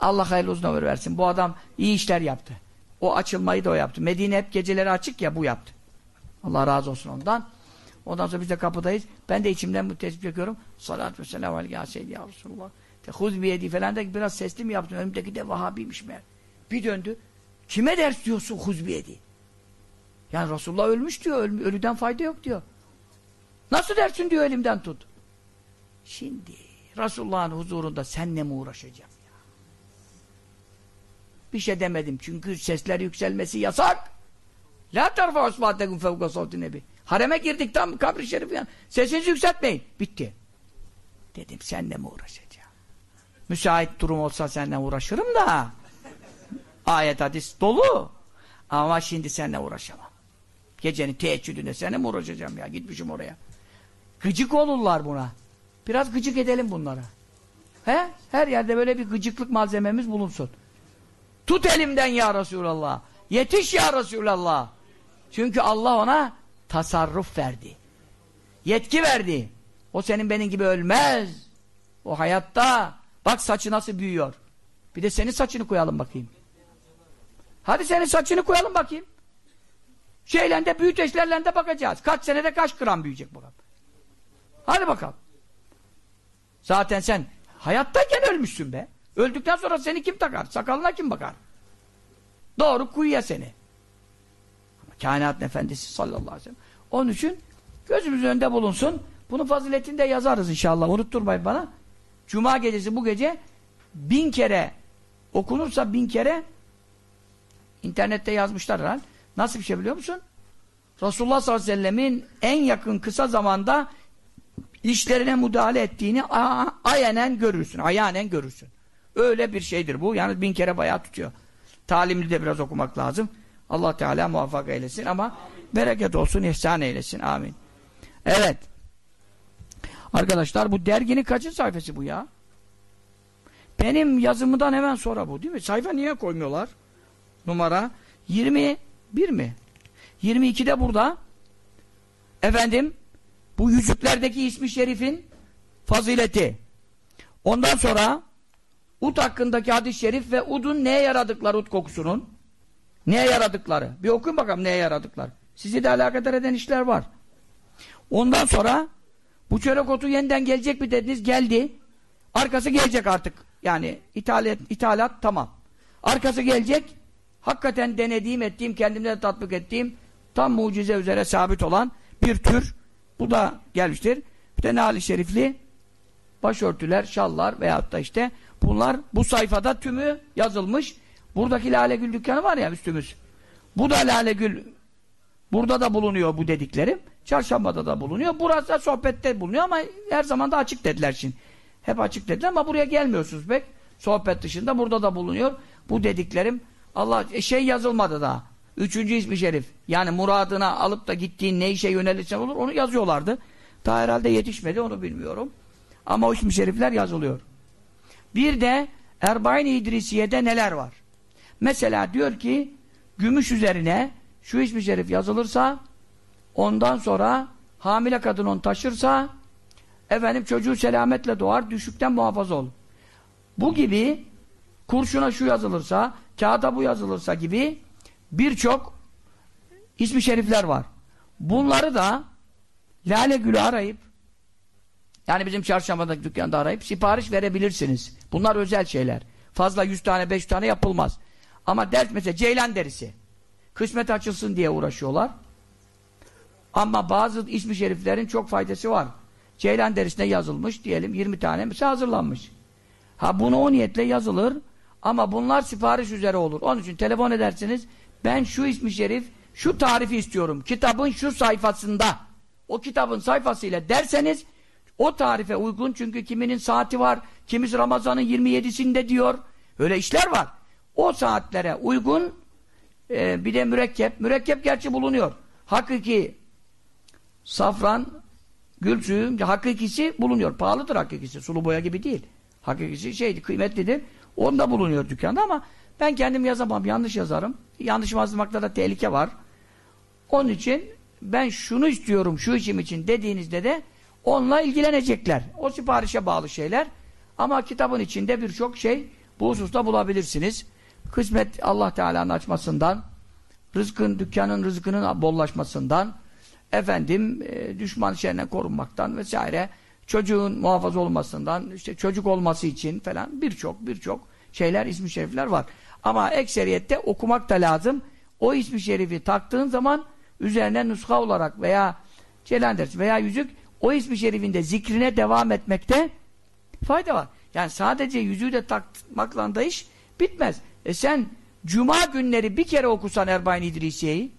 Allah hayırlı uzun ömür versin. Bu adam iyi işler yaptı. O açılmayı da o yaptı. Medine hep geceleri açık ya bu yaptı. Allah razı olsun ondan. Ondan sonra biz de kapıdayız. Ben de içimden mütesip çekiyorum. Salatü ve selamu aleyhi ya Resulullah. Huz biyedi falan da biraz sesli mi yaptım. Önümdeki de Vahabiymiş meğer. Bir döndü. Kime ders diyorsun huz biyedi? Yani Resulullah ölmüş diyor. Öl ölüden fayda yok diyor. Nasıl dersin diyor elimden tut. Şimdi Resulullah'ın huzurunda senle mi uğraşacağım ya? Bir şey demedim çünkü sesler yükselmesi yasak. La tarfa osmatekum fevka savti nebi. Hareme girdik tam kabri şerif yani. Sesinizi yükseltmeyin. Bitti. Dedim senle mi uğraşacağım? Müsait durum olsa seninle uğraşırım da. Ayet hadis dolu. Ama şimdi seninle uğraşamam. Gecenin teheccüdünde seninle mi uğraşacağım ya? Gitmişim oraya. Gıcık olurlar buna. Biraz gıcık edelim bunlara. He? Her yerde böyle bir gıcıklık malzememiz bulunsun. Tut elimden ya Resulallah. Yetiş ya Resulallah. Çünkü Allah ona tasarruf verdi. Yetki verdi. O senin benim gibi ölmez. O hayatta. Bak saçı nasıl büyüyor. Bir de senin saçını koyalım bakayım. Hadi senin saçını koyalım bakayım. Şeyle de büyüteçlerle de bakacağız. Kaç senede kaç gram büyüyecek bakalım. Hadi bakalım. Zaten sen hayattayken ölmüşsün be. Öldükten sonra seni kim takar? Sakalına kim bakar? Doğru kuyuya seni. Kainatın efendisi sallallahu aleyhi ve sellem. Onun için gözümüz önünde bulunsun. Bunun faziletini de yazarız inşallah. Unutturmayın bana. Cuma gecesi bu gece bin kere okunursa bin kere internette yazmışlar herhalde. Nasıl bir şey biliyor musun? Resulullah sallallahu aleyhi ve sellemin en yakın kısa zamanda işlerine müdahale ettiğini ayenen görürsün. Ayanen görürsün. Öyle bir şeydir bu. Yani bin kere bayağı tutuyor. Talimli de biraz okumak lazım. Allah Teala muvaffak eylesin ama bereket olsun, ihsan eylesin. Amin. Evet. Arkadaşlar bu derginin kaçın sayfası bu ya? Benim yazımından hemen sonra bu değil mi? Sayfa niye koymuyorlar? Numara 21 mi? 22'de burada. Efendim bu yüzüklerdeki ismi şerifin fazileti. Ondan sonra Ud hakkındaki hadis-i şerif ve udun neye yaradıkları ud kokusunun? Neye yaradıkları? Bir okuyun bakalım neye yaradıkları. Sizi de alakadar eden işler var. Ondan sonra bu çörek otu yeniden gelecek mi dediniz? Geldi. Arkası gelecek artık. Yani ithalat, ithalat tamam. Arkası gelecek. Hakikaten denediğim, ettiğim, kendimde de tatbik ettiğim tam mucize üzere sabit olan bir tür. Bu da gelmiştir. Bir de nali şerifli başörtüler, şallar veyahut da işte bunlar bu sayfada tümü yazılmış. Buradaki Lale Gül dükkanı var ya üstümüz. Bu da Lale Gül burada da bulunuyor bu dediklerim. Çarşambada da bulunuyor. Burası da sohbette bulunuyor ama her zaman da açık dediler şimdi. Hep açık dediler ama buraya gelmiyorsunuz pek. Sohbet dışında burada da bulunuyor. Bu dediklerim Allah e, şey yazılmadı daha. Üçüncü ismi şerif. Yani muradına alıp da gittiğin ne işe yönelirsen olur onu yazıyorlardı. Daha herhalde yetişmedi onu bilmiyorum. Ama o ismi şerifler yazılıyor. Bir de Erbain-i İdrisiye'de neler var? Mesela diyor ki gümüş üzerine şu ismi şerif yazılırsa ondan sonra hamile kadın onu taşırsa efendim çocuğu selametle doğar düşükten muhafaza olur. Bu gibi kurşuna şu yazılırsa kağıda bu yazılırsa gibi birçok ismi şerifler var. Bunları da Lale Gül'ü arayıp yani bizim çarşambadaki dükkanda arayıp sipariş verebilirsiniz. Bunlar özel şeyler. Fazla 100 tane 5 tane yapılmaz. Ama ders mesela ceylan derisi. Kısmet açılsın diye uğraşıyorlar. Ama bazı ismi şeriflerin çok faydası var. Ceylan derisine yazılmış diyelim 20 tane mesela hazırlanmış. Ha bunu o niyetle yazılır ama bunlar sipariş üzere olur. Onun için telefon edersiniz ben şu ismi şerif şu tarifi istiyorum. Kitabın şu sayfasında o kitabın sayfasıyla derseniz o tarife uygun çünkü kiminin saati var, kimisi Ramazan'ın 27'sinde diyor. Öyle işler var. O saatlere uygun e, bir de mürekkep. Mürekkep gerçi bulunuyor. Hakiki safran, gül suyu, hakikisi bulunuyor. Pahalıdır hakikisi. Sulu boya gibi değil. Hakikisi şeydi, kıymetlidir. Onda bulunuyor dükkanda ama ben kendim yazamam. Yanlış yazarım. Yanlış yazmakta da tehlike var. Onun için ben şunu istiyorum şu işim için dediğinizde de onunla ilgilenecekler. O siparişe bağlı şeyler. Ama kitabın içinde birçok şey bu hususta bulabilirsiniz. Kısmet Allah Teala'nın açmasından, rızkın, dükkanın rızkının bollaşmasından, efendim e, düşman şerine korunmaktan vesaire, çocuğun muhafaza olmasından, işte çocuk olması için falan birçok birçok şeyler, ismi şerifler var. Ama ekseriyette okumak da lazım. O ismi şerifi taktığın zaman üzerine nuska olarak veya celanders veya yüzük o ismi şerifinde zikrine devam etmekte fayda var. Yani sadece yüzüğü de takmakla da iş bitmez. E sen cuma günleri bir kere okusan Erbayn İdrisiye'yi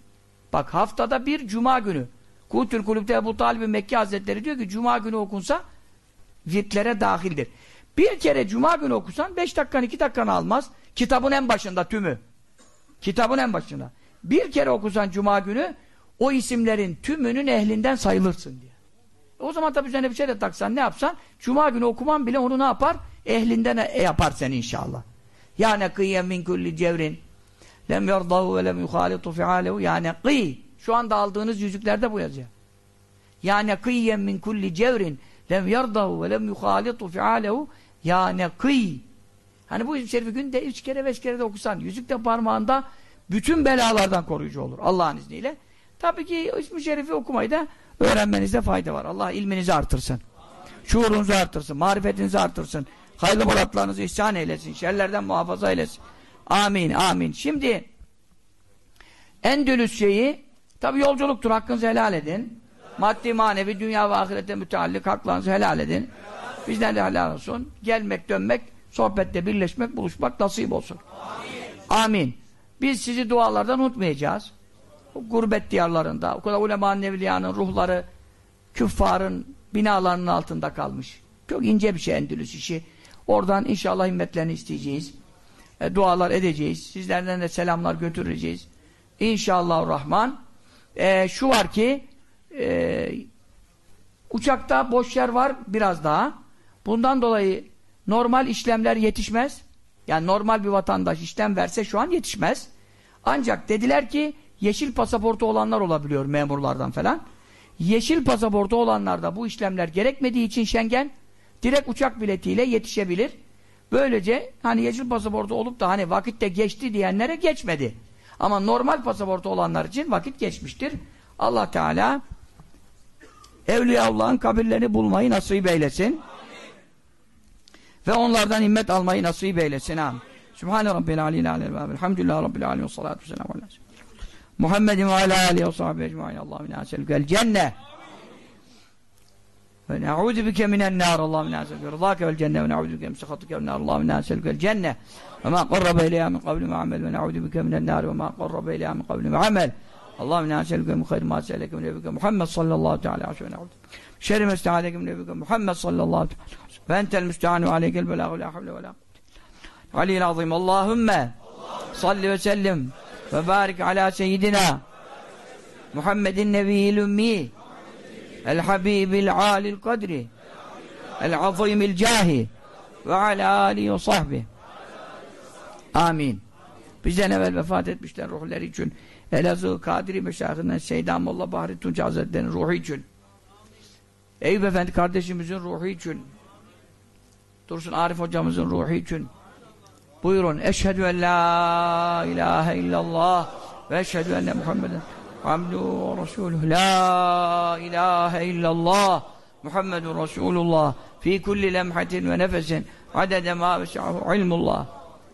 bak haftada bir cuma günü Kutül Kulüp'te Ebu Talib Mekke Hazretleri diyor ki cuma günü okunsa virtlere dahildir. Bir kere cuma günü okusan beş dakikan iki dakikanı almaz. Kitabın en başında tümü. Kitabın en başında. Bir kere okusan cuma günü o isimlerin tümünün ehlinden sayılırsın diye. O zaman tabii üzerine bir şey de taksan ne yapsan cuma günü okuman bile onu ne yapar? Ehlinden e yapar sen inşallah. Ya nekiyyen min kulli cevrin lem yardahu ve lem yuhalitu fi'alehu ya nekiyy şu anda aldığınız yüzüklerde bu yazıyor. Ya nekiyyen min kulli cevrin lem yardahu ve lem yuhalitu fi'alehu ya nekiyy Hani bu şerifi günde üç kere beş kere de okusan yüzük de parmağında bütün belalardan koruyucu olur Allah'ın izniyle. Tabii ki ismi şerifi okumayı da öğrenmenizde fayda var. Allah ilminizi artırsın. Şuurunuzu artırsın. Marifetinizi artırsın. Hayırlı muratlarınızı ihsan eylesin. Şerlerden muhafaza eylesin. Amin, amin. Şimdi Endülüs şeyi tabi yolculuktur. Hakkınızı helal edin. Maddi, manevi, dünya ve ahirete müteallik haklarınızı helal edin. Bizden de helal olsun. Gelmek, dönmek, sohbette birleşmek, buluşmak nasip olsun. Amin. Biz sizi dualardan unutmayacağız gurbet diyarlarında, o kadar ulemanın evliyanın ruhları küffarın binalarının altında kalmış. Çok ince bir şey Endülüs işi. Oradan inşallah himmetlerini isteyeceğiz. E, dualar edeceğiz. Sizlerden de selamlar götüreceğiz. İnşallah Rahman. E, şu var ki e, uçakta boş yer var biraz daha. Bundan dolayı normal işlemler yetişmez. Yani normal bir vatandaş işlem verse şu an yetişmez. Ancak dediler ki yeşil pasaportu olanlar olabiliyor memurlardan falan. Yeşil pasaportu olanlarda bu işlemler gerekmediği için Schengen direkt uçak biletiyle yetişebilir. Böylece hani yeşil pasaportu olup da hani vakitte geçti diyenlere geçmedi. Ama normal pasaportu olanlar için vakit geçmiştir. Allah Teala Evliyaullah'ın kabirlerini bulmayı nasip eylesin. Amin. Ve onlardan himmet almayı nasip eylesin. Amin. Sübhane Rabbil Aleyhi Aleyhi Elhamdülillah Rabbil Aleyhi ve salatu ve selamu aleyhi. Muhammedin ve aleyhi ve sahibi ecmaîn. Allahümme inâ selükel cenne. Ve ne'ûzu bike minen nâr. Allahümme inâ selükel rızâke vel cenne ve ne'ûzu bike min sehatike vel nâr. Allahümme inâ selükel cenne. Ve mâ qarrabe ileyhâ min kavli ve amel ve ne'ûzu bike minen nâr ve mâ qarrabe ileyhâ min kavli ve amel. Allahümme inâ selükel min khayr mâ seleke min nebike Muhammed sallallahu teâlâ aleyhi ve sellem. Şerri mesta'aleke min nebike Muhammed sallallahu teâlâ ve entel müstehanu aleykel belâhu la havle ve la Aliyyil azim. Allahümme salli ve sellim ve barik ala seyyidina Muhammedin Nebiyyil Ümmi El Azimil Cahi ve ala alihi ve sahbihi Amin. Bizden evvel vefat etmişler ruhları için Elazığ Kadiri Meşahidinden Seyda Molla Bahri Tunç Hazretleri'nin ruhu için Eyüp Efendi kardeşimizin ruhu için Dursun Arif hocamızın ruhu için Buyurun. Eşhedü en la ilahe illallah ve eşhedü enne Muhammeden abduhu ve resuluhu. La ilahe illallah Muhammedun Resulullah fi kulli lemhatin ve nefesin adede ma vesahu ilmullah.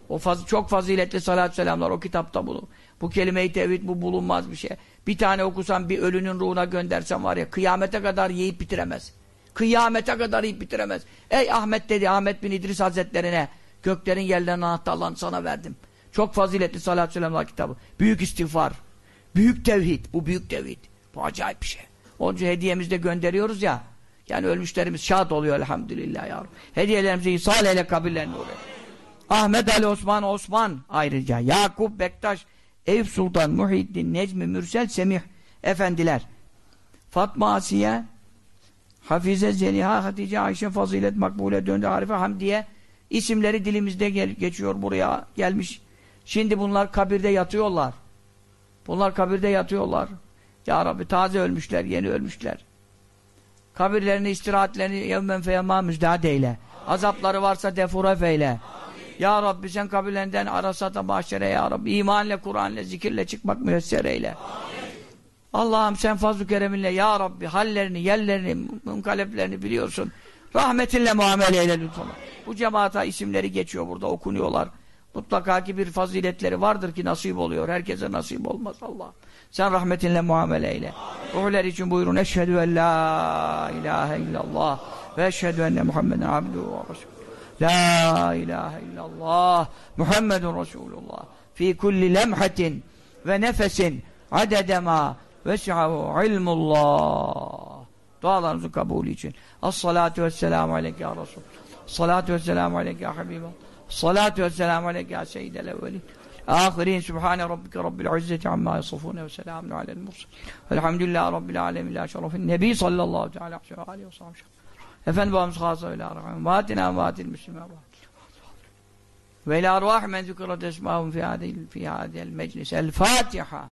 O faz çok faziletli salatü selamlar o kitapta bulun. Bu kelime-i tevhid bu bulunmaz bir şey. Bir tane okusan bir ölünün ruhuna göndersen var ya kıyamete kadar yiyip bitiremez. Kıyamete kadar yiyip bitiremez. Ey Ahmet dedi Ahmet bin İdris Hazretlerine Göklerin yerlerin anahtarlarını sana verdim. Çok faziletli salatü selamlar kitabı. Büyük istiğfar. Büyük tevhid. Bu büyük tevhid. Bu acayip bir şey. Onun için hediyemizi de gönderiyoruz ya. Yani ölmüşlerimiz şad oluyor elhamdülillah yavrum. Hediyelerimizi ihsal eyle kabirlerini uğrayın. Ahmet Ali Osman Osman ayrıca. Yakup Bektaş, Eyüp Sultan, Muhyiddin, Necmi, Mürsel, Semih efendiler. Fatma Asiye, Hafize, Zeliha, Hatice, Ayşe, Fazilet, Makbule, Döndü, Harife, Hamdiye, İsimleri dilimizde gel geçiyor buraya gelmiş. Şimdi bunlar kabirde yatıyorlar. Bunlar kabirde yatıyorlar. Ya Rabbi taze ölmüşler, yeni ölmüşler. Kabirlerini, istirahatlerini yevmen feyemâ müzdâd eyle. Azapları varsa defuref eyle. Ya Rabbi sen kabirlerinden arasata mahşere ya Rabbi. imanla, Kur'an'la, zikirle çıkmak müyesser eyle. Allah'ım sen fazl-ı kereminle ya Rabbi hallerini, yerlerini, münkaleplerini biliyorsun. Rahmetinle muamele eyle lütfen. Bu cemaata isimleri geçiyor burada okunuyorlar. Mutlaka ki bir faziletleri vardır ki nasip oluyor. Herkese nasip olmaz Allah. Sen rahmetinle muamele eyle. Ruhlar için buyurun. Eşhedü en la ilahe illallah ve eşhedü enne Muhammeden abduhu ve resulü. La ilahe illallah Muhammedun Resulullah fi kulli lemhatin ve nefesin adede ma vesi'ahu ilmullah. Dualarınızın kabulü için. As-salatu vesselamu aleyke ya Resul. Salatu vesselamu aleyke ya Habiballah. Salatu ve selamu aleyke ya seyyidel evvelin. Ahirin Subhane Rabbike Rabbil İzzeti amma yasafune ve selamun alel mursalin. Elhamdülillahi Rabbil alemin la şerefin. Nebi sallallahu teala aleyhi ve sellem. Efendi babamız hasa öyle arahim. Vatina vatil müslüme Ve ila arvah men zikrat esmâhum fi hadil fi hadil meclis. El Fatiha.